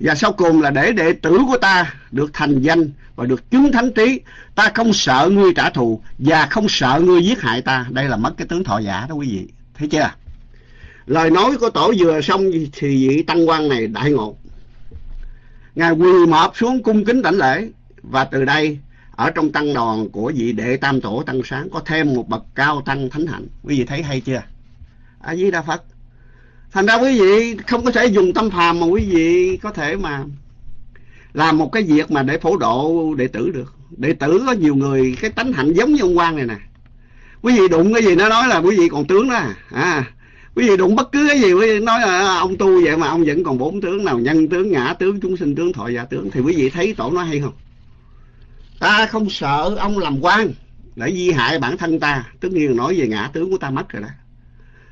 Và sau cùng là để đệ tử của ta được thành danh và được chứng thánh trí. Ta không sợ ngươi trả thù và không sợ ngươi giết hại ta. Đây là mất cái tướng thọ giả đó quý vị. Thấy chưa? Lời nói của tổ vừa xong thì vị tăng quan này đại ngộ. Ngài quỳ mọp xuống cung kính đảnh lễ và từ đây ở trong tăng đoàn của vị đệ tam tổ tăng sáng có thêm một bậc cao tăng thánh hạnh. Quý vị thấy hay chưa? A di đà phật. Thành ra quý vị không có thể dùng tâm phàm mà quý vị có thể mà làm một cái việc mà để phổ độ đệ tử được. Đệ tử có nhiều người, cái tánh hạnh giống như ông quan này nè. Quý vị đụng cái gì nó nói là quý vị còn tướng đó. À quý vị đụng bất cứ cái gì, quý vị nói là ông tu vậy mà ông vẫn còn bốn tướng nào, nhân tướng, ngã tướng, chúng sinh tướng, thọ giả tướng. Thì quý vị thấy tổ nó hay không? Ta không sợ ông làm quan để di hại bản thân ta, tất nhiên nói về ngã tướng của ta mất rồi đó.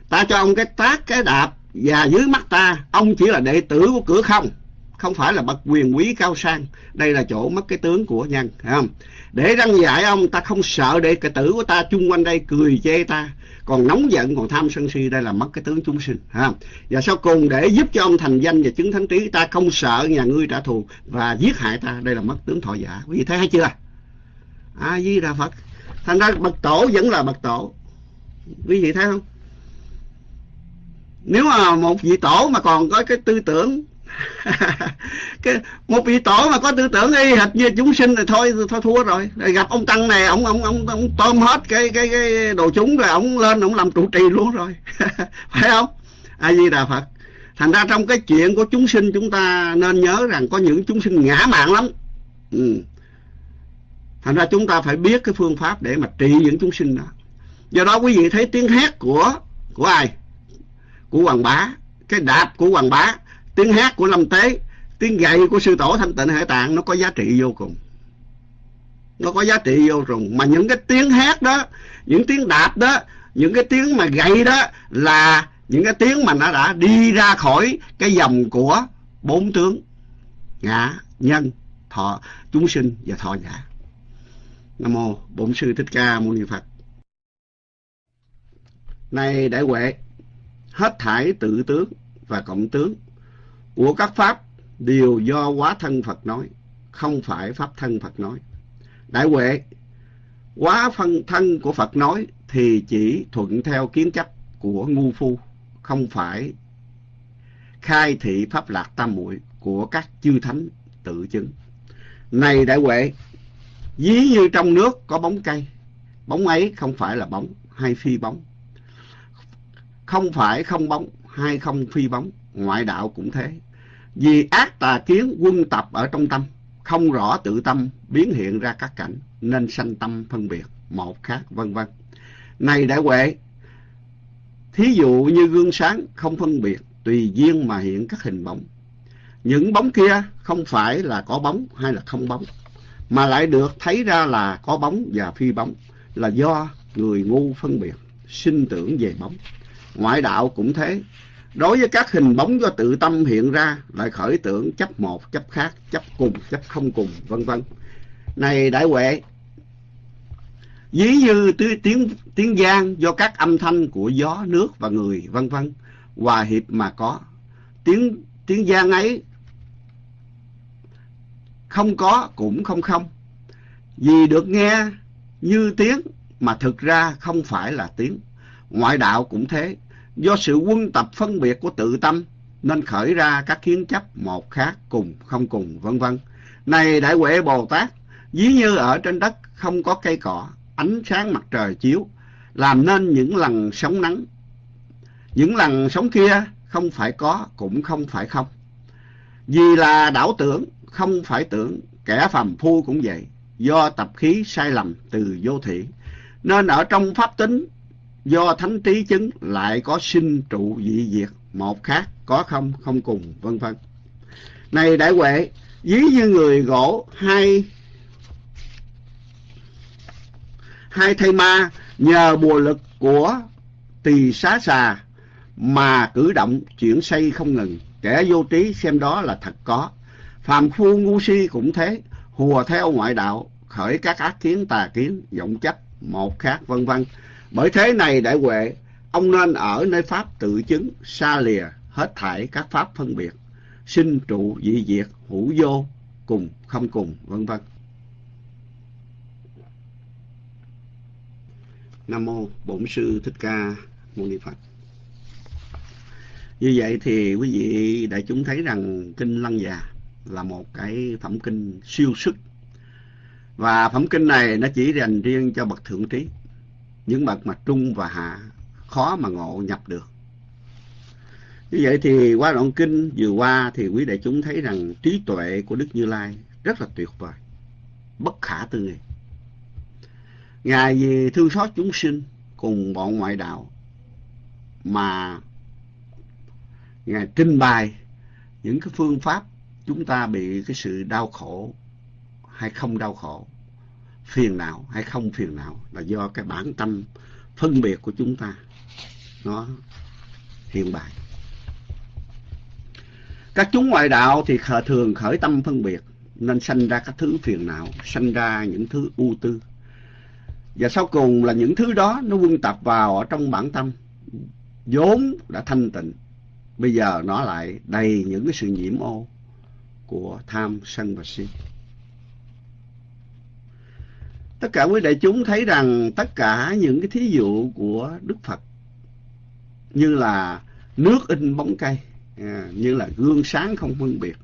Ta cho ông cái tác, cái đạp, và dưới mắt ta, ông chỉ là đệ tử của cửa không không phải là bậc quyền quý cao sang. Đây là chỗ mất cái tướng của nhân phải không? Để răng dạy ông, ta không sợ đệ tử của ta chung quanh đây cười chê ta. Còn nóng giận, còn tham sân si, đây là mất cái tướng chúng sinh, ha. Và sau cùng, để giúp cho ông thành danh và chứng thánh trí, ta không sợ nhà ngươi trả thù và giết hại ta. Đây là mất tướng thọ giả. Quý vị thấy hay chưa? A di đà phật thành ra bậc tổ vẫn là bậc tổ. Quý vị thấy không? Nếu mà một vị tổ mà còn có cái tư tưởng cái một vị tổ mà có tư tưởng y hệt như chúng sinh thì thôi thôi thua rồi. Rồi gặp ông tăng này, ông ông ông ông tôm hết cái cái cái đồ chúng rồi ông lên, ông làm trụ trì luôn rồi. Phải không? A di đà phật. Thành ra trong cái chuyện của chúng sinh, chúng ta nên nhớ rằng có những chúng sinh ngã mạng lắm. Ừ. thành ra chúng ta phải biết cái phương pháp để mà trị những chúng sinh đó. Do đó quý vị thấy tiếng hét của của ai? Của hoàng bá. Cái đạp của hoàng bá tiếng hát của lâm tế tiếng gậy của sư tổ thanh tịnh hải tạng nó có giá trị vô cùng. Nó có giá trị vô cùng. Mà những cái tiếng hát đó, những tiếng đạp đó, những cái tiếng mà gậy đó là những cái tiếng mà nó đã đi ra khỏi cái dòng của bốn tướng, ngã, nhân, thọ, chúng sinh và thọ giả nam mô bổn sư thích ca mâu ni phật. Này đại huệ, hết thải tự tướng và cộng tướng của các pháp đều do quá thân Phật nói, không phải pháp thân Phật nói. Đại huệ, quá phân thân của Phật nói thì chỉ thuận theo kiến chấp của ngu phu, không phải khai thị pháp lạc tam muội của các chư thánh tự chứng. Này đại huệ, ví như trong nước có bóng cây, bóng ấy không phải là bóng hay phi bóng. Không phải không bóng hay không phi bóng, ngoại đạo cũng thế. Vì ác tà kiến quân tập ở trong tâm, không rõ tự tâm biến hiện ra các cảnh, nên sanh tâm phân biệt, một khác vân vân. Này đại huệ, thí dụ như gương sáng không phân biệt, tùy duyên mà hiện các hình bóng. Những bóng kia không phải là có bóng hay là không bóng, mà lại được thấy ra là có bóng và phi bóng, là do người ngu phân biệt, sinh tưởng về bóng. Ngoại đạo cũng thế, Đối với các hình bóng do tự tâm hiện ra lại khởi tưởng chấp một, chấp khác, chấp cùng, chấp không cùng, vân vân. Này đại huệ, ví như tiếng tiếng gian do các âm thanh của gió, nước và người, vân vân, hòa hiệp mà có. Tiếng tiếng gian ấy không có cũng không không. Vì được nghe như tiếng mà thực ra không phải là tiếng. Ngoại đạo cũng thế, do sự quân tập phân biệt của tự tâm, nên khởi ra các kiến chấp một khác cùng không cùng, vân vân. Này đại huệ bồ tát, ví như ở trên đất không có cây cỏ, ánh sáng mặt trời chiếu, làm nên những lần sóng nắng. Những lần sóng kia không phải có, cũng không phải không. Vì là đảo tưởng, không phải tưởng, kẻ phàm phu cũng vậy. Do tập khí sai lầm từ vô thị, nên ở trong pháp tính do thánh trí chứng lại có sinh trụ dị diệt, một khác có không không cùng, vân vân. Này đại huệ ví như người gỗ, hai hai thây ma nhờ bùa lực của tỳ xá xà mà cử động chuyển xây không ngừng. Kẻ vô trí xem đó là thật có. Phàm phu ngu si cũng thế, hùa theo ngoại đạo, khởi các ác kiến tà kiến, vọng chấp, một khác, vân vân bởi thế này đại huệ, ông nên ở nơi pháp tự chứng, xa lìa, hết thảy các pháp phân biệt, sinh trụ dị diệt, hữu vô, cùng, không cùng, vân vân. Nam mô Bổn sư Thích Ca Mâu Ni Phật. Như vậy thì quý vị đại chúng thấy rằng kinh Lăng Già là một cái phẩm kinh siêu sức. Và phẩm kinh này nó chỉ dành riêng cho bậc thượng trí những bậc mà trung và hạ khó mà ngộ nhập được như vậy thì qua đoạn kinh vừa qua thì quý đại chúng thấy rằng trí tuệ của Đức Như Lai rất là tuyệt vời, bất khả tư nghị. Ngài vì thương xót chúng sinh cùng bọn ngoại đạo mà Ngài trình bày những cái phương pháp chúng ta bị cái sự đau khổ hay không đau khổ, phiền não hay không phiền não là do cái bản tâm phân biệt của chúng ta nó hiện bày. Các chúng ngoại đạo thì khờ thường khởi tâm phân biệt nên sanh ra các thứ phiền não, sanh ra những thứ ưu tư. Và sau cùng là những thứ đó nó quân tập vào ở trong bản tâm vốn đã thanh tịnh. Bây giờ nó lại đầy những cái sự nhiễm ô của tham, sân và si. Tất cả quý đại chúng thấy rằng tất cả những cái thí dụ của Đức Phật như là nước in bóng cây, à, như là gương sáng không phân biệt,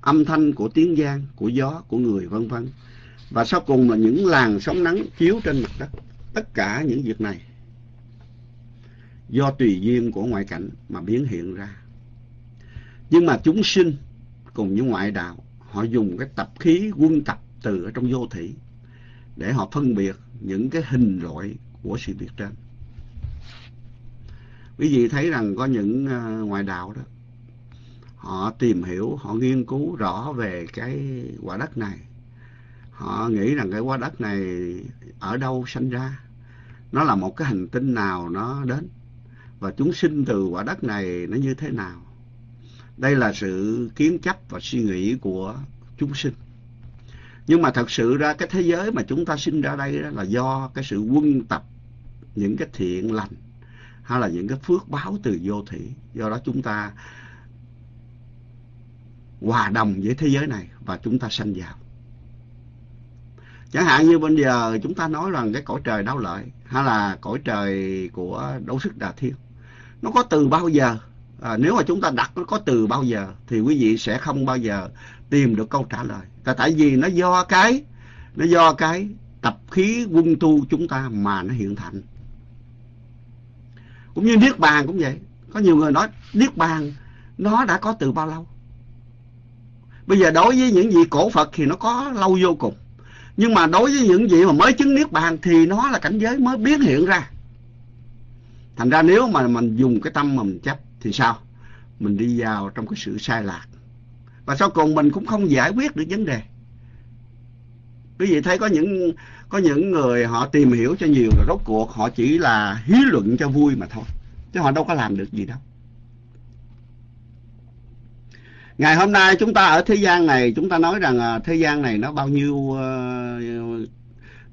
âm thanh của tiếng giang, của gió, của người vân vân. Và sau cùng là những làn sóng nắng chiếu trên mặt đất. Tất cả những việc này do tùy duyên của ngoại cảnh mà biến hiện ra. Nhưng mà chúng sinh cùng với ngoại đạo, họ dùng cái tập khí quân tập từ ở trong vô thủy để họ phân biệt những cái hình loại của sự việc trên. Quý vị thấy rằng có những à, ngoại đạo đó, họ tìm hiểu, họ nghiên cứu rõ về cái quả đất này. Họ nghĩ rằng cái quả đất này ở đâu sanh ra, nó là một cái hành tinh nào nó đến và chúng sinh từ quả đất này nó như thế nào. Đây là sự kiến chấp và suy nghĩ của chúng sinh. Nhưng mà thật sự ra cái thế giới mà chúng ta sinh ra đây đó là do cái sự quân tập những cái thiện lành hay là những cái phước báo từ vô thủy. Do đó chúng ta hòa đồng với thế giới này và chúng ta sanh vào. Chẳng hạn như bây giờ chúng ta nói rằng cái cõi trời đau lợi hay là cõi trời của đấu sức đà thiên. Nó có từ bao giờ? À, nếu mà chúng ta đặt nó có từ bao giờ thì quý vị sẽ không bao giờ tìm được câu trả lời là tại vì nó do cái, nó do cái tập khí quân tu chúng ta mà nó hiện thành. Cũng như Niết Bàn cũng vậy. Có nhiều người nói, Niết Bàn nó đã có từ bao lâu? Bây giờ đối với những vị cổ Phật thì nó có lâu vô cùng. Nhưng mà đối với những vị mà mới chứng Niết Bàn thì nó là cảnh giới mới biến hiện ra. Thành ra nếu mà mình dùng cái tâm mà mình chấp thì sao? Mình đi vào trong cái sự sai lạc. Và sau cùng mình cũng không giải quyết được vấn đề. Quý vị thấy có những có những người họ tìm hiểu cho nhiều rồi rốt cuộc họ chỉ là hí luận cho vui mà thôi. Chứ họ đâu có làm được gì đâu. Ngày hôm nay chúng ta ở thế gian này, chúng ta nói rằng à, thế gian này nó bao nhiêu ờ,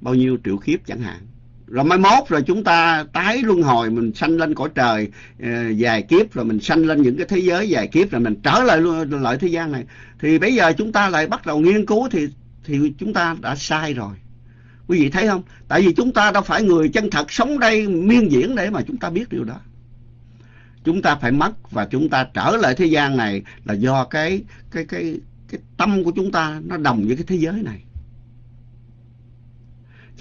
bao nhiêu triệu kiếp chẳng hạn rồi mai mốt rồi chúng ta tái luân hồi mình sanh lên cõi trời ờ, uh, dài kiếp rồi mình sanh lên những cái thế giới dài kiếp rồi mình trở lại lại thế gian này. Thì bây giờ chúng ta lại bắt đầu nghiên cứu thì thì chúng ta đã sai rồi. Quý vị thấy không? Tại vì chúng ta đâu phải người chân thật sống đây miên diễn để mà chúng ta biết điều đó. Chúng ta phải mất và chúng ta trở lại thế gian này là do cái cái cái cái tâm của chúng ta nó đồng với cái thế giới này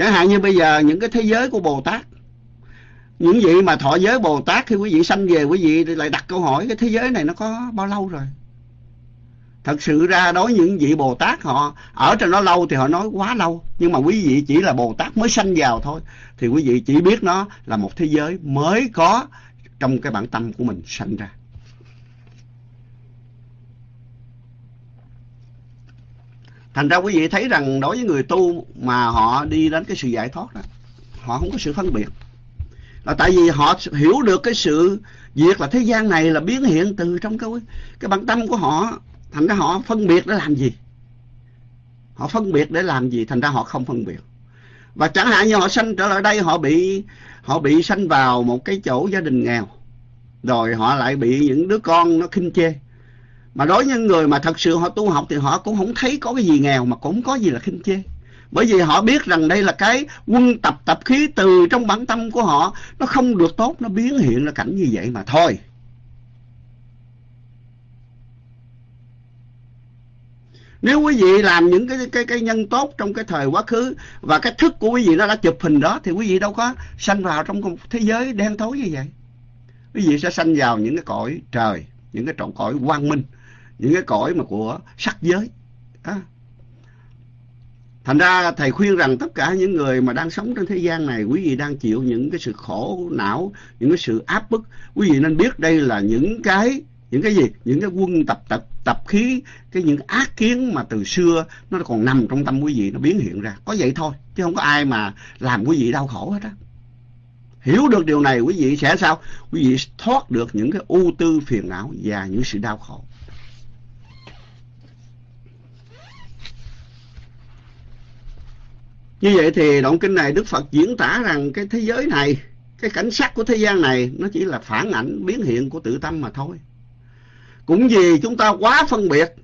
chẳng hạn như bây giờ những cái thế giới của bồ tát, những vị mà thọ giới bồ tát khi quý vị sanh về, quý vị lại đặt câu hỏi, cái thế giới này nó có bao lâu rồi? Thật sự ra đối với những vị bồ tát, họ ở trong nó lâu thì họ nói quá lâu, nhưng mà quý vị chỉ là bồ tát mới sanh vào thôi, thì quý vị chỉ biết nó là một thế giới mới có trong cái bản tâm của mình sanh ra. Thành ra quý vị thấy rằng đối với người tu mà họ đi đến cái sự giải thoát đó, họ không có sự phân biệt. Là tại vì họ hiểu được cái sự việc là thế gian này là biến hiện từ trong cái cái bản tâm của họ. Thành ra họ phân biệt để làm gì? Họ phân biệt để làm gì? Thành ra họ không phân biệt. Và chẳng hạn như họ sanh trở lại đây, họ bị họ bị sanh vào một cái chỗ gia đình nghèo, rồi họ lại bị những đứa con nó khinh chê mà đối với những người mà thật sự họ tu học thì họ cũng không thấy có cái gì nghèo mà cũng có gì là khinh chê bởi vì họ biết rằng đây là cái quân tập tập khí từ trong bản tâm của họ. Nó không được tốt, nó biến hiện ra cảnh như vậy mà thôi. Nếu quý vị làm những cái cái cái nhân tốt trong cái thời quá khứ và cái thức của quý vị nó đã chụp hình đó, thì quý vị đâu có sanh vào trong một thế giới đen tối như vậy. quý vị sẽ sanh vào những cái cõi trời, những cái trọng cõi quang minh những cái cõi mà của sắc giới. À. thành ra thầy khuyên rằng tất cả những người mà đang sống trên thế gian này, quý vị đang chịu những cái sự khổ, não, những cái sự áp bức. Quý vị nên biết đây là những cái những cái gì? Những cái quân tập tập tập khí, cái những ác kiến mà từ xưa nó còn nằm trong tâm quý vị, nó biến hiện ra. Có vậy thôi, chứ không có ai mà làm quý vị đau khổ hết á. Hiểu được điều này, quý vị sẽ sao? Quý vị thoát được những cái ưu tư phiền não và những sự đau khổ. Như vậy thì đoạn kinh này đức phật diễn tả rằng cái thế giới này, cái cảnh sắc của thế gian này, nó chỉ là phản ảnh, biến hiện của tự tâm mà thôi. Cũng vì chúng ta quá phân biệt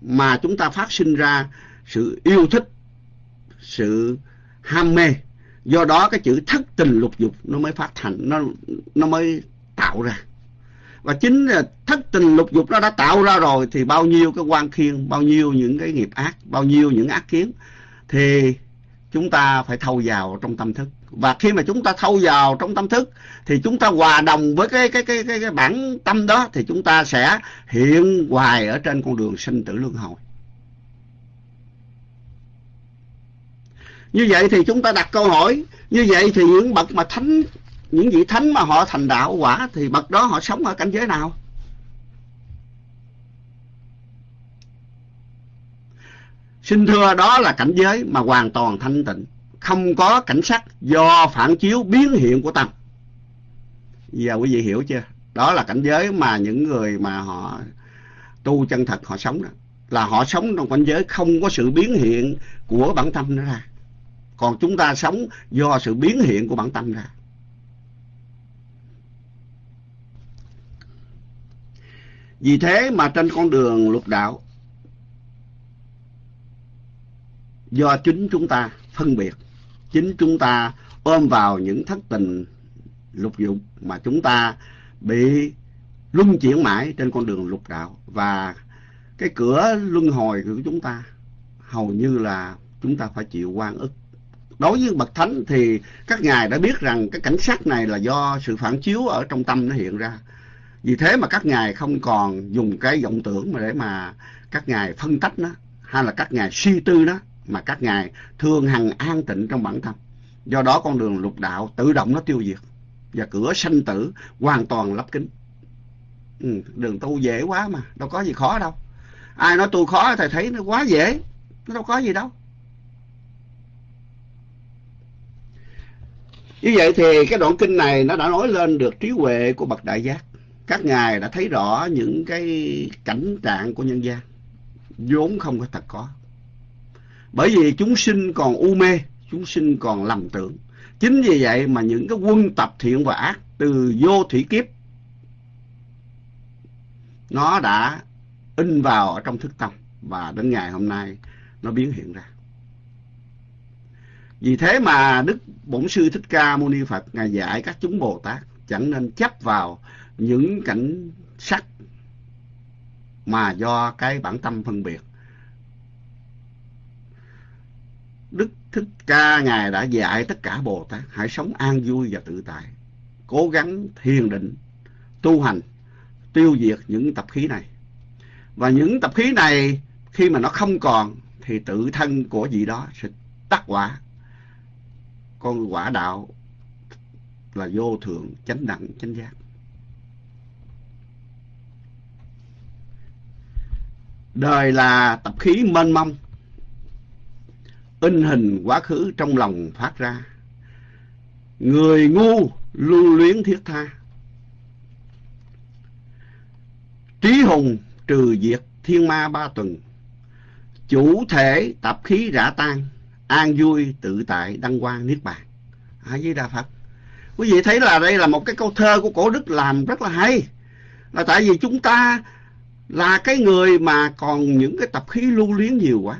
mà chúng ta phát sinh ra sự yêu thích, sự ham mê. Do đó cái chữ thất tình lục dục nó mới phát thành nó nó mới tạo ra. Và chính là thất tình lục dục nó đã tạo ra rồi thì bao nhiêu cái quan khiên, bao nhiêu những cái nghiệp ác, bao nhiêu những ác kiến thì chúng ta phải thâu vào trong tâm thức. Và khi mà chúng ta thâu vào trong tâm thức thì chúng ta hòa đồng với cái cái cái cái, cái bản tâm đó thì chúng ta sẽ hiện hoài ở trên con đường sinh tử luân hồi. Như vậy thì chúng ta đặt câu hỏi như vậy thì những bậc mà thánh những vị thánh mà họ thành đạo quả thì bậc đó họ sống ở cảnh giới nào? Xin thưa đó là cảnh giới mà hoàn toàn thanh tịnh. Không có cảnh sắc do phản chiếu biến hiện của tâm. Giờ quý vị hiểu chưa? Đó là cảnh giới mà những người mà họ tu chân thật họ sống đó. Là họ sống trong cảnh giới không có sự biến hiện của bản tâm nữa ra. Còn chúng ta sống do sự biến hiện của bản tâm ra. Vì thế mà trên con đường lục đạo do chính chúng ta phân biệt, chính chúng ta ôm vào những thất tình lục dục mà chúng ta bị luân chuyển mãi trên con đường lục đạo. Và cái cửa luân hồi của chúng ta hầu như là chúng ta phải chịu quan ức. Đối với bậc thánh thì các ngài đã biết rằng cái cảnh sắc này là do sự phản chiếu ở trong tâm nó hiện ra. Vì thế mà các ngài không còn dùng cái vọng tưởng mà để mà các ngài phân tách nó, hay là các ngài suy tư nó mà các ngài thường hằng an tịnh trong bản thân. Do đó con đường lục đạo tự động nó tiêu diệt và cửa sanh tử hoàn toàn lấp kính ừ, đường tu dễ quá mà đâu có gì khó đâu. Ai nói tu khó thầy thấy nó quá dễ nó đâu có gì đâu. Như vậy thì cái đoạn kinh này nó đã nói lên được trí huệ của bậc đại giác. Các ngài đã thấy rõ những cái cảnh trạng của nhân gian vốn không có thật có bởi vì chúng sinh còn u mê, chúng sinh còn lầm tưởng. Chính vì vậy mà những cái quân tập thiện và ác từ vô thủy kiếp, nó đã in vào ở trong thức tâm và đến ngày hôm nay nó biến hiện ra. Vì thế mà đức bổn sư thích ca mâu ni phật, ngài dạy các chúng bồ tát, chẳng nên chấp vào những cảnh sắc mà do cái bản tâm phân biệt. Đức Thích Ca Ngài đã dạy tất cả Bồ Tát hãy sống an vui và tự tại. Cố gắng thiền định, tu hành, tiêu diệt những tập khí này. Và những tập khí này khi mà nó không còn thì tự thân của vị đó sẽ tắt quả. Con quả đạo là vô thượng, chánh đẳng, chánh giác. Đời là tập khí mênh mông in hình quá khứ trong lòng phát ra. Người ngu lưu luyến thiết tha. Trí hùng trừ diệt thiên ma ba tuần. Chủ thể tập khí rã tan, an vui tự tại đăng quang niết bàn. A di đà phật. Quý vị thấy là đây là một cái câu thơ của cổ đức làm rất là hay. Là tại vì chúng ta là cái người mà còn những cái tập khí lưu luyến nhiều quá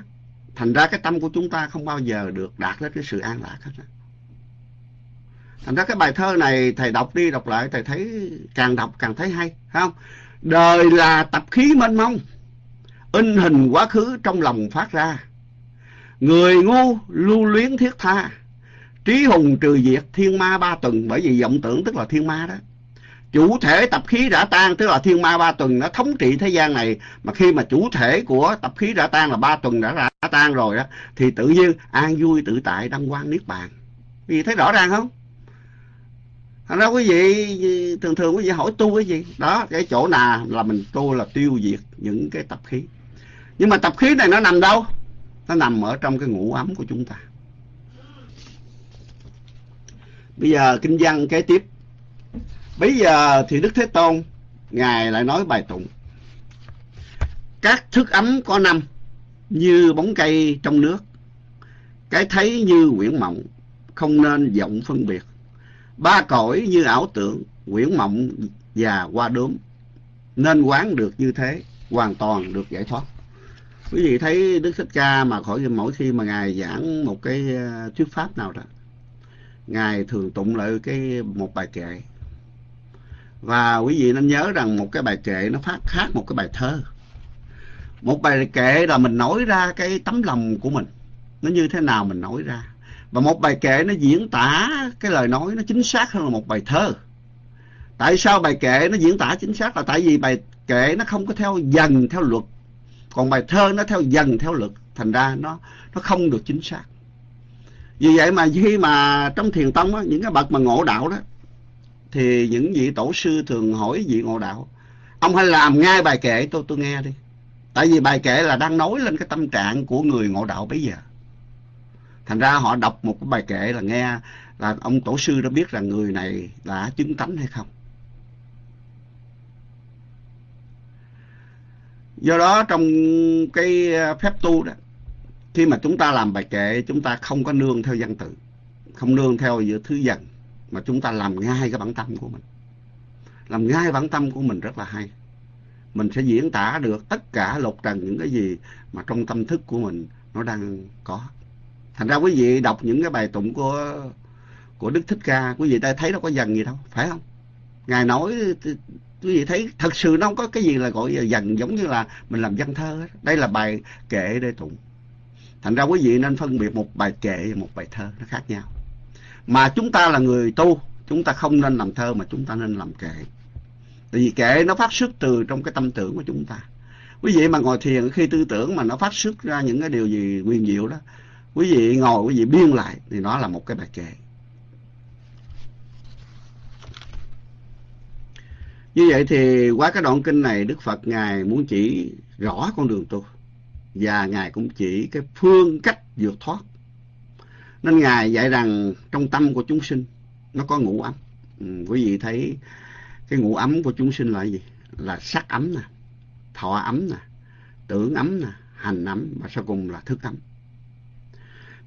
thành ra cái tâm của chúng ta không bao giờ được đạt đến cái sự an lạc hết thành ra cái bài thơ này thầy đọc đi đọc lại, thầy thấy càng đọc càng thấy hay, phải không? Đời là tập khí mênh mông, in hình quá khứ trong lòng phát ra. Người ngu lưu luyến thiết tha, trí hùng trừ diệt thiên ma ba tuần bởi vì vọng tưởng tức là thiên ma đó chủ thể tập khí đã tan, tức là thiên ma ba tuần nó thống trị thế gian này, mà khi mà chủ thể của tập khí đã tan là ba tuần đã đã tan rồi đó thì tự nhiên an vui tự tại đăng quang niết bàn. Vì thấy rõ ràng không? Thành ra quý vị ừ, thường thường quý vị hỏi tu cái gì? Đó, cái chỗ nào là mình tu là tiêu diệt những cái tập khí. Nhưng mà tập khí này nó nằm đâu? Nó nằm ở trong cái ngũ ấm của chúng ta. Bây giờ kinh văn kế tiếp bây giờ thì đức thế tôn, ngài lại nói bài tụng. Các thức ấm có năm, như bóng cây trong nước. Cái thấy như quyển mộng, không nên vọng phân biệt. Ba cõi như ảo tưởng, quyển mộng và qua đốm. Nên quán được như thế, hoàn toàn được giải thoát. Quý vị thấy đức thích ca mà khỏi mỗi khi mà ngài giảng một cái ờ, thuyết pháp nào đó, ngài thường tụng lại cái một bài kệ và quý vị nên nhớ rằng một cái bài kệ nó phát khác một cái bài thơ. Một bài kệ là mình nói ra cái tấm lòng của mình. Nó như thế nào mình nói ra. Và một bài kệ nó diễn tả cái lời nói nó chính xác hơn là một bài thơ. Tại sao bài kệ nó diễn tả chính xác là tại vì bài kệ nó không có theo dần theo luật. Còn bài thơ nó theo dần theo luật. Thành ra nó nó không được chính xác. Vì vậy mà khi mà trong thiền tông á, những cái bậc mà ngộ đạo đó thì những vị tổ sư thường hỏi vị ngộ đạo, ông hãy làm ngay bài kệ tôi tôi nghe đi. Tại vì bài kệ là đang nói lên cái tâm trạng của người ngộ đạo bây giờ. Thành ra họ đọc một cái bài kệ là nghe là ông tổ sư đã biết rằng người này đã chứng tánh hay không. Do đó trong cái ờ, phép tu đó, khi mà chúng ta làm bài kệ, chúng ta không có nương theo văn tự, không nương theo giữa thứ dần mà chúng ta làm ngay cái bản tâm của mình. Làm ngay bản tâm của mình rất là hay. Mình sẽ diễn tả được tất cả lục trần những cái gì mà trong tâm thức của mình nó đang có. Thành ra quý vị đọc những cái bài tụng của của đức thích ca, quý vị ta thấy nó có dần gì đâu, phải không? Ngài nói, quý vị thấy thật sự nó không có cái gì là gọi là dần, giống như là mình làm văn thơ đây là bài kệ để tụng. Thành ra quý vị nên phân biệt một bài kệ và một bài thơ, nó khác nhau mà chúng ta là người tu, chúng ta không nên làm thơ mà chúng ta nên làm kệ. Tại vì kệ nó phát xuất từ trong cái tâm tưởng của chúng ta. Quý vị mà ngồi thiền khi tư tưởng mà nó phát xuất ra những cái điều gì quyền diệu đó, quý vị ngồi, quý vị biên lại thì nó là một cái bài kệ. Như vậy thì qua cái đoạn kinh này, đức phật ngài muốn chỉ rõ con đường tu. Và ngài cũng chỉ cái phương cách vượt thoát nên ngài dạy rằng trong tâm của chúng sinh nó có ngũ ấm. Ừ, quý vị thấy cái ngũ ấm của chúng sinh là gì? Là sắc ấm nè thọ ấm nè tưởng ấm nè hành ấm và sau cùng là thức ấm.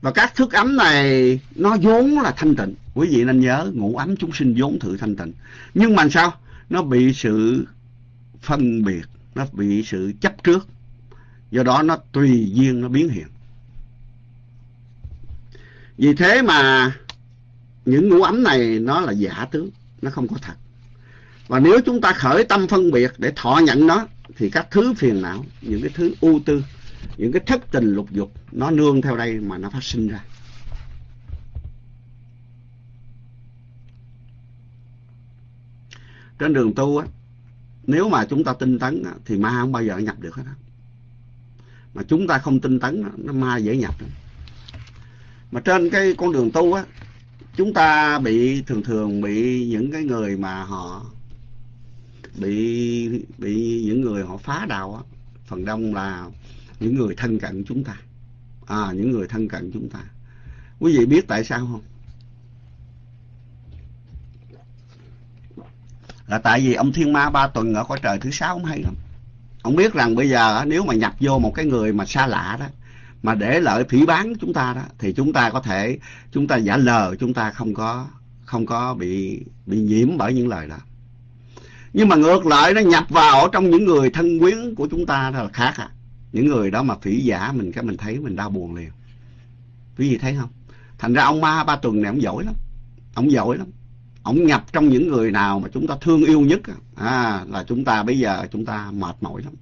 Và các thức ấm này nó vốn là thanh tịnh. Quý vị nên nhớ ngũ ấm chúng sinh vốn thử thanh tịnh. Nhưng mà sao? Nó bị sự phân biệt nó bị sự chấp trước. Do đó nó tùy duyên nó biến hiện vì thế mà những ngũ ấm này nó là giả tướng nó không có thật. Và nếu chúng ta khởi tâm phân biệt để thọ nhận nó thì các thứ phiền não những cái thứ ưu tư những cái thất tình lục dục nó nương theo đây mà nó phát sinh ra. Trên đường tu á nếu mà chúng ta tinh tấn á, thì ma không bao giờ nhập được hết á. Mà chúng ta không tinh tấn nó ma dễ nhập lắm mà trên cái con đường tu á, chúng ta bị thường thường bị những cái người mà họ bị bị những người họ phá đạo á, phần đông là những người thân cận chúng ta. À những người thân cận chúng ta. Quý vị biết tại sao không? Là tại vì ông thiên ma ba tuần ở cõi trời thứ sáu ông hay lắm. Ông biết rằng bây giờ nếu mà nhập vô một cái người mà xa lạ đó mà để lợi phỉ bán chúng ta đó thì chúng ta có thể chúng ta giả lờ chúng ta không có không có bị bị nhiễm bởi những lời đó. Nhưng mà ngược lại nó nhập vào ở trong những người thân quyến của chúng ta là khác à. Những người đó mà phỉ giả mình cái mình thấy mình đau buồn liền. Quý vị thấy không? Thành ra ông ma ba tuần này ông giỏi lắm. Ông giỏi lắm. Ông nhập trong những người nào mà chúng ta thương yêu nhất à, là chúng ta bây giờ chúng ta mệt mỏi lắm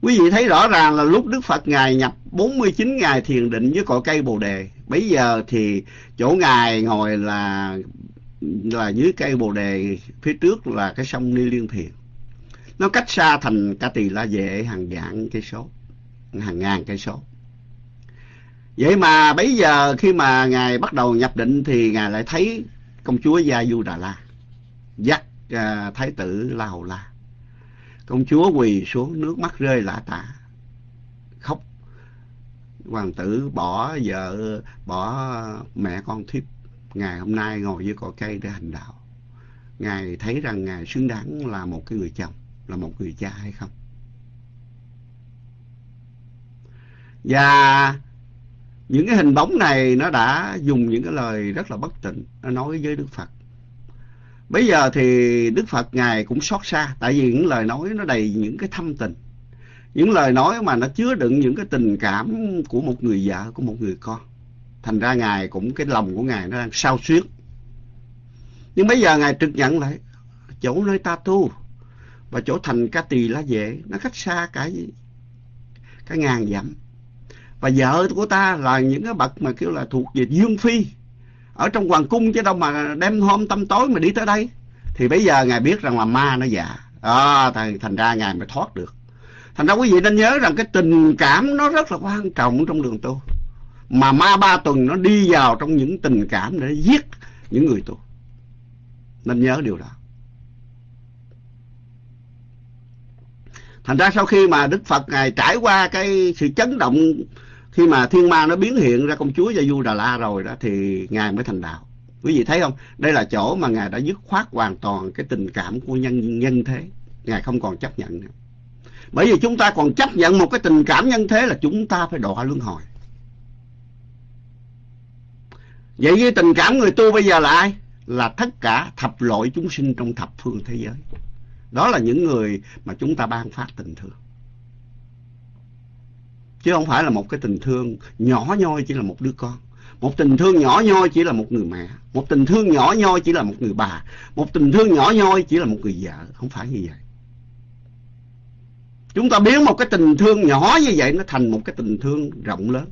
quý vị thấy rõ ràng là lúc Đức Phật Ngài nhập 49 ngày thiền định với cội cây Bồ Đề Bây giờ thì chỗ Ngài ngồi là là dưới cây bồ đề phía trước là cái sông Ni Liên Thiền. Nó cách xa thành Ca Tỳ La Vệ hàng vạn cây số, hàng ngàn cây số. Vậy mà bây giờ khi mà Ngài bắt đầu nhập định thì Ngài lại thấy công chúa Gia Du Đà La dắt uh, Thái tử La Hầu La. Công chúa quỳ xuống nước mắt rơi lã tả, khóc. Hoàng tử bỏ vợ, bỏ mẹ con thiếp. Ngài hôm nay ngồi dưới cỏ cây để hành đạo. Ngài thấy rằng Ngài xứng đáng là một cái người chồng, là một người cha hay không? Và những cái hình bóng này nó đã dùng những cái lời rất là bất tịnh nó nói với Đức Phật bây giờ thì Đức Phật ngài cũng xót xa, tại vì những lời nói nó đầy những cái thâm tình. Những lời nói mà nó chứa đựng những cái tình cảm của một người vợ, của một người con. Thành ra ngài cũng, cái lòng của ngài nó đang sao xuyến. Nhưng bây giờ ngài trực nhận lại, chỗ nơi ta tu và chỗ thành ca tỳ lá vệ, nó cách xa cả cả ngàn dặm. Và vợ của ta là những cái bậc mà kêu là thuộc về dương phi ở trong hoàng cung chứ đâu mà đêm hôm tâm tối mà đi tới đây. Thì bây giờ ngài biết rằng là ma nó già. À, thành, thành ra ngài mới thoát được. Thành ra quý vị nên nhớ rằng cái tình cảm nó rất là quan trọng trong đường tu. Mà ma ba tuần nó đi vào trong những tình cảm để giết những người tu. Nên nhớ điều đó. Thành ra sau khi mà đức phật ngài trải qua cái sự chấn động khi mà thiên ma nó biến hiện ra công chúa gia du đà la rồi đó, thì ngài mới thành đạo. Quý vị thấy không? Đây là chỗ mà ngài đã dứt khoát hoàn toàn cái tình cảm của nhân nhân thế. Ngài không còn chấp nhận nữa. Bởi vì chúng ta còn chấp nhận một cái tình cảm nhân thế là chúng ta phải đọa luân hồi. Vậy với tình cảm người tu bây giờ là ai? Là tất cả thập loại chúng sinh trong thập phương thế giới. Đó là những người mà chúng ta ban phát tình thương chứ không phải là một cái tình thương nhỏ nhoi chỉ là một đứa con. Một tình thương nhỏ nhoi chỉ là một người mẹ. Một tình thương nhỏ nhoi chỉ là một người bà. Một tình thương nhỏ nhoi chỉ là một người vợ. Không phải như vậy. Chúng ta biến một cái tình thương nhỏ như vậy nó thành một cái tình thương rộng lớn,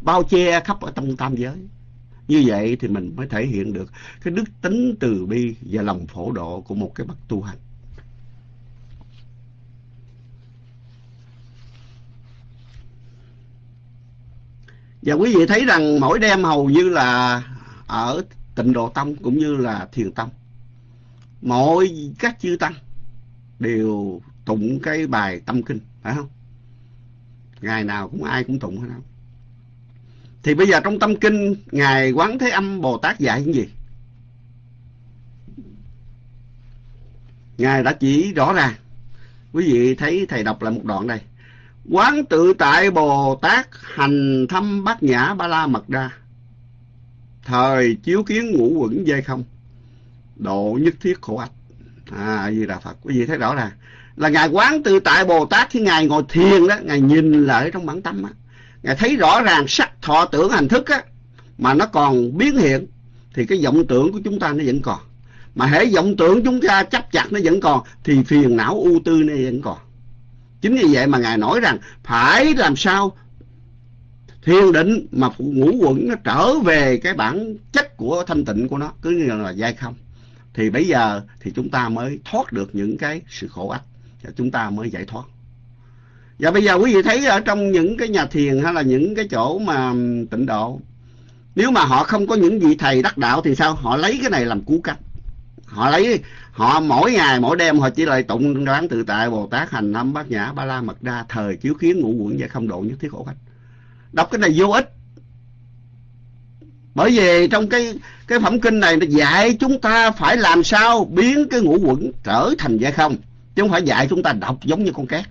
bao che khắp ở trong tam giới. Như vậy thì mình mới thể hiện được cái đức tính từ bi và lòng phổ độ của một cái bậc tu hành. Và quý vị thấy rằng mỗi đêm hầu như là ở tịnh độ tông cũng như là thiền tông mỗi các chư tăng đều tụng cái bài tâm kinh, phải không? Ngày nào cũng ai cũng tụng hết không thì bây giờ trong tâm kinh, ngài quán thế âm bồ tát dạy những gì? Ngài đã chỉ rõ ràng. Quý vị thấy thầy đọc lại một đoạn đây. Quán tự tại Bồ Tát hành thâm bát nhã ba la mật đa Thời chiếu kiến ngũ quẩn dây không. Độ nhất thiết khổ ách. À, như Đà Phật. Quý vị thấy rõ ràng. Là Ngài quán tự tại Bồ Tát khi Ngài ngồi thiền đó. Ngài nhìn lại trong bản tâm á. Ngài thấy rõ ràng sắc thọ tưởng hành thức á. Mà nó còn biến hiện. Thì cái vọng tưởng của chúng ta nó vẫn còn. Mà hễ vọng tưởng chúng ta chấp chặt nó vẫn còn. Thì phiền não ưu tư nó vẫn còn chính vì vậy mà ngài nói rằng phải làm sao thiền định mà ngũ quẩn nó trở về cái bản chất của thanh tịnh của nó, cứ như là dai không. Thì bây giờ thì chúng ta mới thoát được những cái sự khổ ách và chúng ta mới giải thoát. Và bây giờ quý vị thấy ở trong những cái nhà thiền hay là những cái chỗ mà tịnh độ, nếu mà họ không có những vị thầy đắc đạo thì sao? Họ lấy cái này làm cứu cách họ lấy, họ mỗi ngày, mỗi đêm họ chỉ lại tụng đoán tự tại, bồ tát hành năm bát nhã, ba la mật đa, thời chiếu kiến, ngũ quẩn và không độ nhất thiết khổ khách. Đọc cái này vô ích. Bởi vì trong cái cái phẩm kinh này nó dạy chúng ta phải làm sao biến cái ngũ quẩn trở thành giải không? Chứ không phải dạy chúng ta đọc giống như con cát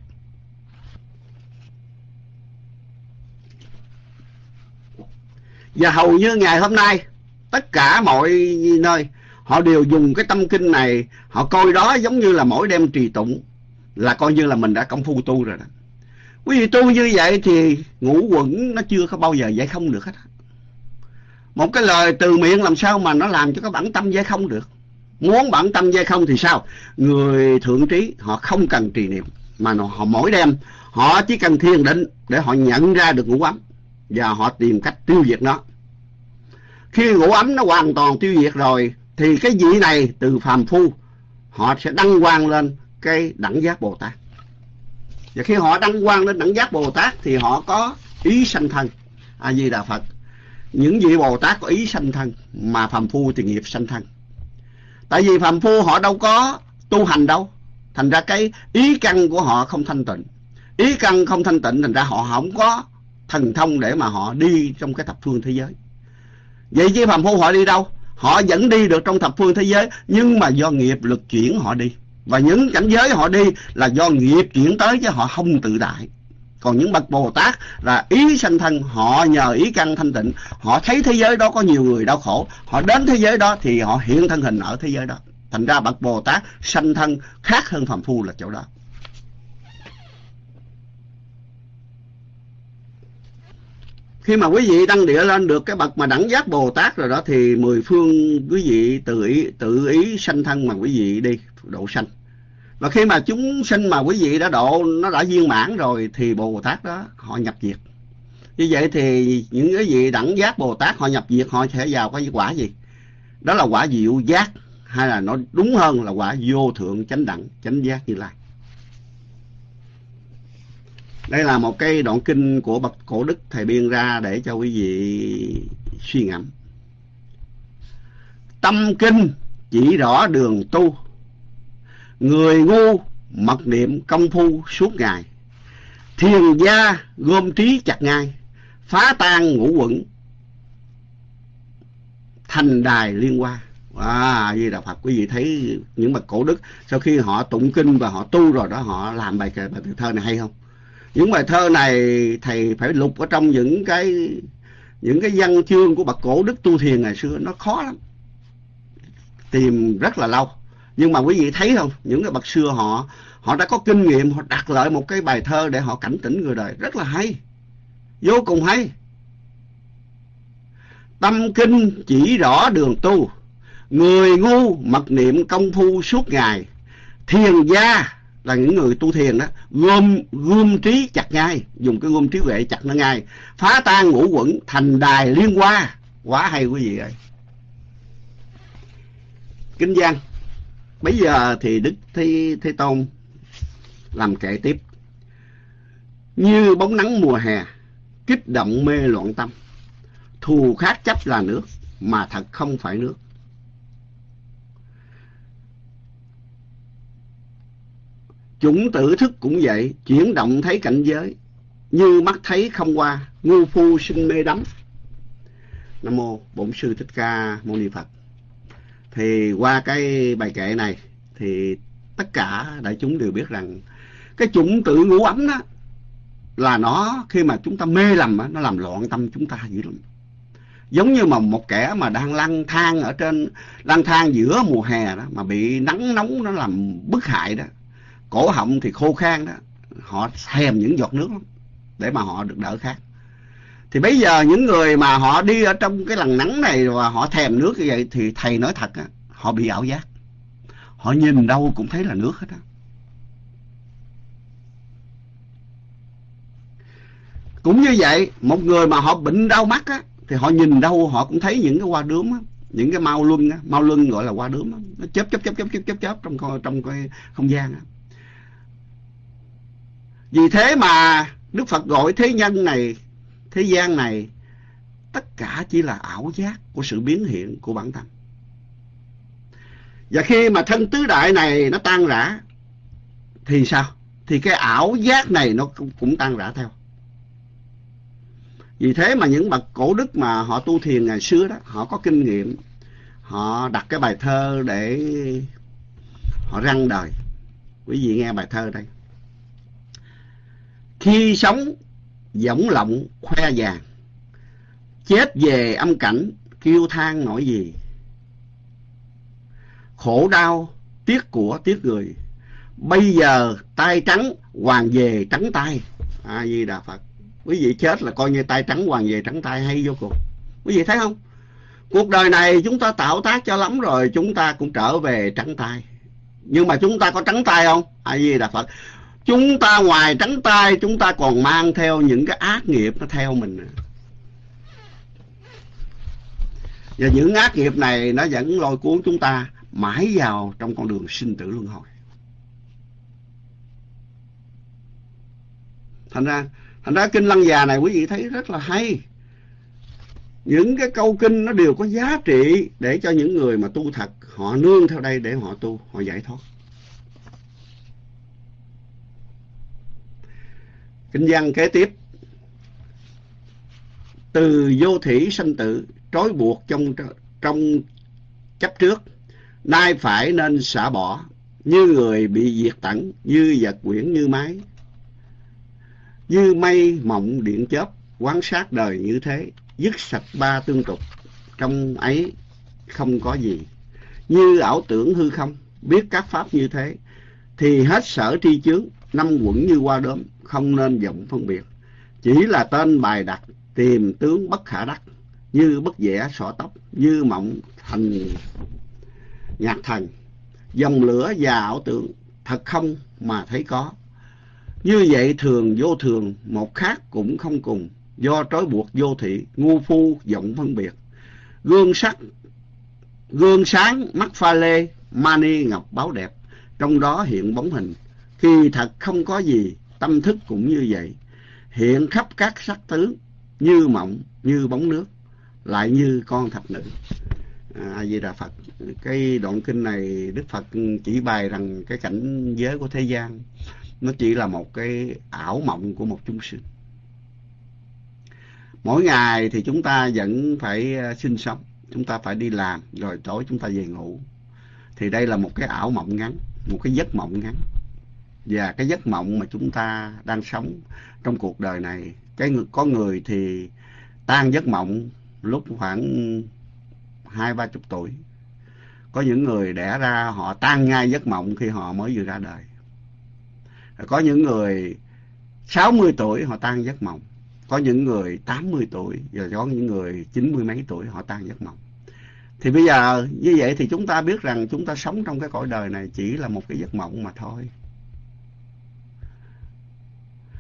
và hầu như ngày hôm nay, tất cả mọi nơi họ đều dùng cái tâm kinh này, họ coi đó giống như là mỗi đêm trì tụng, là coi như là mình đã công phu tu rồi đó. Quý vị tu như vậy thì ngũ quẩn nó chưa có bao giờ giải không được hết. Một cái lời từ miệng làm sao mà nó làm cho cái bản tâm giải không được? Muốn bản tâm giải không thì sao? Người thượng trí, họ không cần trì niệm, mà họ mỗi đêm, họ chỉ cần thiền định để họ nhận ra được ngũ ấm và họ tìm cách tiêu diệt nó. Khi ngũ ấm nó hoàn toàn tiêu diệt rồi thì cái vị này từ phàm phu, họ sẽ đăng quang lên cái đẳng giác bồ tát. Và khi họ đăng quang lên đẳng giác bồ tát thì họ có ý sanh thân. A di đà phật, những vị bồ tát có ý sanh thân mà phàm phu thì nghiệp sanh thân. Tại vì phàm phu họ đâu có tu hành đâu. Thành ra cái ý căn của họ không thanh tịnh. Ý căn không thanh tịnh, thành ra họ không có thần thông để mà họ đi trong cái thập phương thế giới. Vậy chứ phàm phu họ đi đâu? Họ vẫn đi được trong thập phương thế giới, nhưng mà do nghiệp lực chuyển họ đi. Và những cảnh giới họ đi là do nghiệp chuyển tới chứ họ không tự đại. Còn những bậc bồ tát là ý sanh thân, họ nhờ ý căn thanh tịnh. Họ thấy thế giới đó có nhiều người đau khổ, họ đến thế giới đó thì họ hiện thân hình ở thế giới đó. Thành ra bậc bồ tát sanh thân khác hơn phàm phu là chỗ đó. Khi mà quý vị đăng địa lên được cái bậc mà đẳng giác bồ tát rồi đó, thì mười phương quý vị tự ý tự ý sanh thân mà quý vị đi, độ sanh. Và khi mà chúng sinh mà quý vị đã độ, nó đã viên mãn rồi, thì bồ tát đó, họ nhập diệt. Như vậy thì những cái vị đẳng giác bồ tát họ nhập diệt, họ sẽ vào cái quả gì? Đó là quả diệu giác, hay là nó đúng hơn là quả vô thượng chánh đẳng, chánh giác như lai đây là một cái đoạn kinh của bậc cổ đức thầy biên ra để cho quý vị suy ngẫm. Tâm kinh chỉ rõ đường tu. Người ngu mật niệm công phu suốt ngày. Thiền gia gom trí chặt ngay phá tan ngũ quẩn. Thành đài liên hoa. À, như đạo Phật quý vị thấy những bậc cổ đức sau khi họ tụng kinh và họ tu rồi đó họ làm bài, bài thơ này hay không? Những bài thơ này thầy phải lục ở trong những cái những cái văn chương của bậc cổ đức tu thiền ngày xưa, nó khó lắm. Tìm rất là lâu. Nhưng mà quý vị thấy không? Những cái bậc xưa họ họ đã có kinh nghiệm, họ đặt lại một cái bài thơ để họ cảnh tỉnh người đời. Rất là hay. Vô cùng hay. Tâm kinh chỉ rõ đường tu. Người ngu mật niệm công phu suốt ngày. Thiền gia là những người tu thiền đó gom gom trí chặt ngay dùng cái gom trí huệ chặt nó ngay. Phá tan ngũ quẩn thành đài liên hoa. Quá hay quý vị ơi. Kinh văn. Bây giờ thì đức thế, thế tôn làm kệ tiếp. Như bóng nắng mùa hè kích động mê loạn tâm. Thù khát chấp là nước mà thật không phải nước. Chủng tử thức cũng vậy, chuyển động thấy cảnh giới, như mắt thấy không qua, ngu phu sinh mê đắm. Nam mô Bổn sư Thích Ca Mâu Ni Phật. Thì qua cái bài kệ này thì tất cả đại chúng đều biết rằng cái chủng tử ngũ ấm đó là nó khi mà chúng ta mê lầm nó làm loạn tâm chúng ta dữ lắm giống như mà một kẻ mà đang lang thang ở trên lang thang giữa mùa hè đó mà bị nắng nóng nó làm bức hại đó cổ họng thì khô khan đó, họ thèm những giọt nước lắm để mà họ được đỡ khát. Thì bây giờ những người mà họ đi ở trong cái lằn nắng này và họ thèm nước như vậy thì thầy nói thật á, họ bị ảo giác. Họ nhìn đâu cũng thấy là nước hết á. Cũng như vậy, một người mà họ bệnh đau mắt á, thì họ nhìn đâu họ cũng thấy những cái hoa đướm á, những cái mau luân á. Mau luân gọi là hoa đướm á. Nó chớp chớp chớp chớp chớp chớp chớp trong trong cái không gian á vì thế mà Đức Phật gọi thế nhân này, thế gian này, tất cả chỉ là ảo giác của sự biến hiện của bản thân. Và khi mà thân tứ đại này nó tan rã, thì sao? Thì cái ảo giác này nó cũng tan rã theo. Vì thế mà những bậc cổ đức mà họ tu thiền ngày xưa đó, họ có kinh nghiệm, họ đặt cái bài thơ để họ răng đời. Quý vị nghe bài thơ đây. Khi sống, võng lộng, khoe vàng. Chết về âm cảnh, kêu than nổi gì. Khổ đau, tiếc của tiếc người. Bây giờ tay trắng, hoàng về trắng tay. A Di Đà Phật. Quý vị chết là coi như tay trắng, hoàng về trắng tay, hay vô cùng. Quý vị thấy không? Cuộc đời này chúng ta tạo tác cho lắm rồi, Chúng ta cũng trở về trắng tay. Nhưng mà chúng ta có trắng tay không? A Di Đà Phật chúng ta ngoài trắng tay, chúng ta còn mang theo những cái ác nghiệp nó theo mình và những ác nghiệp này nó vẫn lôi cuốn chúng ta mãi vào trong con đường sinh tử luân hồi. Thành ra thành ra kinh lăng già này quý vị thấy rất là hay. Những cái câu kinh nó đều có giá trị để cho những người mà tu thật, họ nương theo đây để họ tu, họ giải thoát. Kinh văn kế tiếp. Từ vô thủy sanh tử, trói buộc trong trong chấp trước, nay phải nên xả bỏ, như người bị diệt tận, như vật quyển, như máy. Như mây mộng điện chớp, quán sát đời như thế, dứt sạch ba tương tục, trong ấy không có gì. Như ảo tưởng hư không, biết các pháp như thế, thì hết sở tri chướng, năm quẩn như qua đốm không nên vọng phân biệt. Chỉ là tên bài đặt tìm tướng bất khả đắc, như bất vẽ sọ tóc, như mộng thành nhạc thần. Dòng lửa và ảo tưởng thật không mà thấy có. Như vậy thường vô thường, một khác cũng không cùng. Do trói buộc vô thị, ngu phu vọng phân biệt. Gương sắc, gương sáng, mắt pha lê, mani ngọc báo đẹp. Trong đó hiện bóng hình. Khi thật không có gì tâm thức cũng như vậy. Hiện khắp các sắc tướng như mộng, như bóng nước, lại như con thạch nữ. A di đà phật, cái đoạn kinh này đức phật chỉ bày rằng cái cảnh giới của thế gian, nó chỉ là một cái ảo mộng của một chúng sinh. Mỗi ngày thì chúng ta vẫn phải à, sinh sống, chúng ta phải đi làm, rồi tối chúng ta về ngủ. Thì đây là một cái ảo mộng ngắn, một cái giấc mộng ngắn và cái giấc mộng mà chúng ta đang sống trong cuộc đời này, cái có người thì tan giấc mộng lúc khoảng hai, ba chục tuổi. Có những người đẻ ra họ tan ngay giấc mộng khi họ mới vừa ra đời. Có những người 60 tuổi họ tan giấc mộng. Có những người 80 tuổi, và có những người chín mươi mấy tuổi họ tan giấc mộng. Thì bây giờ như vậy thì chúng ta biết rằng chúng ta sống trong cái cõi đời này chỉ là một cái giấc mộng mà thôi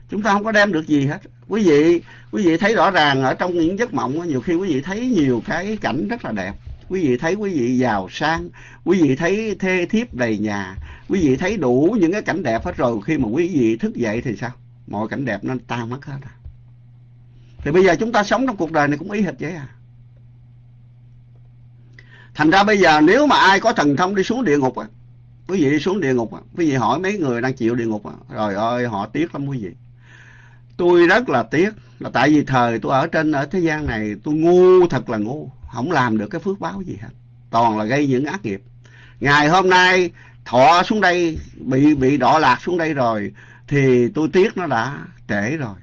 chúng ta không có đem được gì hết. Quý vị quý vị thấy rõ ràng ở trong những giấc mộng nhiều khi quý vị thấy nhiều cái cảnh rất là đẹp. Quý vị thấy quý vị giàu sang, quý vị thấy thê thiếp đầy nhà, quý vị thấy đủ những cái cảnh đẹp hết rồi. Khi mà quý vị thức dậy thì sao? Mọi cảnh đẹp nó tan mất hết à. Thì bây giờ chúng ta sống trong cuộc đời này cũng ý hệt vậy à. Thành ra bây giờ nếu mà ai có thần thông đi xuống địa ngục á, quý vị đi xuống địa ngục á, quý vị hỏi mấy người đang chịu địa ngục á rồi ơi, họ tiếc lắm quý vị tôi rất là tiếc. Là tại vì thời tôi ở trên, ở thế gian này, tôi ngu thật là ngu. Không làm được cái phước báo gì hết. Toàn là gây những ác nghiệp. Ngày hôm nay thọ xuống đây, bị bị đọa lạc xuống đây rồi, thì tôi tiếc nó đã trễ rồi.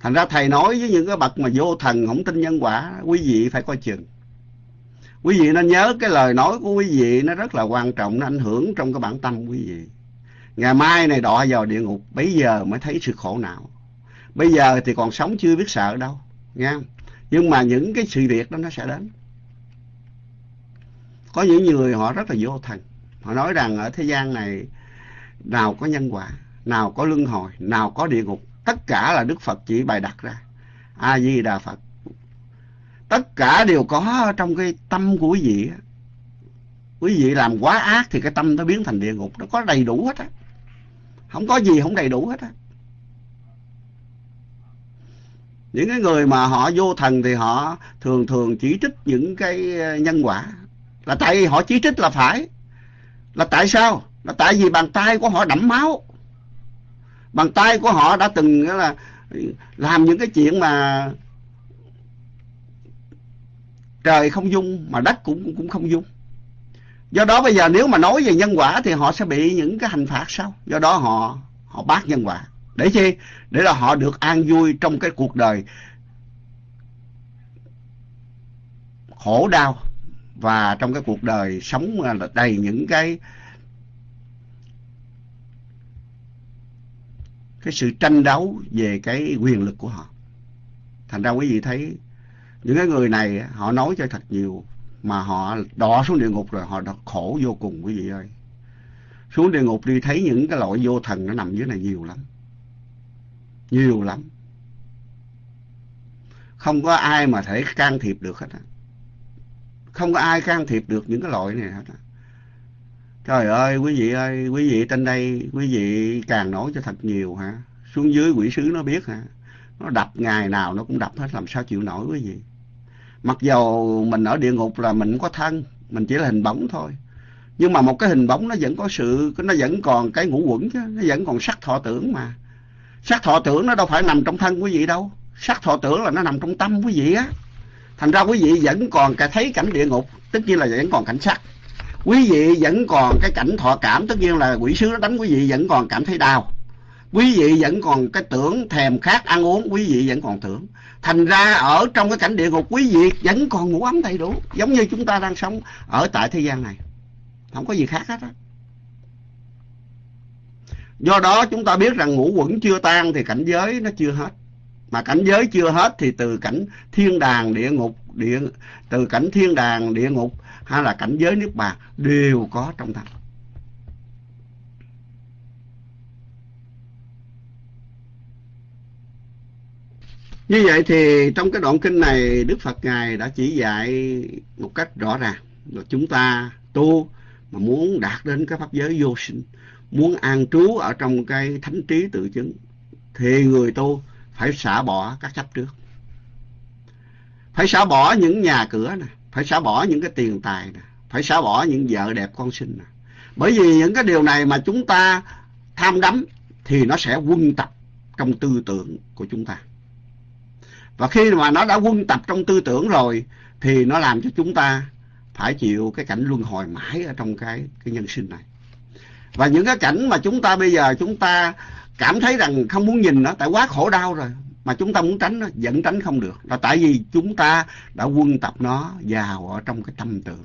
Thành ra thầy nói với những cái bậc mà vô thần không tin nhân quả, quý vị phải coi chừng. Quý vị nên nhớ cái lời nói của quý vị, nó rất là quan trọng, nó ảnh hưởng trong cái bản tâm quý vị ngày mai này đọa vào địa ngục, bây giờ mới thấy sự khổ não. Bây giờ thì còn sống chưa biết sợ đâu nha nhưng mà những cái sự việc đó nó sẽ đến. Có những người họ rất là vô thần. Họ nói rằng ở thế gian này, nào có nhân quả, nào có luân hồi, nào có địa ngục, tất cả là đức phật chỉ bày đặt ra. A di đà phật. Tất cả đều có trong cái tâm của quý vị quý vị làm quá ác thì cái tâm nó biến thành địa ngục, nó có đầy đủ hết á không có gì không đầy đủ hết á. Những cái người mà họ vô thần thì họ thường thường chỉ trích những cái ờ, nhân quả. Là tại vì họ chỉ trích là phải. Là tại sao? Là tại vì bàn tay của họ đẫm máu. Bàn tay của họ đã từng là, làm những cái chuyện mà trời không dung, mà đất cũng cũng không dung do đó bây giờ nếu mà nói về nhân quả thì họ sẽ bị những cái hành phạt sao do đó họ họ bác nhân quả. Để chi? Để là họ được an vui trong cái cuộc đời khổ đau và trong cái cuộc đời sống là đầy những cái cái sự tranh đấu về cái quyền lực của họ. Thành ra quý vị thấy, những cái người này, họ nói cho thật nhiều mà họ đọa xuống địa ngục rồi họ khổ vô cùng, quý vị ơi. Xuống địa ngục đi, thấy những cái loại vô thần nó nằm dưới này nhiều lắm. Nhiều lắm. Không có ai mà thể can thiệp được hết á. Không có ai can thiệp được những cái loại này hết á. Trời ơi, quý vị ơi, quý vị trên đây, quý vị càng nói cho thật nhiều hả? Xuống dưới quỷ sứ nó biết hả? Nó đập ngày nào nó cũng đập hết, làm sao chịu nổi, quý vị? Mặc dù mình ở địa ngục là mình có thân, mình chỉ là hình bóng thôi. Nhưng mà một cái hình bóng nó vẫn có sự, nó vẫn còn cái ngũ quẩn chứ, nó vẫn còn sắc thọ tưởng mà. Sắc thọ tưởng nó đâu phải nằm trong thân quý vị đâu. Sắc thọ tưởng là nó nằm trong tâm quý vị á. Thành ra quý vị vẫn còn cái thấy cảnh địa ngục, tất nhiên là vẫn còn cảnh sắc. Quý vị vẫn còn cái cảnh thọ cảm, tất nhiên là quỷ sứ nó đánh quý vị vẫn còn cảm thấy đau quý vị vẫn còn cái tưởng thèm khát ăn uống, quý vị vẫn còn tưởng. Thành ra ở trong cái cảnh địa ngục, quý vị vẫn còn ngủ ấm đầy đủ, giống như chúng ta đang sống ở tại thế gian này. Không có gì khác hết á. Do đó chúng ta biết rằng ngũ quẩn chưa tan thì cảnh giới nó chưa hết. Mà cảnh giới chưa hết thì từ cảnh thiên đàng địa ngục, địa, từ cảnh thiên đàng địa ngục hay là cảnh giới niết bàn đều có trong tâm Như vậy thì trong cái đoạn kinh này Đức Phật Ngài đã chỉ dạy một cách rõ ràng là chúng ta tu mà muốn đạt đến cái pháp giới vô sinh, muốn an trú ở trong cái thánh trí tự chứng thì người tu phải xả bỏ các chấp trước. Phải xả bỏ những nhà cửa nè, phải xả bỏ những cái tiền tài nè, phải xả bỏ những vợ đẹp con sinh nè. Bởi vì những cái điều này mà chúng ta tham đắm thì nó sẽ quân tập trong tư tưởng của chúng ta. Và khi mà nó đã quân tập trong tư tưởng rồi thì nó làm cho chúng ta phải chịu cái cảnh luân hồi mãi ở trong cái cái nhân sinh này. Và những cái cảnh mà chúng ta bây giờ chúng ta cảm thấy rằng không muốn nhìn nó tại quá khổ đau rồi mà chúng ta muốn tránh nó vẫn tránh không được là tại vì chúng ta đã quân tập nó vào ở trong cái tâm tưởng.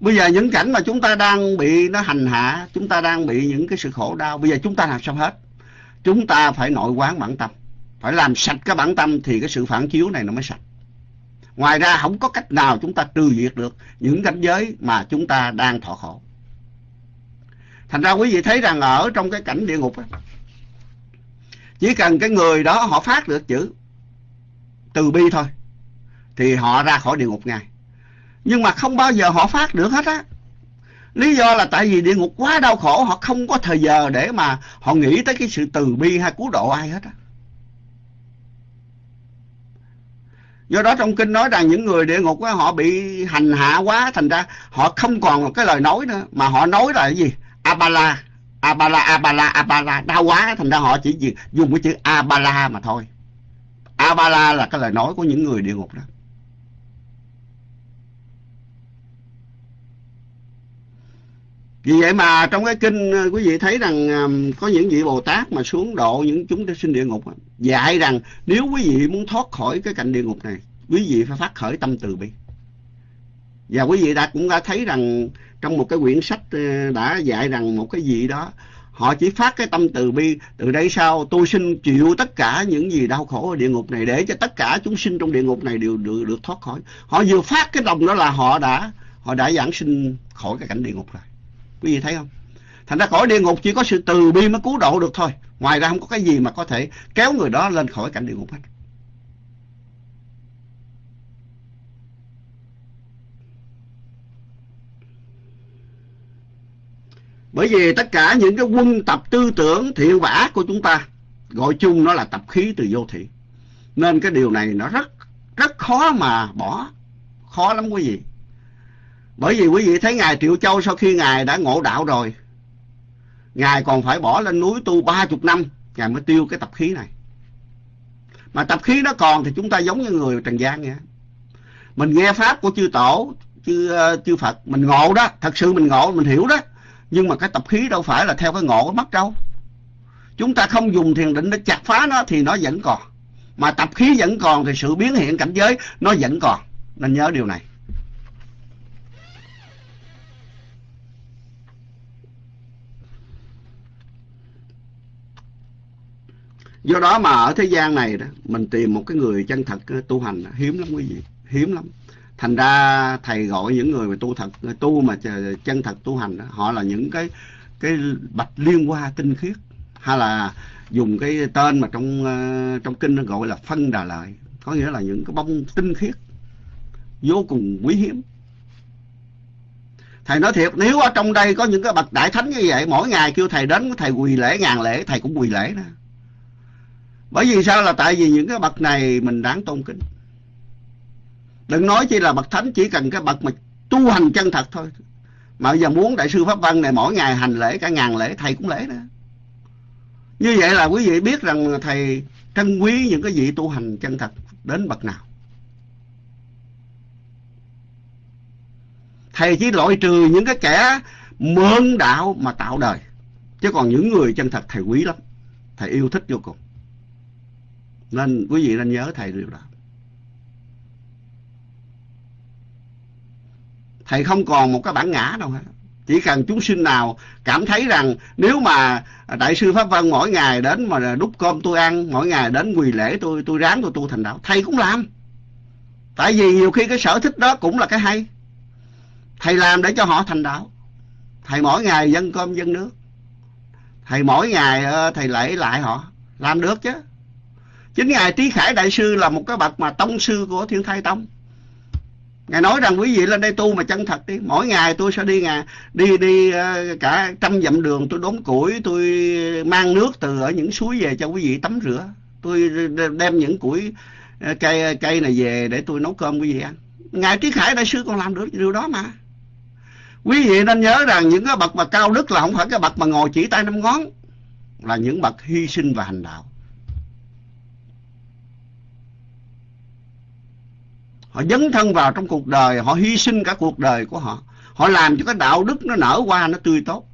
Bây giờ những cảnh mà chúng ta đang bị nó hành hạ, chúng ta đang bị những cái sự khổ đau, bây giờ chúng ta làm sao hết? Chúng ta phải nội quán bản tâm phải làm sạch cái bản tâm thì cái sự phản chiếu này nó mới sạch. Ngoài ra không có cách nào chúng ta trừ diệt được những cảnh giới mà chúng ta đang thọ khổ. Thành ra quý vị thấy rằng ở trong cái cảnh địa ngục á, chỉ cần cái người đó họ phát được chữ từ bi thôi, thì họ ra khỏi địa ngục ngay. Nhưng mà không bao giờ họ phát được hết á. Lý do là tại vì địa ngục quá đau khổ, họ không có thời giờ để mà họ nghĩ tới cái sự từ bi hay cứu độ ai hết á. Do đó trong kinh nói rằng những người địa ngục á, họ bị hành hạ quá thành ra họ không còn một cái lời nói nữa mà họ nói là cái gì? Abala abala abala abala đau quá thành ra họ chỉ dùng cái chữ abala mà thôi. Abala là cái lời nói của những người địa ngục đó. Vì vậy mà trong cái kinh ờ, quý vị thấy rằng có những vị Bồ Tát mà xuống độ những chúng sinh địa ngục dạy rằng nếu quý vị muốn thoát khỏi cái cảnh địa ngục này, quý vị phải phát khởi tâm từ bi. Và quý vị đã, cũng đã thấy rằng trong một cái quyển sách ờ, đã dạy rằng một cái gì đó, họ chỉ phát cái tâm từ bi, từ đây sau tôi xin chịu tất cả những gì đau khổ ở địa ngục này để cho tất cả chúng sinh trong địa ngục này đều được được thoát khỏi. Họ vừa phát cái lòng đó là họ đã họ đã giảng sinh khỏi cái cảnh địa ngục rồi quý vị thấy không? Thành ra khỏi địa ngục chỉ có sự từ bi mới cứu độ được thôi. Ngoài ra không có cái gì mà có thể kéo người đó lên khỏi cảnh địa ngục hết. Bởi vì tất cả những cái quân tập tư tưởng thiện vả của chúng ta, gọi chung nó là tập khí từ vô thị. Nên cái điều này nó rất rất khó mà bỏ, khó lắm quý vị bởi vì quý vị thấy ngài triệu châu sau khi ngài đã ngộ đạo rồi, ngài còn phải bỏ lên núi tu ba chục năm, ngài mới tiêu cái tập khí này. Mà tập khí nó còn thì chúng ta giống như người trần gian vậy mình nghe pháp của chư tổ, chư ờ, chư phật, mình ngộ đó, thật sự mình ngộ, mình hiểu đó. Nhưng mà cái tập khí đâu phải là theo cái ngộ mất đâu. Chúng ta không dùng thiền định để chặt phá nó thì nó vẫn còn. Mà tập khí vẫn còn thì sự biến hiện cảnh giới nó vẫn còn. Nên nhớ điều này. Do đó mà ở thế gian này đó, mình tìm một cái người chân thật tu hành hiếm lắm quý vị, hiếm lắm. Thành ra thầy gọi những người mà tu thật tu mà chân thật tu hành họ là những cái cái bạch liên hoa tinh khiết, hay là dùng cái tên mà trong ờ, trong kinh nó gọi là phân đà lợi có nghĩa là những cái bông tinh khiết, vô cùng quý hiếm. Thầy nói thiệt, nếu ở trong đây có những cái bậc đại thánh như vậy, mỗi ngày kêu thầy đến, thầy quỳ lễ, ngàn lễ, thầy cũng quỳ lễ đó bởi vì sao? Là tại vì những cái bậc này mình đáng tôn kính. Đừng nói chỉ là bậc thánh, chỉ cần cái bậc mà tu hành chân thật thôi. Mà bây giờ muốn đại sư pháp văn này mỗi ngày hành lễ, cả ngàn lễ, thầy cũng lễ đó. Như vậy là quý vị biết rằng thầy trân quý những cái vị tu hành chân thật đến bậc nào. Thầy chỉ loại trừ những cái kẻ mượn đạo mà tạo đời. Chứ còn những người chân thật thầy quý lắm. Thầy yêu thích vô cùng nên quý vị nên nhớ thầy điều đó. Thầy không còn một cái bản ngã đâu hết chỉ cần chúng sinh nào cảm thấy rằng nếu mà đại sư pháp vân mỗi ngày đến mà đút cơm tôi ăn, mỗi ngày đến quỳ lễ tôi tôi ráng tôi tu thành đạo, thầy cũng làm. Tại vì nhiều khi cái sở thích đó cũng là cái hay. Thầy làm để cho họ thành đạo. Thầy mỗi ngày dân cơm dân nước. Thầy mỗi ngày ờ, thầy lễ lại họ. Làm được chứ chính ngài trí khải đại sư là một cái bậc mà tông sư của thiên thai tông. Ngài nói rằng quý vị lên đây tu mà chân thật đi, mỗi ngày tôi sẽ đi ngà đi đi ờ, cả trăm dặm đường, tôi đốn củi, tôi mang nước từ ở những suối về cho quý vị tắm rửa. Tôi đem những củi ờ, cây cây này về để tôi nấu cơm quý vị ăn. Ngài trí khải đại sư còn làm được điều đó mà. Quý vị nên nhớ rằng những cái bậc mà cao đức là không phải cái bậc mà ngồi chỉ tay năm ngón, là những bậc hy sinh và hành đạo. Họ dấn thân vào trong cuộc đời họ hy sinh cả cuộc đời của họ. Họ làm cho cái đạo đức nó nở qua nó tươi tốt.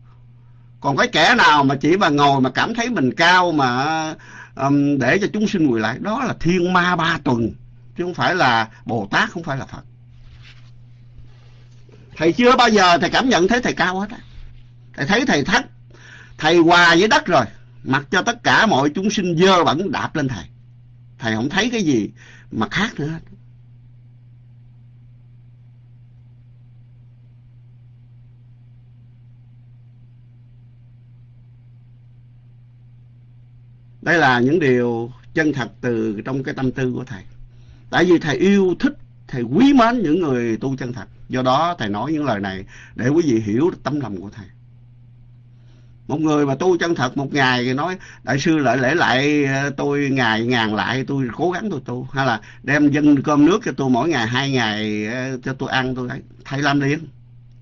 Còn cái kẻ nào mà chỉ mà ngồi mà cảm thấy mình cao mà um, để cho chúng sinh quỳ lại đó là thiên ma ba tuần. Chứ không phải là bồ tát không phải là phật. Thầy chưa bao giờ thầy cảm nhận thấy thầy cao hết á. Thầy thấy thầy thách, thầy hòa với đất rồi mặc cho tất cả mọi chúng sinh dơ bẩn đạp lên thầy. Thầy không thấy cái gì mà khác nữa hết. Đây là những điều chân thật từ trong cái tâm tư của thầy. Tại vì thầy yêu, thích, thầy quý mến những người tu chân thật. Do đó thầy nói những lời này để quý vị hiểu tấm lòng của thầy. Một người mà tu chân thật một ngày thì nói, đại sư lại lễ lại ờ, tôi ngày ngàn lại, tôi cố gắng tôi tu. Hay là, đem dân cơm nước cho tôi mỗi ngày hai ngày ờ, cho tôi ăn tôi thầy làm liền.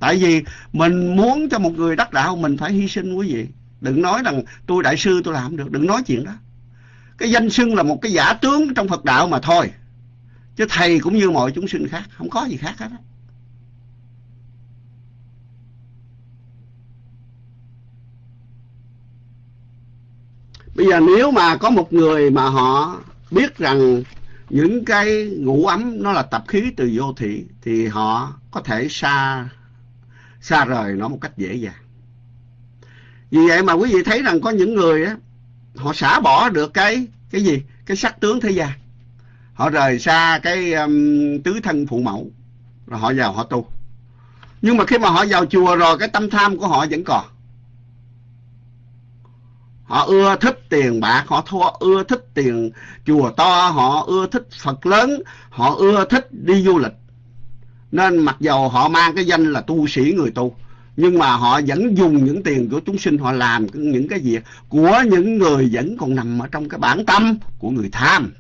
Tại vì mình muốn cho một người đắc đạo, mình phải hy sinh quý vị đừng nói rằng tôi đại sư tôi làm được, đừng nói chuyện đó. Cái danh xưng là một cái giả tướng trong phật đạo mà thôi. Chứ thầy cũng như mọi chúng sinh khác, không có gì khác hết đó. bây giờ nếu mà có một người mà họ biết rằng những cái ngủ ấm nó là tập khí từ vô thị, thì họ có thể xa xa rời nó một cách dễ dàng vì vậy mà quý vị thấy rằng có những người á họ xả bỏ được cái cái gì? Cái sắc tướng thế gian họ rời xa cái um, tứ thân phụ mẫu rồi họ vào họ tu. Nhưng mà khi mà họ vào chùa rồi cái tâm tham của họ vẫn còn. Họ ưa thích tiền bạc họ thua ưa thích tiền chùa to họ ưa thích phật lớn họ ưa thích đi du lịch. Nên mặc dầu họ mang cái danh là tu sĩ người tu nhưng mà họ vẫn dùng những tiền của chúng sinh, họ làm những cái việc của những người vẫn còn nằm ở trong cái bản tâm của người tham.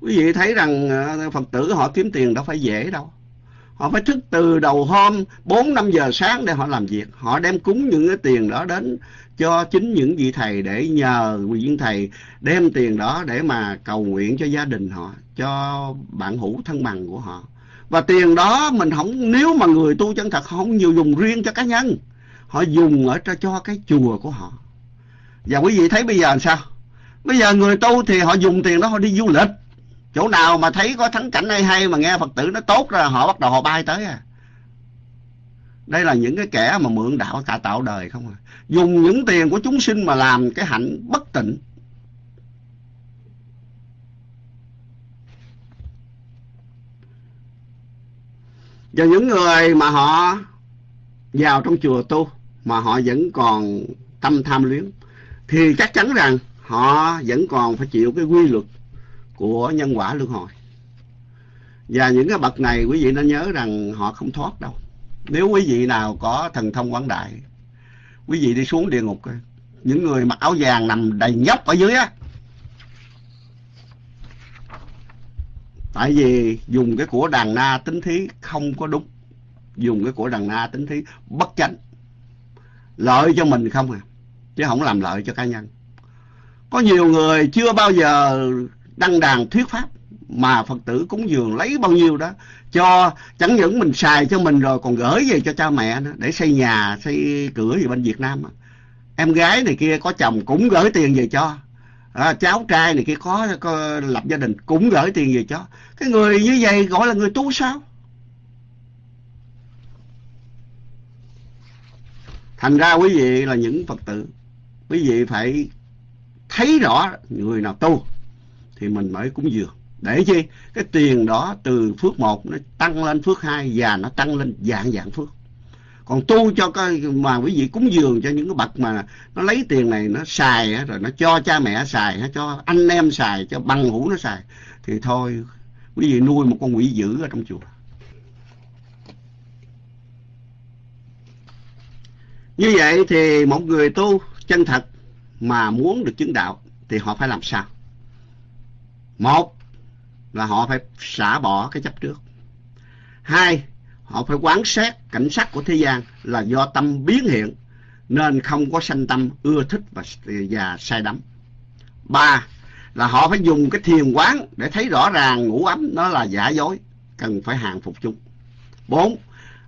Quý vị thấy rằng ờ, phật tử họ kiếm tiền đâu phải dễ đâu. Họ phải thức từ đầu hôm, bốn năm giờ sáng để họ làm việc. Họ đem cúng những cái tiền đó đến cho chính những vị thầy để nhờ vị thầy đem tiền đó để mà cầu nguyện cho gia đình họ cho bạn hữu thân bằng của họ. Và tiền đó mình không nếu mà người tu chân thật không nhiều dùng riêng cho cá nhân. Họ dùng ở cho, cho cái chùa của họ. Và quý vị thấy bây giờ làm sao? Bây giờ người tu thì họ dùng tiền đó họ đi du lịch. Chỗ nào mà thấy có thắng cảnh hay hay mà nghe phật tử nó tốt ra họ bắt đầu họ bay tới à đây là những cái kẻ mà mượn đạo cả tạo đời không à dùng những tiền của chúng sinh mà làm cái hạnh bất tịnh Và những người mà họ vào trong chùa tu mà họ vẫn còn tâm tham luyến, thì chắc chắn rằng họ vẫn còn phải chịu cái quy luật của nhân quả luân hồi. Và những cái bậc này quý vị nên nhớ rằng họ không thoát đâu. Nếu quý vị nào có thần thông quảng đại, quý vị đi xuống địa ngục, những người mặc áo vàng nằm đầy nhóc ở dưới á, tại vì dùng cái của đàn na tính thí không có đúng. Dùng cái của đàn na tính thí bất chánh. Lợi cho mình không à chứ không làm lợi cho cá nhân. Có nhiều người chưa bao giờ đăng đàn thuyết pháp mà phật tử cúng dường lấy bao nhiêu đó cho chẳng những mình xài cho mình rồi còn gửi về cho cha mẹ nữa để xây nhà xây cửa gì bên việt nam em gái này kia có chồng cũng gửi tiền về cho. À, cháu trai này kia có, có lập gia đình cũng gửi tiền về cho. Cái người như vậy gọi là người tu sao? Thành ra quý vị là những phật tử quý vị phải thấy rõ người nào tu thì mình mới cúng dường để chi? Cái tiền đó từ phước một nó tăng lên phước hai và nó tăng lên dạng dạng phước. Còn tu cho cái mà quý vị cúng dường cho những cái bậc mà nó lấy tiền này nó xài rồi nó cho cha mẹ xài cho anh em xài, cho bằng hữu nó xài, thì thôi, quý vị nuôi một con quỷ dữ ở trong chùa. Như vậy thì một người tu chân thật mà muốn được chứng đạo thì họ phải làm sao? Một là họ phải xả bỏ cái chấp trước. Hai họ phải quán xét cảnh sắc của thế gian là do tâm biến hiện nên không có sanh tâm ưa thích và, và sai đắm. Ba là họ phải dùng cái thiền quán để thấy rõ ràng ngủ ấm nó là giả dối cần phải hàng phục chúng. Bốn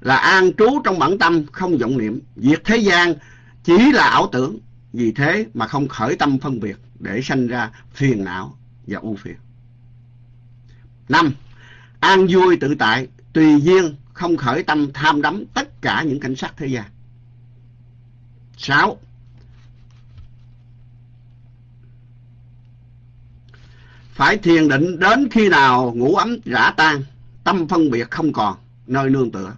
là an trú trong bản tâm không vọng niệm. Việc thế gian chỉ là ảo tưởng vì thế mà không khởi tâm phân biệt để sanh ra phiền não và ưu phiền năm an vui tự tại tùy duyên không khởi tâm tham đắm tất cả những cảnh sắc thế gian. Sáu, phải thiền định đến khi nào ngủ ấm rã tan, tâm phân biệt không còn nơi nương tựa,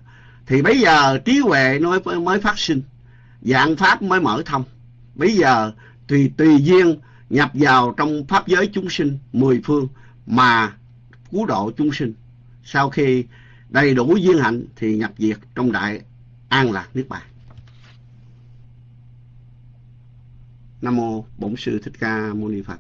thì bây giờ trí huệ mới, mới phát sinh, dạng pháp mới mở thông. Bây giờ tùy tùy duyên nhập vào trong pháp giới chúng sinh mười phương mà cứu độ chúng sinh. Sau khi đầy đủ duyên hạnh thì nhập diệt trong đại an lạc niết bàn nam mô bổn sư thích ca mâu ni phật